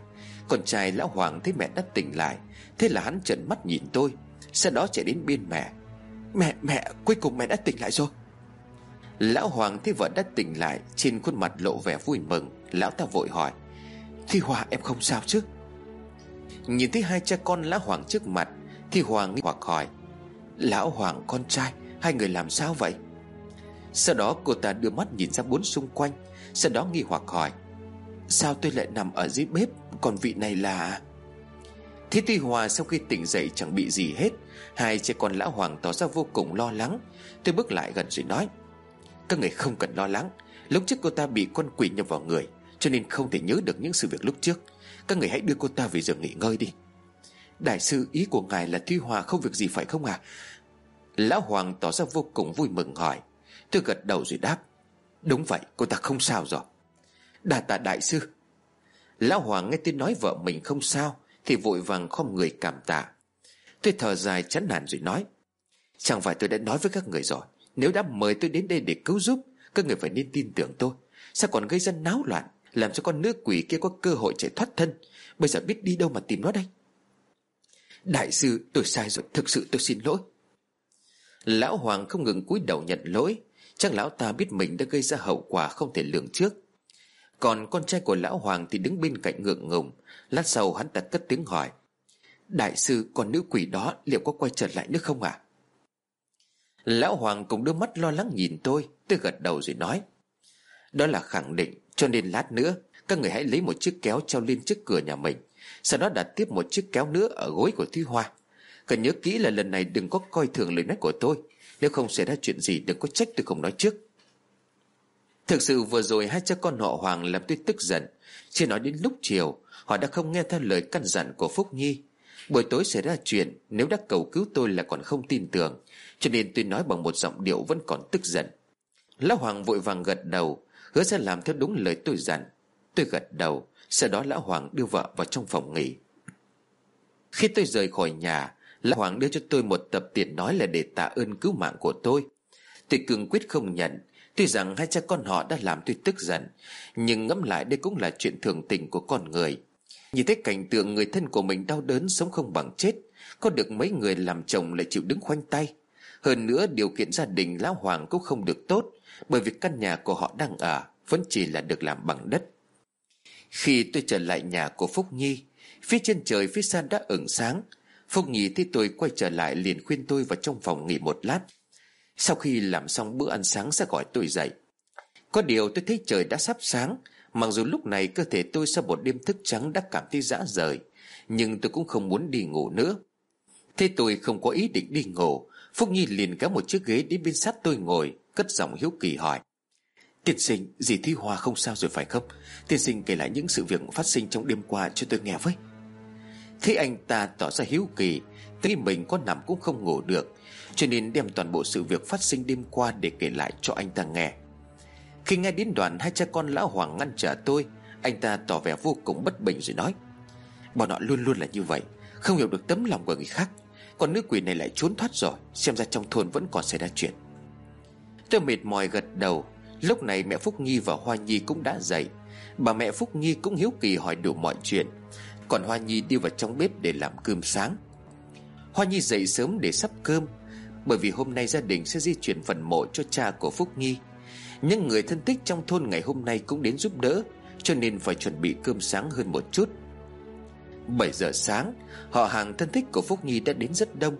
Con trai lão Hoàng thấy mẹ đã tỉnh lại, Thế là hắn trợn mắt nhìn tôi. Sau đó chạy đến bên mẹ. Mẹ mẹ, cuối cùng mẹ đã tỉnh lại rồi. Lão Hoàng thấy vợ đã tỉnh lại, Trên khuôn mặt lộ vẻ vui mừng. Lão ta vội hỏi, Thi Hòa, em không sao chứ? Nhìn thấy hai cha con Lão Hoàng trước mặt, Thi Hòa nghi hoặc hỏi, Lão Hoàng, con trai, Hai người làm sao vậy? Sau đó cô ta đưa mắt nhìn ra bốn xung quanh, Sau đó nghi hoặc hỏi, Sao tôi lại nằm ở dưới bếp? Còn vị này là Thế Tuy Hòa sau khi tỉnh dậy chẳng bị gì hết, Hai cha con lão Hoàng tỏ ra vô cùng lo lắng. Tôi bước lại gần rồi nói các người không cần lo lắng. Lúc trước cô ta bị con quỷ nhập vào người, Cho nên không thể nhớ được những sự việc lúc trước. Các người hãy đưa cô ta về giường nghỉ ngơi đi. Đại sư, ý của ngài là Thuy Hòa không việc gì phải không à Lão Hoàng tỏ ra vô cùng vui mừng hỏi. Tôi gật đầu rồi đáp. Đúng vậy, cô ta không sao rồi. Đà tạ đại sư. Lão Hoàng nghe tôi nói vợ mình không sao, Thì vội vàng không người cảm tạ. Tôi thở dài chán nản rồi nói. Chẳng phải tôi đã nói với các người rồi. Nếu đã mời tôi đến đây để cứu giúp, Các người phải nên tin tưởng tôi. Sao còn gây ra náo loạn, Làm cho con nữ quỷ kia có cơ hội chạy thoát thân? Bây giờ biết đi đâu mà tìm nó đây? Đại sư, tôi sai rồi, Thực sự tôi xin lỗi. Lão Hoàng không ngừng cúi đầu nhận lỗi. Chắc lão ta biết mình đã gây ra hậu quả không thể lường trước. Còn con trai của lão Hoàng thì đứng bên cạnh ngượng ngùng. Lát sau hắn ta cất tiếng hỏi. Đại sư còn nữ quỷ đó liệu có quay trở lại nữa không ạ? à? Lão Hoàng cũng đưa mắt lo lắng nhìn tôi Tôi gật đầu rồi nói. Đó là khẳng định, cho nên lát nữa, Các người hãy lấy một chiếc kéo treo lên trước cửa nhà mình. Sau đó đặt tiếp một chiếc kéo nữa ở gối của Thúy Hoa. Cần nhớ kỹ là lần này đừng có coi thường lời nói của tôi. Nếu không xảy ra chuyện gì, đừng có trách tôi không nói trước. Thực sự vừa rồi hai cha con họ Hoàng làm tôi tức giận. Chỉ nói đến lúc chiều, Họ đã không nghe theo lời căn dặn của Phúc Nhi. Buổi tối xảy ra chuyện, Nếu đã cầu cứu tôi là còn không tin tưởng. Cho nên tôi nói bằng một giọng điệu vẫn còn tức giận. Lão Hoàng vội vàng gật đầu, Hứa sẽ làm theo đúng lời tôi dặn. Tôi gật đầu, Sau đó Lão Hoàng đưa vợ vào trong phòng nghỉ. Khi tôi rời khỏi nhà, Lão Hoàng đưa cho tôi một tập tiền nói là để tạ ơn cứu mạng của tôi. Tôi cương quyết không nhận. Tuy rằng hai cha con họ đã làm tôi tức giận, Nhưng ngẫm lại đây cũng là chuyện thường tình của con người. Nhìn thấy cảnh tượng người thân của mình đau đớn sống không bằng chết, Có được mấy người làm chồng lại chịu đứng khoanh tay. Hơn nữa, điều kiện gia đình Lão Hoàng cũng không được tốt, Bởi vì căn nhà của họ đang ở Vẫn chỉ là được làm bằng đất. Khi tôi trở lại nhà của Phúc Nhi, Phía trên trời phía xa đã ửng sáng. Phúc Nhi thấy tôi quay trở lại liền khuyên tôi vào trong phòng nghỉ một lát. Sau khi làm xong bữa ăn sáng sẽ gọi tôi dậy. Có điều tôi thấy trời đã sắp sáng, Mặc dù lúc này cơ thể tôi sau một đêm thức trắng đã cảm thấy rã rời, Nhưng tôi cũng không muốn đi ngủ nữa. Thế tôi không có ý định đi ngủ Phúc Nhi liền kéo một chiếc ghế đến bên sát tôi ngồi Cất giọng hiếu kỳ hỏi. Tiên sinh, dì thi Hoa không sao rồi phải không? Tiên sinh kể lại những sự việc phát sinh trong đêm qua cho tôi nghe với. Thế anh ta tỏ ra hiếu kỳ Thấy mình có nằm cũng không ngủ được Cho nên đem toàn bộ sự việc phát sinh đêm qua Để kể lại cho anh ta nghe. Khi nghe đến đoạn hai cha con lão hoàng ngăn trở tôi Anh ta tỏ vẻ vô cùng bất bình rồi nói Bọn họ luôn luôn là như vậy Không hiểu được tấm lòng của người khác. Còn nữ quỷ này lại trốn thoát rồi, Xem ra trong thôn vẫn còn xảy ra chuyện. Tôi mệt mỏi gật đầu. Lúc này mẹ Phúc Nhi và Hoa Nhi cũng đã dậy. Bà mẹ Phúc Nhi cũng hiếu kỳ hỏi đủ mọi chuyện. Còn Hoa Nhi đi vào trong bếp để làm cơm sáng. Hoa Nhi dậy sớm để sắp cơm, Bởi vì hôm nay gia đình sẽ di chuyển phần mộ cho cha của Phúc Nhi Những người thân tích trong thôn ngày hôm nay cũng đến giúp đỡ, Cho nên phải chuẩn bị cơm sáng hơn một chút. 7 giờ sáng, Họ hàng thân thích của Phúc Nhi đã đến rất đông.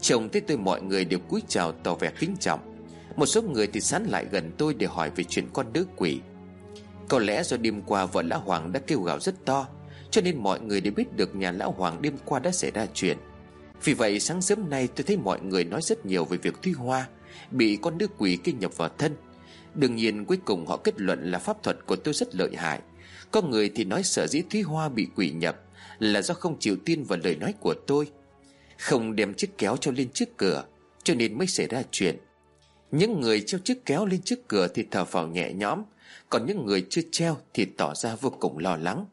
Chồng thấy tôi mọi người đều cúi chào tỏ vẻ kính trọng. Một số người thì sán lại gần tôi để hỏi về chuyện con nữ quỷ. Có lẽ do đêm qua vợ lão Hoàng đã kêu gào rất to, cho nên mọi người đều biết được nhà lão Hoàng đêm qua đã xảy ra chuyện. Vì vậy, sáng sớm nay tôi thấy mọi người nói rất nhiều về việc Thúy Hoa Bị con nữ quỷ kinh nhập vào thân. Đương nhiên, cuối cùng họ kết luận là pháp thuật của tôi rất lợi hại. Có người thì nói sở dĩ Thúy Hoa bị quỷ nhập là do không chịu tin vào lời nói của tôi. Không đem chiếc kéo cho lên trước cửa, Cho nên mới xảy ra chuyện. Những người treo chiếc kéo lên trước cửa thì thở phào nhẹ nhõm, Còn những người chưa treo thì tỏ ra vô cùng lo lắng.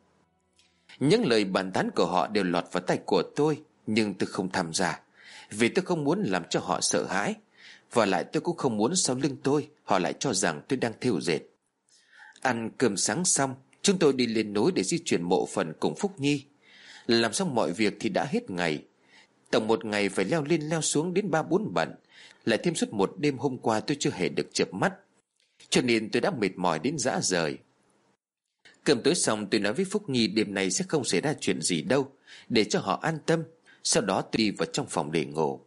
Những lời bàn tán của họ đều lọt vào tay của tôi, Nhưng tôi không tham gia, Vì tôi không muốn làm cho họ sợ hãi. Và lại tôi cũng không muốn sau lưng tôi, Họ lại cho rằng tôi đang thiêu dệt. Ăn cơm sáng xong, Chúng tôi đi lên núi để di chuyển mộ phần cùng Phúc Nhi. Làm xong mọi việc thì đã hết ngày. Tổng một ngày phải leo lên leo xuống đến ba bốn bận. Lại thêm suốt một đêm hôm qua tôi chưa hề được chợp mắt. Cho nên tôi đã mệt mỏi đến dã rời. Cơm tối xong tôi nói với Phúc Nhi đêm nay sẽ không xảy ra chuyện gì đâu Để cho họ an tâm. Sau đó tôi đi vào trong phòng để ngủ.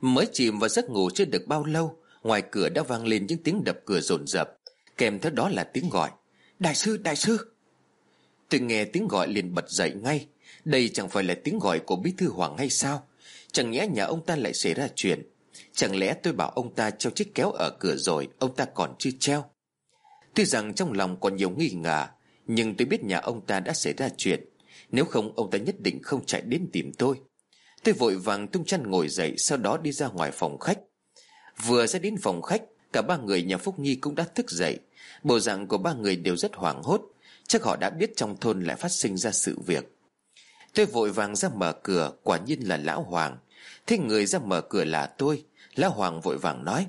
Mới chìm vào giấc ngủ chưa được bao lâu Ngoài cửa đã vang lên những tiếng đập cửa rồn rập. Kèm theo đó là tiếng gọi. Đại sư, đại sư! Tôi nghe tiếng gọi liền bật dậy ngay. Đây chẳng phải là tiếng gọi của bí thư Hoàng hay sao? Chẳng nhẽ nhà ông ta lại xảy ra chuyện. Chẳng lẽ tôi bảo ông ta treo chiếc kéo ở cửa rồi, Ông ta còn chưa treo? Tuy rằng trong lòng còn nhiều nghi ngờ, Nhưng tôi biết nhà ông ta đã xảy ra chuyện. Nếu không, ông ta nhất định không chạy đến tìm tôi. Tôi vội vàng tung chăn ngồi dậy, Sau đó đi ra ngoài phòng khách. Vừa ra đến phòng khách, Cả ba người nhà Phúc Nhi cũng đã thức dậy. Bộ dạng của ba người đều rất hoảng hốt. Chắc họ đã biết trong thôn lại phát sinh ra sự việc. Tôi vội vàng ra mở cửa, Quả nhiên là Lão Hoàng. Thế người ra mở cửa là tôi. Lão Hoàng vội vàng nói,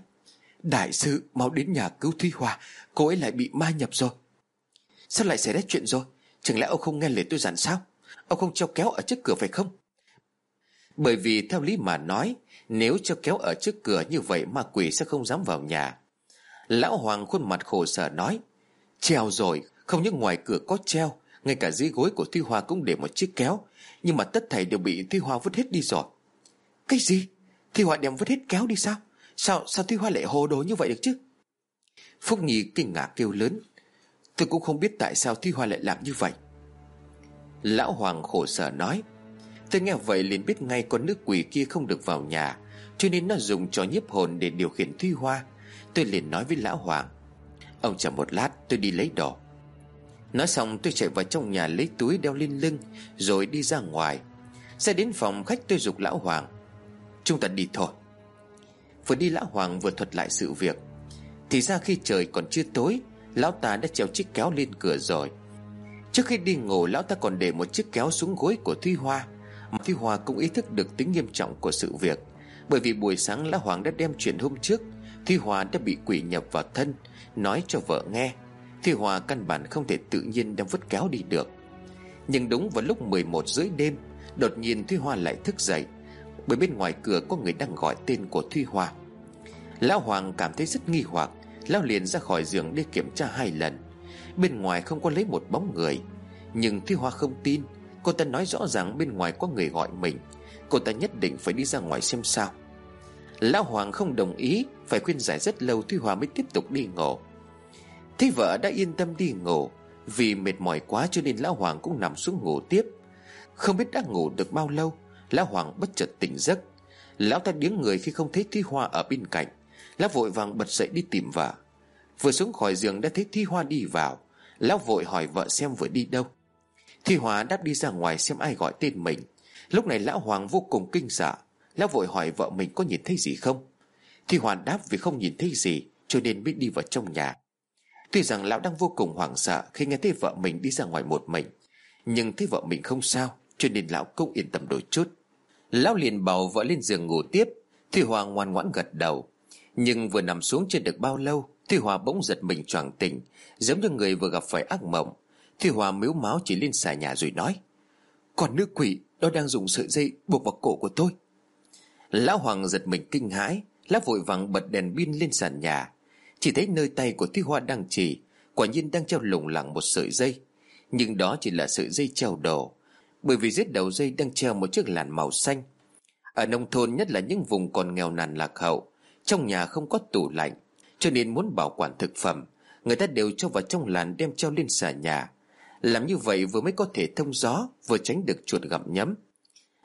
Đại sư, mau đến nhà cứu Thúy Hòa Cô ấy lại bị ma nhập rồi. Sao lại xảy ra chuyện rồi? Chẳng lẽ ông không nghe lời tôi dặn sao? Ông không treo kéo ở trước cửa phải không? Bởi vì theo lý mà nói, Nếu treo kéo ở trước cửa như vậy Ma quỷ sẽ không dám vào nhà. Lão Hoàng khuôn mặt khổ sở nói Treo rồi không những ngoài cửa có treo, Ngay cả dưới gối của Thuy Hoa cũng để một chiếc kéo. Nhưng mà tất thảy đều bị Thuy Hoa vứt hết đi rồi. Cái gì? Thuy Hoa đem vứt hết kéo đi sao? Sao sao Thuy Hoa lại hồ đồ như vậy được chứ? Phúc Nhi kinh ngạc kêu lớn. Tôi cũng không biết tại sao Thuy Hoa lại làm như vậy. Lão Hoàng khổ sở nói, Tôi nghe vậy liền biết ngay con nước quỷ kia không được vào nhà, Cho nên nó dùng trò nhiếp hồn để điều khiển Thuy Hoa. Tôi liền nói với Lão Hoàng, Ông chờ một lát, tôi đi lấy đồ. Nói xong tôi chạy vào trong nhà lấy túi đeo lên lưng, Rồi đi ra ngoài. Xe đến phòng khách tôi dục Lão Hoàng. Chúng ta đi thôi. Vừa đi Lão Hoàng vừa thuật lại sự việc. Thì ra khi trời còn chưa tối, Lão ta đã treo chiếc kéo lên cửa rồi. Trước khi đi ngủ, Lão ta còn để một chiếc kéo xuống gối của Thuy Hoa. Mà Thuy Hoa cũng ý thức được tính nghiêm trọng của sự việc. Bởi vì buổi sáng Lão Hoàng đã đem chuyện hôm trước Thuy Hoa đã bị quỷ nhập vào thân, Nói cho vợ nghe. Thì Hoa căn bản không thể tự nhiên đem vứt kéo đi được. Nhưng đúng vào lúc 11 rưỡi đêm, Đột nhiên Thuy Hoa lại thức dậy, Bởi bên ngoài cửa có người đang gọi tên của Thuy Hoa. Lão Hoàng cảm thấy rất nghi hoặc, Lão liền ra khỏi giường để kiểm tra hai lần. Bên ngoài không có lấy một bóng người, Nhưng Thuy Hoa không tin. Cô ta nói rõ ràng bên ngoài có người gọi mình, Cô ta nhất định phải đi ra ngoài xem sao. Lão Hoàng không đồng ý, Phải khuyên giải rất lâu Thuy Hoa mới tiếp tục đi ngủ. Thế vợ đã yên tâm đi ngủ. Vì mệt mỏi quá cho nên Lão Hoàng cũng nằm xuống ngủ tiếp. Không biết đã ngủ được bao lâu, Lão Hoàng bất chợt tỉnh giấc. Lão ta điếng người khi không thấy Thi Hoa ở bên cạnh. Lão vội vàng bật dậy đi tìm vợ. Vừa xuống khỏi giường đã thấy Thi Hoa đi vào. Lão vội hỏi vợ xem vừa đi đâu. Thi Hoa đáp đi ra ngoài xem ai gọi tên mình. Lúc này Lão Hoàng vô cùng kinh sợ. Lão vội hỏi vợ mình có nhìn thấy gì không? Thi Hoa đáp vì không nhìn thấy gì, Cho nên mới đi vào trong nhà. Tuy rằng lão đang vô cùng hoảng sợ Khi nghe thấy vợ mình đi ra ngoài một mình, Nhưng thấy vợ mình không sao, Cho nên lão cũng yên tâm đôi chút. Lão liền bảo vợ lên giường ngủ tiếp. Thi Hòa ngoan ngoãn gật đầu. Nhưng vừa nằm xuống chưa được bao lâu Thi hòa bỗng giật mình choàng tỉnh, Giống như người vừa gặp phải ác mộng. Thi hòa miếu máu chỉ lên xà nhà rồi nói Còn nữ quỷ, Đó đang dùng sợi dây buộc vào cổ của tôi. Lão Hoàng giật mình kinh hãi, Lão vội vàng bật đèn pin lên sàn nhà. Chỉ thấy nơi tay của Thi Hoa đang chỉ, Quả nhiên đang treo lủng lẳng một sợi dây. Nhưng đó chỉ là sợi dây treo đồ, Bởi vì dưới đầu dây đang treo một chiếc làn màu xanh. Ở nông thôn, nhất là những vùng còn nghèo nàn lạc hậu, Trong nhà không có tủ lạnh, Cho nên muốn bảo quản thực phẩm, Người ta đều cho vào trong làn đem treo lên xà nhà. Làm như vậy vừa mới có thể thông gió, Vừa tránh được chuột gặm nhấm.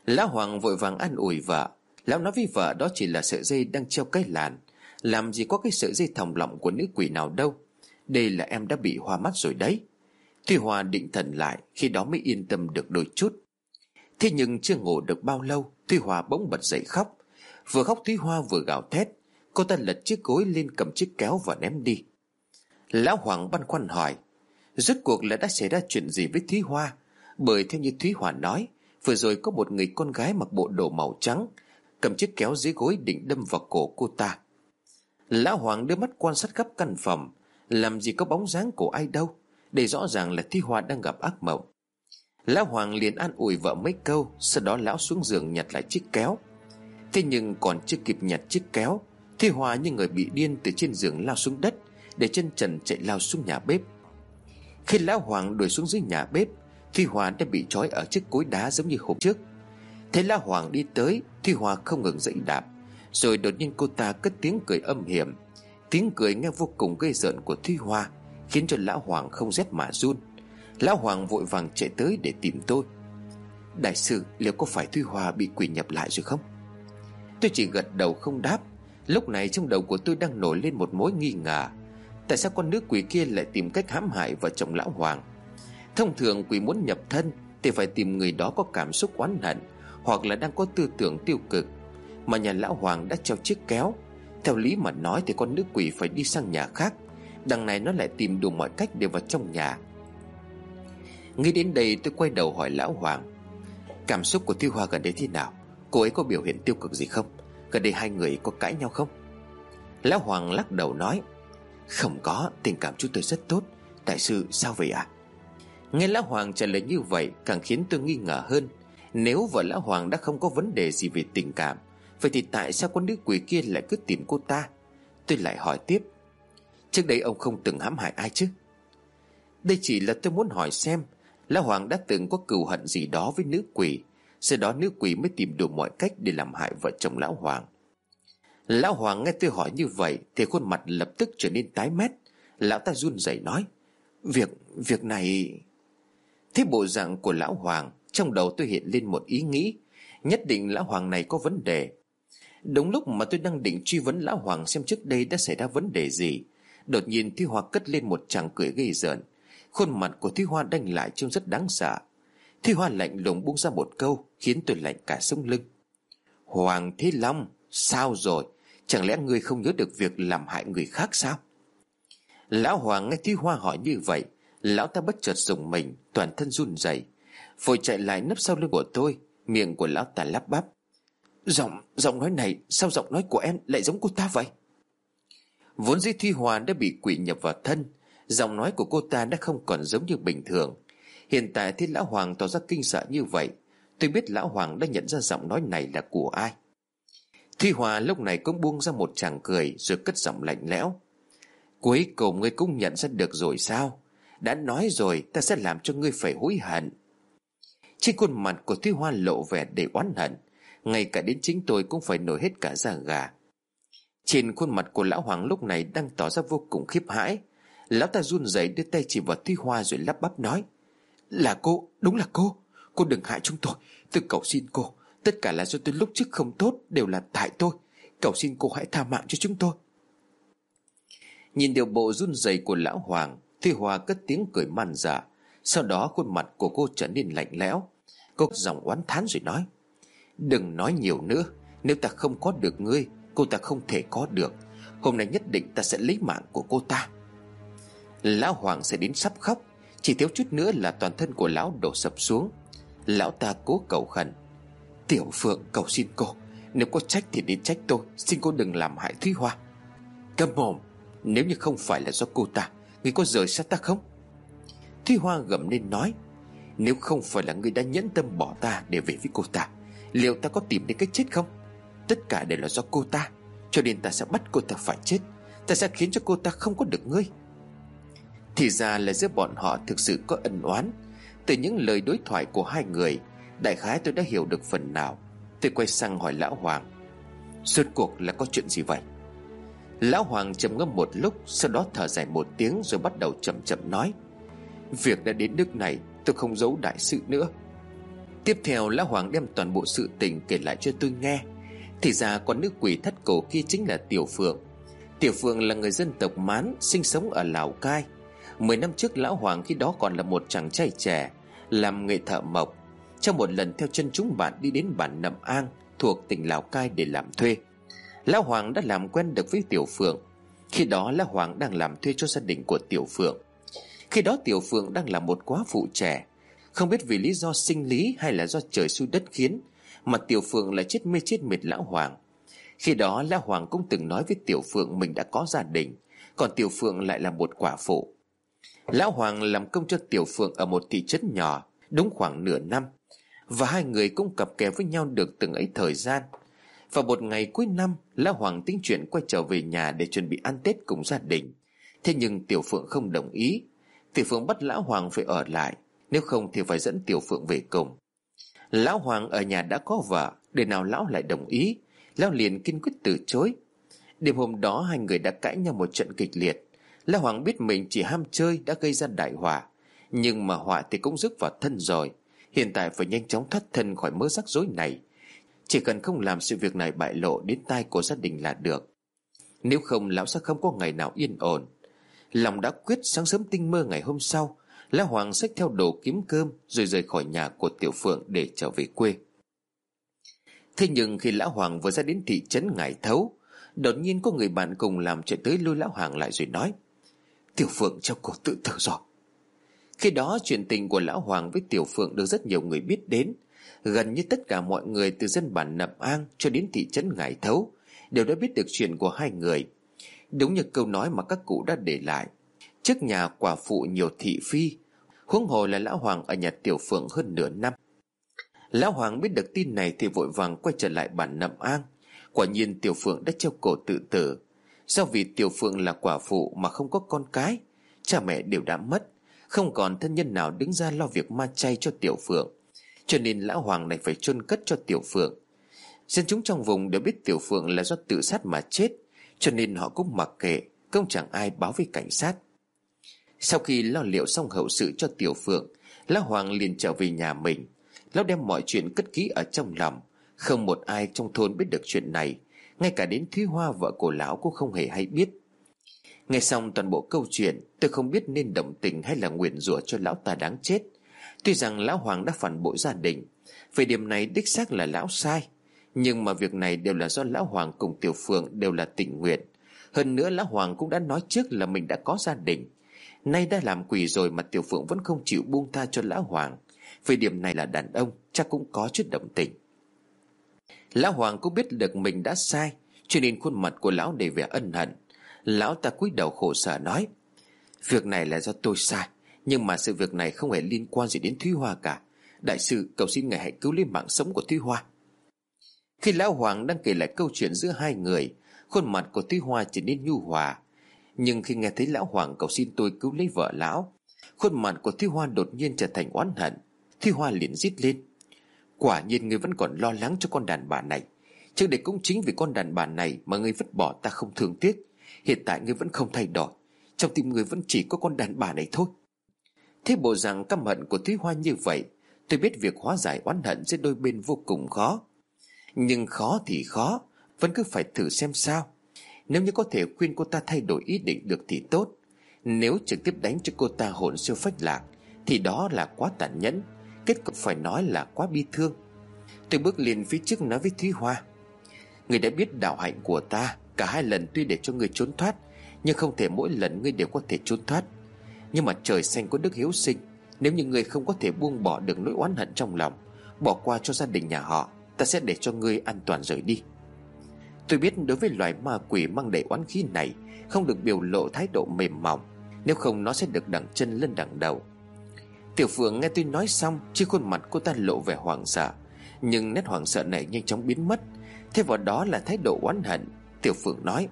Lão Hoàng vội vàng an ủi vợ, Lão nói với vợ đó chỉ là sợi dây đang treo cái làn. Làm gì có cái sợi dây thòng lọng của nữ quỷ nào đâu. Đây là em đã bị hoa mắt rồi đấy. Thùy hoa định thần lại, Khi đó mới yên tâm được đôi chút. Thế nhưng chưa ngủ được bao lâu thúy hoa bỗng bật dậy khóc. Vừa khóc Thúy Hoa vừa gào thét. Cô ta lật chiếc gối lên cầm chiếc kéo và ném đi. Lão Hoàng băn khoăn hỏi, Rốt cuộc là đã xảy ra chuyện gì với Thúy Hoa? Bởi theo như Thúy Hoa nói, Vừa rồi có một người con gái mặc bộ đồ màu trắng, Cầm chiếc kéo dưới gối định đâm vào cổ cô ta. Lão Hoàng đưa mắt quan sát khắp căn phòng. Làm gì có bóng dáng của ai đâu, để rõ ràng là Thi Hoa đang gặp ác mộng. Lão Hoàng liền an ủi vợ mấy câu, Sau đó lão xuống giường nhặt lại chiếc kéo. Thế nhưng còn chưa kịp nhặt chiếc kéo, Thi Hòa như người bị điên từ trên giường lao xuống đất, Để chân trần chạy lao xuống nhà bếp. Khi lão Hoàng đuổi xuống dưới nhà bếp, Thi Hòa đã bị trói ở chiếc cối đá giống như hôm trước. Thế lão Hoàng đi tới, Thi Hòa không ngừng dậy đạp. Rồi đột nhiên cô ta cất tiếng cười âm hiểm. Tiếng cười nghe vô cùng gây rợn của Thuy Hoa, Khiến cho lão Hoàng không rét mà run. Lão Hoàng vội vàng chạy tới để tìm tôi. Đại sư, liệu có phải Thuy Hoa bị quỷ nhập lại rồi không? Tôi chỉ gật đầu không đáp. Lúc này trong đầu của tôi đang nổi lên một mối nghi ngờ. Tại sao con nữ quỷ kia lại tìm cách hãm hại vợ chồng lão Hoàng? Thông thường quỷ muốn nhập thân Thì phải tìm người đó có cảm xúc oán hận Hoặc là đang có tư tưởng tiêu cực. Mà nhà lão Hoàng đã treo chiếc kéo. Theo lý mà nói thì con nữ quỷ phải đi sang nhà khác. Đằng này nó lại tìm đủ mọi cách để vào trong nhà. Nghĩ đến đây tôi quay đầu hỏi lão Hoàng, Cảm xúc của Tiêu Hoa gần đây thế nào? Cô ấy có biểu hiện tiêu cực gì không? Gần đây hai người có cãi nhau không? Lão Hoàng lắc đầu nói, Không có, tình cảm chúng tôi rất tốt. Đại sư, sao vậy ạ? À? Nghe Lão Hoàng trả lời như vậy, Càng khiến tôi nghi ngờ hơn. Nếu vợ Lão Hoàng đã không có vấn đề gì về tình cảm Vậy thì tại sao con nữ quỷ kia lại cứ tìm cô ta? Tôi lại hỏi tiếp. Trước đây ông không từng hãm hại ai chứ? Đây chỉ là tôi muốn hỏi xem Lão Hoàng đã từng có cừu hận gì đó với nữ quỷ Sau đó nữ quỷ mới tìm đủ mọi cách để làm hại vợ chồng Lão Hoàng. Lão Hoàng nghe tôi hỏi như vậy Thì khuôn mặt lập tức trở nên tái mét. Lão ta run rẩy nói Việc, việc này Thế bộ dạng của Lão Hoàng Trong đầu tôi hiện lên một ý nghĩ. Nhất định Lão Hoàng này có vấn đề Đúng lúc mà tôi đang định truy vấn Lão Hoàng Xem trước đây đã xảy ra vấn đề gì, Đột nhiên Thi Hoa cất lên một tràng cười gây rợn Khuôn mặt của Thi Hoa đanh lại trông rất đáng sợ. Thi Hoa lạnh lùng buông ra một câu, Khiến tôi lạnh cả sống lưng. Hoàng Thế Long, Sao rồi? Chẳng lẽ ngươi không nhớ được việc làm hại người khác sao? Lão Hoàng nghe Thi Hoa hỏi như vậy, Lão ta bất chợt dùng mình, Toàn thân run rẩy, Vội chạy lại nấp sau lưng của tôi, Miệng của lão ta lắp bắp. Giọng, giọng nói này Sao giọng nói của em lại giống cô ta vậy? Vốn dĩ Thuy Hòa đã bị quỷ nhập vào thân Giọng nói của cô ta đã không còn giống như bình thường. Hiện tại thấy Lão Hoàng tỏ ra kinh sợ như vậy Tôi biết Lão Hoàng đã nhận ra giọng nói này là của ai. Thuy Hòa lúc này cũng buông ra một chàng cười Rồi cất giọng lạnh lẽo. Cuối cùng ngươi cũng nhận ra được rồi sao? Đã nói rồi ta sẽ làm cho ngươi phải hối hận. Trên khuôn mặt của Thuy Hoa lộ vẻ để oán hận. Ngay cả đến chính tôi cũng phải nổi hết cả da gà. Trên khuôn mặt của Lão Hoàng lúc này đang tỏ ra vô cùng khiếp hãi. Lão ta run rẩy đưa tay chỉ vào Thi Hoa rồi lắp bắp nói Là cô, đúng là cô. Cô đừng hại chúng tôi. Tôi cầu xin cô. Tất cả là do tôi lúc trước không tốt Đều là tại tôi. Cầu xin cô hãy tha mạng cho chúng tôi. Nhìn điều bộ run rẩy của lão Hoàng Thi Hoa cất tiếng cười man giả. Sau đó khuôn mặt của cô trở nên lạnh lẽo. Cô giọng oán thán rồi nói Đừng nói nhiều nữa. Nếu ta không có được ngươi, Cô ta không thể có được. Hôm nay nhất định ta sẽ lấy mạng của cô ta. Lão Hoàng sẽ đến sắp khóc. Chỉ thiếu chút nữa là toàn thân của lão đổ sập xuống. Lão ta cố cầu khẩn. Tiểu Phượng, cầu xin cô. Nếu có trách thì đến trách tôi. Xin cô đừng làm hại Thúy Hoa. Cầm mồm. Nếu như không phải là do cô ta, Người có rời xa ta không? Thúy Hoa gầm lên nói. Nếu không phải là người đã nhẫn tâm bỏ ta Để về với cô ta Liệu ta có tìm đến cái chết không? Tất cả đều là do cô ta, Cho nên ta sẽ bắt cô ta phải chết. Ta sẽ khiến cho cô ta không có được ngươi. Thì ra là giữa bọn họ thực sự có ân oán. Từ những lời đối thoại của hai người, Đại khái tôi đã hiểu được phần nào. Tôi quay sang hỏi Lão Hoàng, Suốt cuộc là có chuyện gì vậy? Lão Hoàng trầm ngâm một lúc, Sau đó thở dài một tiếng rồi bắt đầu chậm chậm nói, Việc đã đến nước này, tôi không giấu đại sự nữa. Tiếp theo, Lão Hoàng đem toàn bộ sự tình kể lại cho tôi nghe. Thì ra con nữ quỷ thất cổ kia chính là Tiểu Phượng. Tiểu Phượng là người dân tộc Mán, Sinh sống ở Lào Cai. Mười năm trước, Lão Hoàng khi đó còn là một chàng trai trẻ, Làm nghệ thợ mộc. Trong một lần theo chân chúng bạn đi đến bản Nậm An, Thuộc tỉnh Lào Cai để làm thuê. Lão Hoàng đã làm quen được với Tiểu Phượng. Khi đó, Lão Hoàng đang làm thuê cho gia đình của Tiểu Phượng. Khi đó, Tiểu Phượng đang là một quá phụ trẻ. Không biết vì lý do sinh lý hay là do trời xui đất khiến Mà Tiểu Phượng lại chết mê chết mệt Lão Hoàng. Khi đó, Lão Hoàng cũng từng nói với Tiểu Phượng mình đã có gia đình, Còn Tiểu Phượng lại là một quả phụ. Lão Hoàng làm công cho Tiểu Phượng ở một thị trấn nhỏ, Đúng khoảng nửa năm, Và hai người cũng cặp kè với nhau được từng ấy thời gian. Và một ngày cuối năm, Lão Hoàng tính chuyện quay trở về nhà Để chuẩn bị ăn Tết cùng gia đình. Thế nhưng Tiểu Phượng không đồng ý. Tiểu Phượng bắt Lão Hoàng phải ở lại. Nếu không thì phải dẫn Tiểu Phượng về cùng. Lão Hoàng ở nhà đã có vợ, Để nào Lão lại đồng ý? Lão liền kiên quyết từ chối. Đêm hôm đó hai người đã cãi nhau một trận kịch liệt. Lão Hoàng biết mình chỉ ham chơi đã gây ra đại họa, Nhưng mà họa thì cũng rước vào thân rồi. Hiện tại phải nhanh chóng thoát thân khỏi mớ rắc rối này. Chỉ cần không làm sự việc này bại lộ đến tai của gia đình là được. Nếu không, lão sẽ không có ngày nào yên ổn. Lòng đã quyết sáng sớm tinh mơ ngày hôm sau Lão Hoàng xách theo đồ kiếm cơm Rồi rời khỏi nhà của Tiểu Phượng để trở về quê. Thế nhưng khi Lão Hoàng vừa ra đến thị trấn Ngải Thấu, Đột nhiên có người bạn cùng làm chạy tới lôi Lão Hoàng lại rồi nói, Tiểu Phượng cho cô tự tử rồi. Khi đó chuyện tình của Lão Hoàng với Tiểu Phượng được rất nhiều người biết đến. Gần như tất cả mọi người từ dân bản Nậm An cho đến thị trấn Ngải Thấu Đều đã biết được chuyện của hai người. Đúng như câu nói mà các cụ đã để lại, Trước nhà quả phụ nhiều thị phi Huống hồ là Lão Hoàng ở nhà Tiểu Phượng hơn nửa năm. Lão Hoàng biết được tin này thì vội vàng quay trở lại bản Nậm An. Quả nhiên Tiểu Phượng đã treo cổ tự tử. Do vì Tiểu Phượng là quả phụ mà không có con cái, Cha mẹ đều đã mất. Không còn thân nhân nào đứng ra lo việc ma chay cho Tiểu Phượng. Cho nên Lão Hoàng này phải chôn cất cho Tiểu Phượng. Dân chúng trong vùng đều biết Tiểu Phượng là do tự sát mà chết, Cho nên họ cũng mặc kệ, Không chẳng ai báo với cảnh sát. Sau khi lo liệu xong hậu sự cho Tiểu Phượng, Lão Hoàng liền trở về nhà mình. Lão đem mọi chuyện cất ký ở trong lòng. Không một ai trong thôn biết được chuyện này. Ngay cả đến Thúy Hoa, vợ của lão cũng không hề hay biết. Nghe xong toàn bộ câu chuyện, Tôi không biết nên đồng tình hay là nguyện rủa cho lão ta đáng chết. Tuy rằng lão Hoàng đã phản bội gia đình, Về điểm này đích xác là lão sai. Nhưng mà việc này đều là do lão Hoàng cùng Tiểu Phượng đều là tình nguyện. Hơn nữa lão Hoàng cũng đã nói trước là mình đã có gia đình. Nay đã làm quỷ rồi mà Tiểu Phượng vẫn không chịu buông tha cho lão Hoàng. Về điểm này là đàn ông, chắc cũng có chút đồng tình. Lão Hoàng cũng biết được mình đã sai, Cho nên khuôn mặt của lão đầy vẻ ân hận. Lão ta cúi đầu khổ sở nói, Việc này là do tôi sai, Nhưng mà sự việc này không hề liên quan gì đến Thúy Hoa cả. Đại sư cầu xin ngài hãy cứu lấy mạng sống của Thúy Hoa. Khi Lão Hoàng đang kể lại câu chuyện giữa hai người, Khuôn mặt của Thúy Hoa trở nên nhu hòa. Nhưng khi nghe thấy Lão Hoàng cầu xin tôi cứu lấy vợ Lão, Khuôn mặt của Thúy Hoa đột nhiên trở thành oán hận. Thúy Hoa liền rít lên. Quả nhiên người vẫn còn lo lắng cho con đàn bà này. Trước đây cũng chính vì con đàn bà này Mà người vứt bỏ ta không thương tiếc. Hiện tại người vẫn không thay đổi. Trong tim người vẫn chỉ có con đàn bà này thôi. Thế bộ rằng căm hận của Thúy Hoa như vậy, Tôi biết việc hóa giải oán hận giữa đôi bên vô cùng khó. Nhưng khó thì khó, Vẫn cứ phải thử xem sao. Nếu như có thể khuyên cô ta thay đổi ý định được thì tốt. Nếu trực tiếp đánh cho cô ta hồn siêu phách lạc, Thì đó là quá tàn nhẫn, Kết cục phải nói là quá bi thương. Tôi bước liền phía trước nói với Thúy Hoa, Người đã biết đạo hạnh của ta Cả hai lần tuy để cho người trốn thoát, Nhưng không thể mỗi lần ngươi đều có thể trốn thoát. Nhưng mà trời xanh có đức hiếu sinh, Nếu như người không có thể buông bỏ được nỗi oán hận trong lòng, Bỏ qua cho gia đình nhà họ, Ta sẽ để cho ngươi an toàn rời đi. Tôi biết đối với loài ma quỷ mang đầy oán khí này, Không được biểu lộ thái độ mềm mỏng, Nếu không nó sẽ được đằng chân lên đằng đầu. Tiểu Phượng nghe tôi nói xong, Trên khuôn mặt cô ta lộ vẻ hoảng sợ. Nhưng nét hoảng sợ này nhanh chóng biến mất. Thêm vào đó là thái độ oán hận. Tiểu Phượng nói,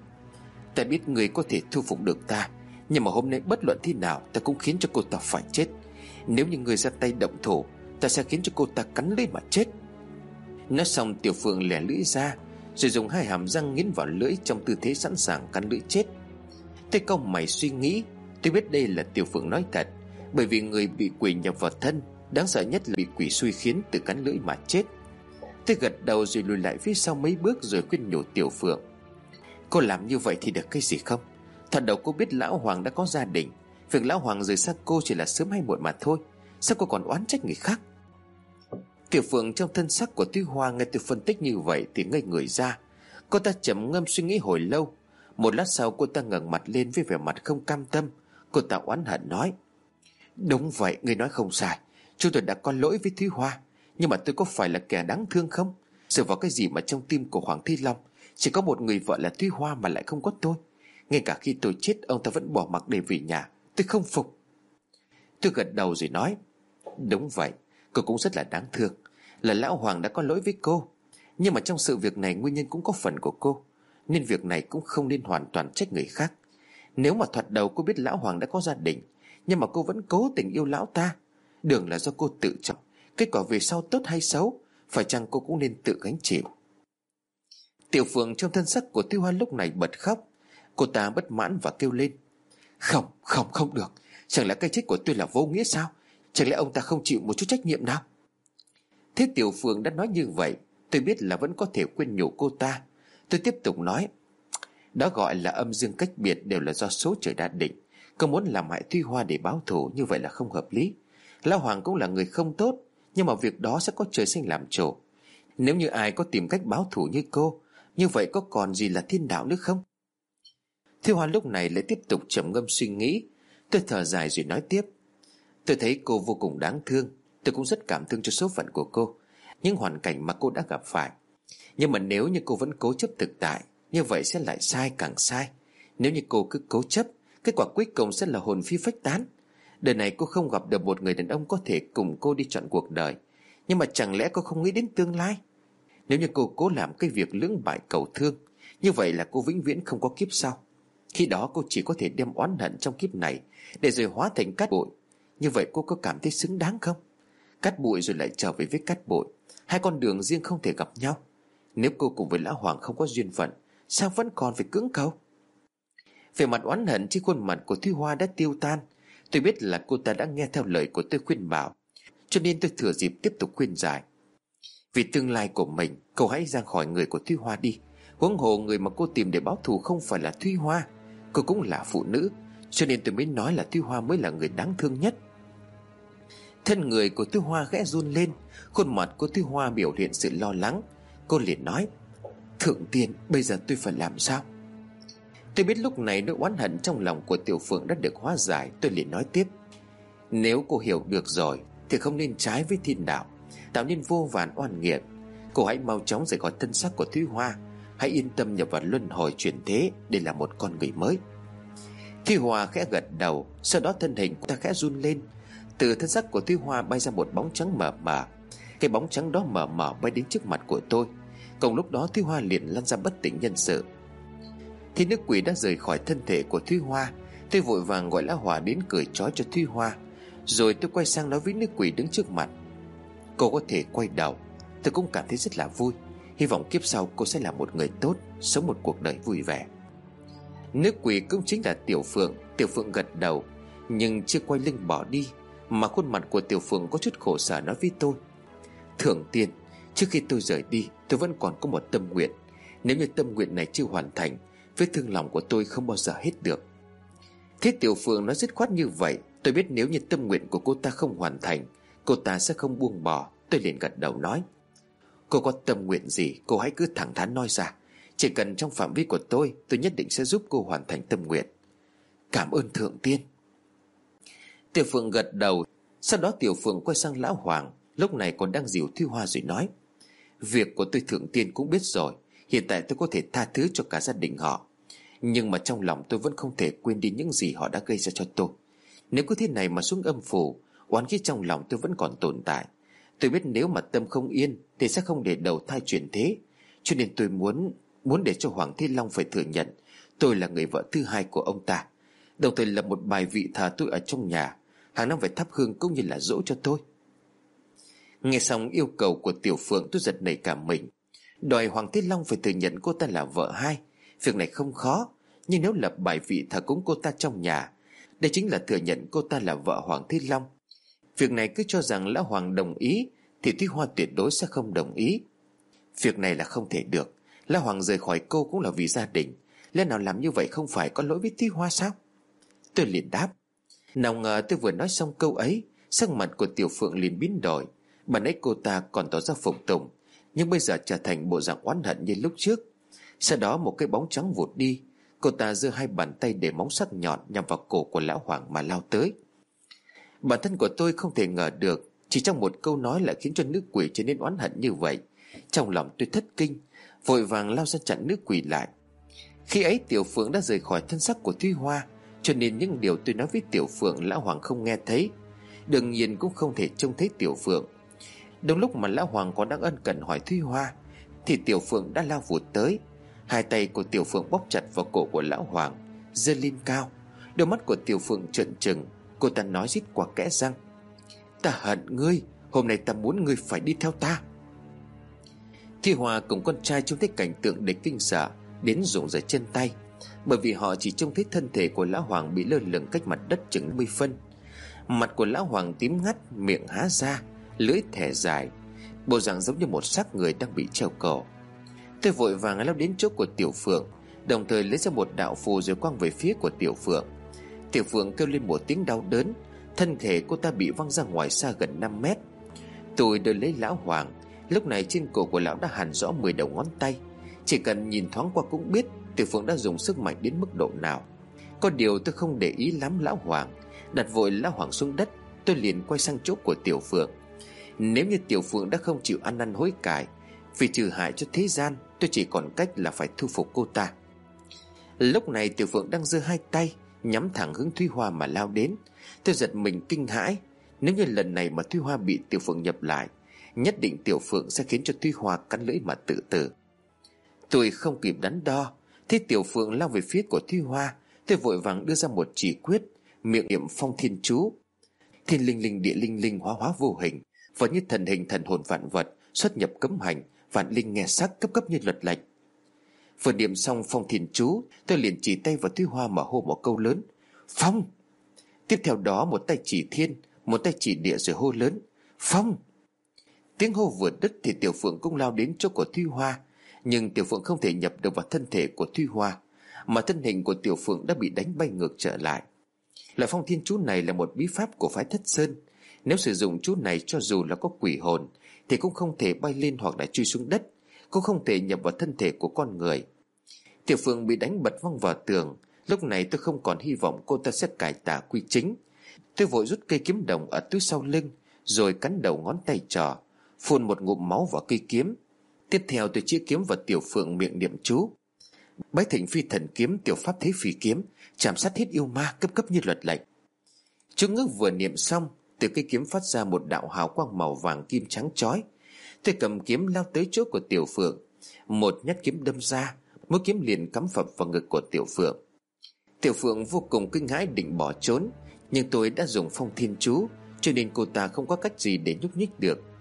Ta biết người có thể thu phục được ta, Nhưng mà hôm nay bất luận thế nào Ta cũng khiến cho cô ta phải chết. Nếu như người ra tay động thủ, Ta sẽ khiến cho cô ta cắn lấy mà chết. Nói xong, Tiểu Phượng lẻ lưỡi ra rồi dùng hai hàm răng nghiến vào lưỡi Trong tư thế sẵn sàng cắn lưỡi chết. Thế công mày suy nghĩ, Tôi biết đây là Tiểu Phượng nói thật, bởi vì người bị quỷ nhập vào thân, Đáng sợ nhất là bị quỷ suy khiến từ cắn lưỡi mà chết. Tôi gật đầu rồi lùi lại phía sau mấy bước rồi khuyên nhủ Tiểu Phượng. Cô làm như vậy thì được cái gì không? Thật đầu cô biết Lão Hoàng đã có gia đình. Việc Lão Hoàng rời xa cô chỉ là sớm hay muộn mà thôi. Sao cô còn oán trách người khác? Tiểu Phượng trong thân sắc của Tuy Hoa Nghe tôi phân tích như vậy thì ngây người ra. Cô ta chậm ngâm suy nghĩ hồi lâu. Một lát sau cô ta ngẩng mặt lên với vẻ mặt không cam tâm. Cô ta oán hận nói, Đúng vậy người nói không sai. Chúng tôi đã có lỗi với Thúy Hoa. Nhưng mà tôi có phải là kẻ đáng thương không? Dựa vào cái gì mà trong tim của Hoàng Thi Long Chỉ có một người vợ là Thúy Hoa mà lại không có tôi? Ngay cả khi tôi chết, Ông ta vẫn bỏ mặc để về nhà. Tôi không phục. Tôi gật đầu rồi nói, Đúng vậy, Cô cũng rất là đáng thương. Là Lão Hoàng đã có lỗi với cô. Nhưng mà trong sự việc này nguyên nhân cũng có phần của cô. Nên việc này cũng không nên hoàn toàn trách người khác. Nếu mà thoạt đầu cô biết Lão Hoàng đã có gia đình Nhưng mà cô vẫn cố tình yêu Lão ta Đường là do cô tự chọn. Kết quả về sau tốt hay xấu Phải chăng cô cũng nên tự gánh chịu? Tiểu Phượng trong thân sắc của Tiêu Hoa lúc này bật khóc. Cô ta bất mãn và kêu lên. Không, không, không được. Chẳng lẽ cái chết của tôi là vô nghĩa sao? Chẳng lẽ ông ta không chịu một chút trách nhiệm nào? Thế Tiểu phương đã nói như vậy, Tôi biết là vẫn có thể quên nhủ cô ta. Tôi tiếp tục nói, Đó gọi là âm dương cách biệt Đều là do số trời đã định. Cô muốn làm hại Thuy Hoa để báo thù Như vậy là không hợp lý. Lão Hoàng cũng là người không tốt, Nhưng mà việc đó sẽ có trời sinh làm chủ. Nếu như ai có tìm cách báo thù như cô, Như vậy có còn gì là thiên đạo nữa không? Thuy Hoa lúc này lại tiếp tục trầm ngâm suy nghĩ. Tôi thở dài rồi nói tiếp, Tôi thấy cô vô cùng đáng thương. Tôi cũng rất cảm thương cho số phận của cô, Những hoàn cảnh mà cô đã gặp phải. Nhưng mà nếu như cô vẫn cố chấp thực tại, Như vậy sẽ lại sai càng sai. Nếu như cô cứ cố chấp, Kết quả cuối cùng sẽ là hồn phi phách tán. Đời này cô không gặp được một người đàn ông Có thể cùng cô đi chọn cuộc đời. Nhưng mà chẳng lẽ cô không nghĩ đến tương lai? Nếu như cô cố làm cái việc lưỡng bại cầu thương, Như vậy là cô vĩnh viễn không có kiếp sau. Khi đó cô chỉ có thể đem oán hận trong kiếp này Để rồi hóa thành cát bụi. Như vậy cô có cảm thấy xứng đáng không? Cắt bụi rồi lại trở về với cắt bụi. Hai con đường riêng không thể gặp nhau. Nếu cô cùng với Lão Hoàng không có duyên phận, Sao vẫn còn phải cưỡng cầu? Về mặt oán hận, trên khuôn mặt của Thúy Hoa đã tiêu tan. Tôi biết là cô ta đã nghe theo lời của tôi khuyên bảo, Cho nên tôi thừa dịp tiếp tục khuyên giải. Vì tương lai của mình, Cậu hãy ra khỏi người của Thúy Hoa đi. Huống hồ người mà cô tìm để báo thù không phải là Thúy Hoa, Cô cũng là phụ nữ, Cho nên tôi mới nói là Thúy Hoa mới là người đáng thương nhất. Thân người của Thúy Hoa khẽ run lên, Khuôn mặt của Thúy Hoa biểu hiện sự lo lắng. Cô liền nói, Thượng tiên, bây giờ tôi phải làm sao? Tôi biết lúc này nỗi oán hận trong lòng của Tiểu Phượng đã được hóa giải, Tôi liền nói tiếp, Nếu cô hiểu được rồi, Thì không nên trái với thiên đạo, Tạo nên vô vàn oan nghiệt. Cô hãy mau chóng rời khỏi thân xác của Thúy Hoa, Hãy yên tâm nhập vào luân hồi chuyển thế Để là một con người mới. Thúy Hoa khẽ gật đầu, Sau đó thân hình của ta khẽ run lên từ thân xác của Thúy Hoa bay ra một bóng trắng mờ mờ. Cái bóng trắng đó mờ mờ bay đến trước mặt của tôi. Cùng lúc đó, Thúy Hoa liền lăn ra bất tỉnh nhân sự. Thì nước quỷ đã rời khỏi thân thể của Thúy Hoa, Tôi vội vàng gọi Lão Hòa đến cười trói cho Thúy Hoa. Rồi tôi quay sang nói với nước quỷ đứng trước mặt. Cô có thể quay đầu. Tôi cũng cảm thấy rất là vui. Hy vọng kiếp sau cô sẽ là một người tốt, Sống một cuộc đời vui vẻ. Nước quỷ cũng chính là Tiểu Phượng. Tiểu Phượng gật đầu, Nhưng chưa quay lưng bỏ đi. Mà khuôn mặt của Tiểu Phượng có chút khổ sở nói với tôi. Thượng tiên, Trước khi tôi rời đi, tôi vẫn còn có một tâm nguyện. Nếu như tâm nguyện này chưa hoàn thành, Vết thương lòng của tôi không bao giờ hết được. Thế Tiểu Phượng nói dứt khoát như vậy, Tôi biết nếu như tâm nguyện của cô ta không hoàn thành, Cô ta sẽ không buông bỏ. Tôi liền gật đầu nói, Cô có tâm nguyện gì, cô hãy cứ thẳng thắn nói ra. Chỉ cần trong phạm vi của tôi Tôi nhất định sẽ giúp cô hoàn thành tâm nguyện. Cảm ơn Thượng Tiên. Tiểu Phượng gật đầu. Sau đó Tiểu Phượng quay sang Lão Hoàng, Lúc này còn đang dìu Thuy Hoa rồi nói, Việc của tôi Thượng Tiên cũng biết rồi, Hiện tại tôi có thể tha thứ cho cả gia đình họ. Nhưng mà trong lòng tôi vẫn không thể quên đi những gì họ đã gây ra cho tôi. Nếu cứ thế này mà xuống âm phủ, Oán khí trong lòng tôi vẫn còn tồn tại. Tôi biết nếu mà tâm không yên Thì sẽ không để đầu thai chuyển thế. Cho nên tôi muốn Muốn để cho Hoàng Thế Long phải thừa nhận, Tôi là người vợ thứ hai của ông ta. Đồng thời là một bài vị thờ tôi ở trong nhà. Hàng năm phải thắp hương cũng như là dỗ cho tôi. Nghe xong yêu cầu của Tiểu Phượng tôi giật nảy cả mình. Đòi Hoàng Thế Long phải thừa nhận cô ta là vợ hai. Việc này không khó, Nhưng nếu lập bài vị thờ cúng cô ta trong nhà, Đây chính là thừa nhận cô ta là vợ Hoàng Thế Long. Việc này cứ cho rằng Lão Hoàng đồng ý, Thì Thúy Hoa tuyệt đối sẽ không đồng ý. Việc này là không thể được. Lão Hoàng rời khỏi cô cũng là vì gia đình. Lẽ nào làm như vậy không phải có lỗi với Thúy Hoa sao? Tôi liền đáp. Nào ngờ tôi vừa nói xong câu ấy, Sắc mặt của Tiểu Phượng liền biến đổi. Bà nãy cô ta còn tỏ ra phục tùng, nhưng bây giờ trở thành bộ dạng oán hận như lúc trước. Sau đó một cái bóng trắng vụt đi, Cô ta giơ hai bàn tay để móng sắc nhọn Nhằm vào cổ của lão hoàng mà lao tới. Bản thân của tôi không thể ngờ được, Chỉ trong một câu nói lại khiến cho nữ quỷ trở nên oán hận như vậy. Trong lòng tôi thất kinh, Vội vàng lao ra chặn nữ quỷ lại. Khi ấy Tiểu Phượng đã rời khỏi thân sắc của Thuy Hoa cho nên những điều tôi nói với Tiểu Phượng, Lão Hoàng không nghe thấy. Đương nhiên cũng không thể trông thấy Tiểu Phượng. Đúng lúc mà Lão Hoàng còn đang ân cần hỏi Thúy Hoa, Thì Tiểu Phượng đã lao vụt tới. Hai tay của Tiểu Phượng bóp chặt vào cổ của Lão Hoàng Dơ lên cao. Đôi mắt của Tiểu Phượng trợn trừng, Cô ta nói rít qua kẽ răng. Ta hận ngươi, Hôm nay ta muốn ngươi phải đi theo ta. Thi Hòa cùng con trai trông thấy cảnh tượng để kinh sợ, Đến rụng rời chân tay. Bởi vì họ chỉ trông thấy thân thể của Lão Hoàng Bị lơ lửng cách mặt đất chừng 50 phân. Mặt của Lão Hoàng tím ngắt, Miệng há ra, Lưỡi thẻ dài, Bộ dạng giống như một xác người đang bị treo cổ Tôi vội vàng lao đến chỗ của Tiểu Phượng, Đồng thời lấy ra một đạo phù rồi quăng về phía của Tiểu Phượng. Tiểu Phượng kêu lên một tiếng đau đớn, Thân thể cô ta bị văng ra ngoài xa gần 5 mét. Tôi đưa lấy lão Hoàng, Lúc này trên cổ của lão đã hẳn rõ 10 đầu ngón tay, Chỉ cần nhìn thoáng qua cũng biết Tiểu Phượng đã dùng sức mạnh đến mức độ nào? Có điều tôi không để ý lắm lão Hoàng. Đặt vội lão Hoàng xuống đất, Tôi liền quay sang chỗ của Tiểu Phượng. Nếu như Tiểu Phượng đã không chịu ăn năn hối cải, Vì trừ hại cho thế gian, Tôi chỉ còn cách là phải thu phục cô ta. Lúc này Tiểu Phượng đang giơ hai tay, Nhắm thẳng hướng Thúy Hoa mà lao đến. Tôi giật mình kinh hãi. Nếu như lần này mà Thúy Hoa bị Tiểu Phượng nhập lại, Nhất định Tiểu Phượng sẽ khiến cho Thúy Hoa cắn lưỡi mà tự tử. Tôi không kịp đắn đo Thế Tiểu Phượng lao về phía của Thúy Hoa Tôi vội vàng đưa ra một chỉ quyết, Miệng niệm phong thiên chú. Thiên linh linh, địa linh linh, hóa hóa vô hình Và như thần hình, thần hồn vạn vật, Xuất nhập cấm hành, Vạn linh nghe sắc cấp cấp như luật lệnh. Vừa niệm xong phong thiên chú, Tôi liền chỉ tay vào Thúy Hoa mà hô một câu lớn, Phong! Tiếp theo đó một tay chỉ thiên, Một tay chỉ địa rồi hô lớn, Phong! Tiếng hô vừa đứt thì Tiểu Phượng cũng lao đến chỗ của Thuy Hoa nhưng Tiểu Phượng không thể nhập được vào thân thể của Thuy Hoa, Mà thân hình của Tiểu Phượng đã bị đánh bay ngược trở lại. Loại phong thiên chú này là một bí pháp của phái thất sơn. Nếu sử dụng chú này cho dù là có quỷ hồn, Thì cũng không thể bay lên hoặc là chui xuống đất, Cũng không thể nhập vào thân thể của con người. Tiểu Phượng bị đánh bật văng vào tường. Lúc này tôi không còn hy vọng cô ta sẽ cải tà quy chính. Tôi vội rút cây kiếm đồng ở túi sau lưng, Rồi cắn đầu ngón tay trò, Phun một ngụm máu vào cây kiếm. Tiếp theo tôi chia kiếm vào tiểu phượng miệng niệm chú. Bái thịnh phi thần kiếm, tiểu pháp thế phi kiếm, Chạm sát hết yêu ma, cấp cấp như luật lệnh. Chú ngước vừa niệm xong, Từ cây kiếm phát ra một đạo hào quang màu vàng kim trắng chói. Tôi cầm kiếm lao tới chỗ của tiểu phượng. Một nhát kiếm đâm ra, Mũi kiếm liền cắm phập vào ngực của tiểu phượng. Tiểu phượng vô cùng kinh hãi định bỏ trốn, Nhưng tôi đã dùng phong thiên chú, Cho nên cô ta không có cách gì để nhúc nhích được.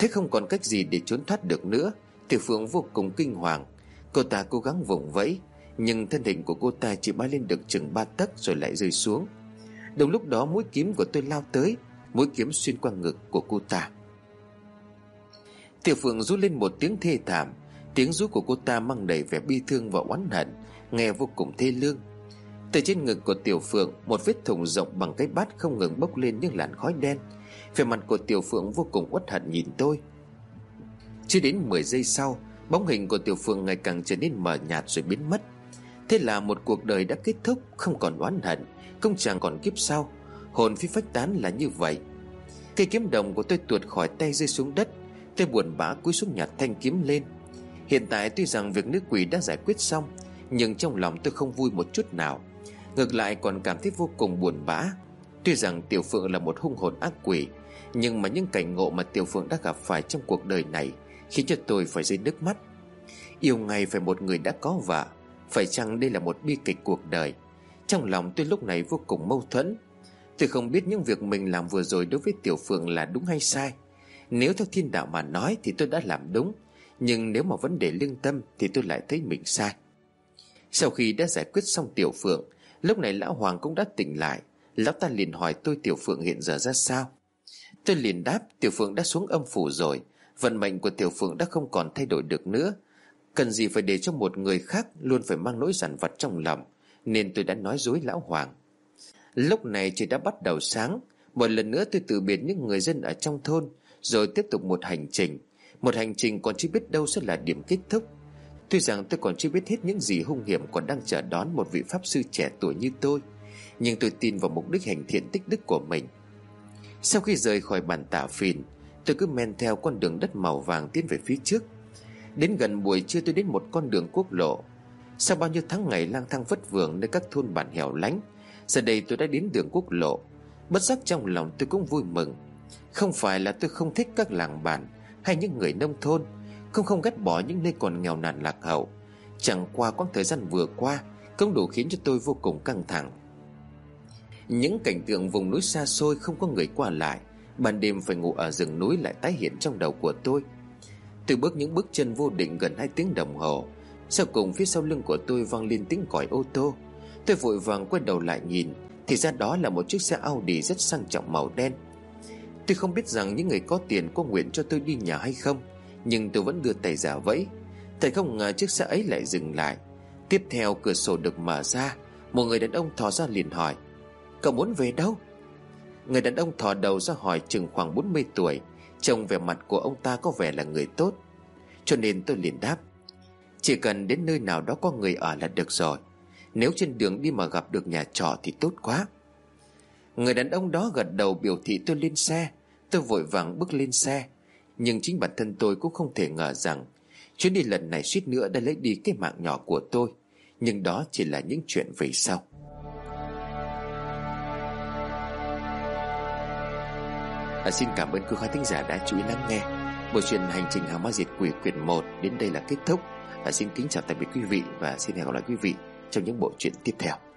Thế không còn cách gì để trốn thoát được nữa. Tiểu phượng vô cùng kinh hoàng. Cô ta cố gắng vùng vẫy, Nhưng thân hình của cô ta chỉ bay lên được chừng ba tấc Rồi lại rơi xuống. Đồng lúc đó, mũi kiếm của tôi lao tới, Mũi kiếm xuyên qua ngực của cô ta. Tiểu phượng rú lên một tiếng thê thảm. Tiếng rú của cô ta mang đầy vẻ bi thương và oán hận, Nghe vô cùng thê lương. Từ trên ngực của Tiểu Phượng, Một vết thủng rộng bằng cái bát không ngừng bốc lên những làn khói đen. Về mặt của Tiểu Phượng vô cùng uất hận nhìn tôi. Chưa đến 10 giây sau, Bóng hình của Tiểu Phượng ngày càng trở nên mờ nhạt rồi biến mất. Thế là một cuộc đời đã kết thúc, Không còn oán hận, Không chẳng còn kiếp sau. Hồn phi phách tán là như vậy. Cây kiếm đồng của tôi tuột khỏi tay rơi xuống đất Tôi buồn bã cúi xuống nhặt thanh kiếm lên. Hiện tại tuy rằng việc nữ quỷ đã giải quyết xong, Nhưng trong lòng tôi không vui một chút nào. Ngược lại còn cảm thấy vô cùng buồn bã. Tuy rằng Tiểu Phượng là một hung hồn ác quỷ nhưng mà những cảnh ngộ mà Tiểu Phượng đã gặp phải trong cuộc đời này Khiến cho tôi phải rơi nước mắt. Yêu ngày phải một người đã có vợ, Phải chăng đây là một bi kịch cuộc đời? Trong lòng tôi lúc này vô cùng mâu thuẫn. Tôi không biết những việc mình làm vừa rồi đối với Tiểu Phượng là đúng hay sai. Nếu theo thiên đạo mà nói thì tôi đã làm đúng, nhưng nếu mà vấn đề lương tâm Thì tôi lại thấy mình sai. Sau khi đã giải quyết xong Tiểu Phượng, Lúc này Lão Hoàng cũng đã tỉnh lại. Lão ta liền hỏi tôi Tiểu Phượng hiện giờ ra sao? Tôi liền đáp, Tiểu Phượng đã xuống âm phủ rồi. Vận mệnh của Tiểu Phượng đã không còn thay đổi được nữa. Cần gì phải để cho một người khác Luôn phải mang nỗi giản vật trong lòng, Nên tôi đã nói dối Lão Hoàng. Lúc này trời đã bắt đầu sáng. Một lần nữa tôi từ biệt những người dân ở trong thôn, Rồi tiếp tục một hành trình. Một hành trình còn chưa biết đâu sẽ là điểm kết thúc. Tuy rằng tôi còn chưa biết hết những gì hung hiểm Còn đang chờ đón một vị pháp sư trẻ tuổi như tôi, Nhưng tôi tin vào mục đích hành thiện tích đức của mình. Sau khi rời khỏi bản tả phìn, Tôi cứ men theo con đường đất màu vàng tiến về phía trước. Đến gần buổi trưa tôi đến một con đường quốc lộ. Sau bao nhiêu tháng ngày lang thang vất vưởng nơi các thôn bản hẻo lánh, Giờ đây tôi đã đến đường quốc lộ. Bất giác trong lòng tôi cũng vui mừng. Không phải là tôi không thích các làng bản Hay những người nông thôn, Không không ghét bỏ những nơi còn nghèo nàn lạc hậu. Chẳng qua quãng thời gian vừa qua Cũng đủ khiến cho tôi vô cùng căng thẳng. Những cảnh tượng vùng núi xa xôi Không có người qua lại, Ban đêm phải ngủ ở rừng núi lại tái hiện trong đầu của tôi. Từ bước những bước chân vô định gần hai tiếng đồng hồ, Sau cùng phía sau lưng của tôi vang lên tiếng còi ô tô. Tôi vội vàng quay đầu lại nhìn, Thì ra đó là một chiếc xe Audi rất sang trọng màu đen. Tôi không biết rằng những người có tiền có nguyện cho tôi đi nhà hay không, Nhưng tôi vẫn đưa tay giả vẫy. Thầy không ngờ chiếc xe ấy lại dừng lại. Tiếp theo cửa sổ được mở ra, Một người đàn ông thò ra liền hỏi Cậu muốn về đâu? Người đàn ông thò đầu ra hỏi chừng khoảng 40 tuổi. Trông vẻ mặt của ông ta có vẻ là người tốt. Cho nên tôi liền đáp, Chỉ cần đến nơi nào đó có người ở là được rồi. Nếu trên đường đi mà gặp được nhà trọ thì tốt quá. Người đàn ông đó gật đầu biểu thị tôi lên xe. Tôi vội vàng bước lên xe. Nhưng chính bản thân tôi cũng không thể ngờ rằng Chuyến đi lần này suýt nữa đã lấy đi cái mạng nhỏ của tôi. Nhưng đó chỉ là những chuyện về sau. À, Xin cảm ơn quý khán thính giả đã chú ý lắng nghe. Bộ truyện Hành trình hàng ma diệt quỷ quyển 1 đến đây là kết thúc. À, Xin kính chào tạm biệt quý vị Và xin hẹn gặp lại quý vị trong những bộ truyện tiếp theo.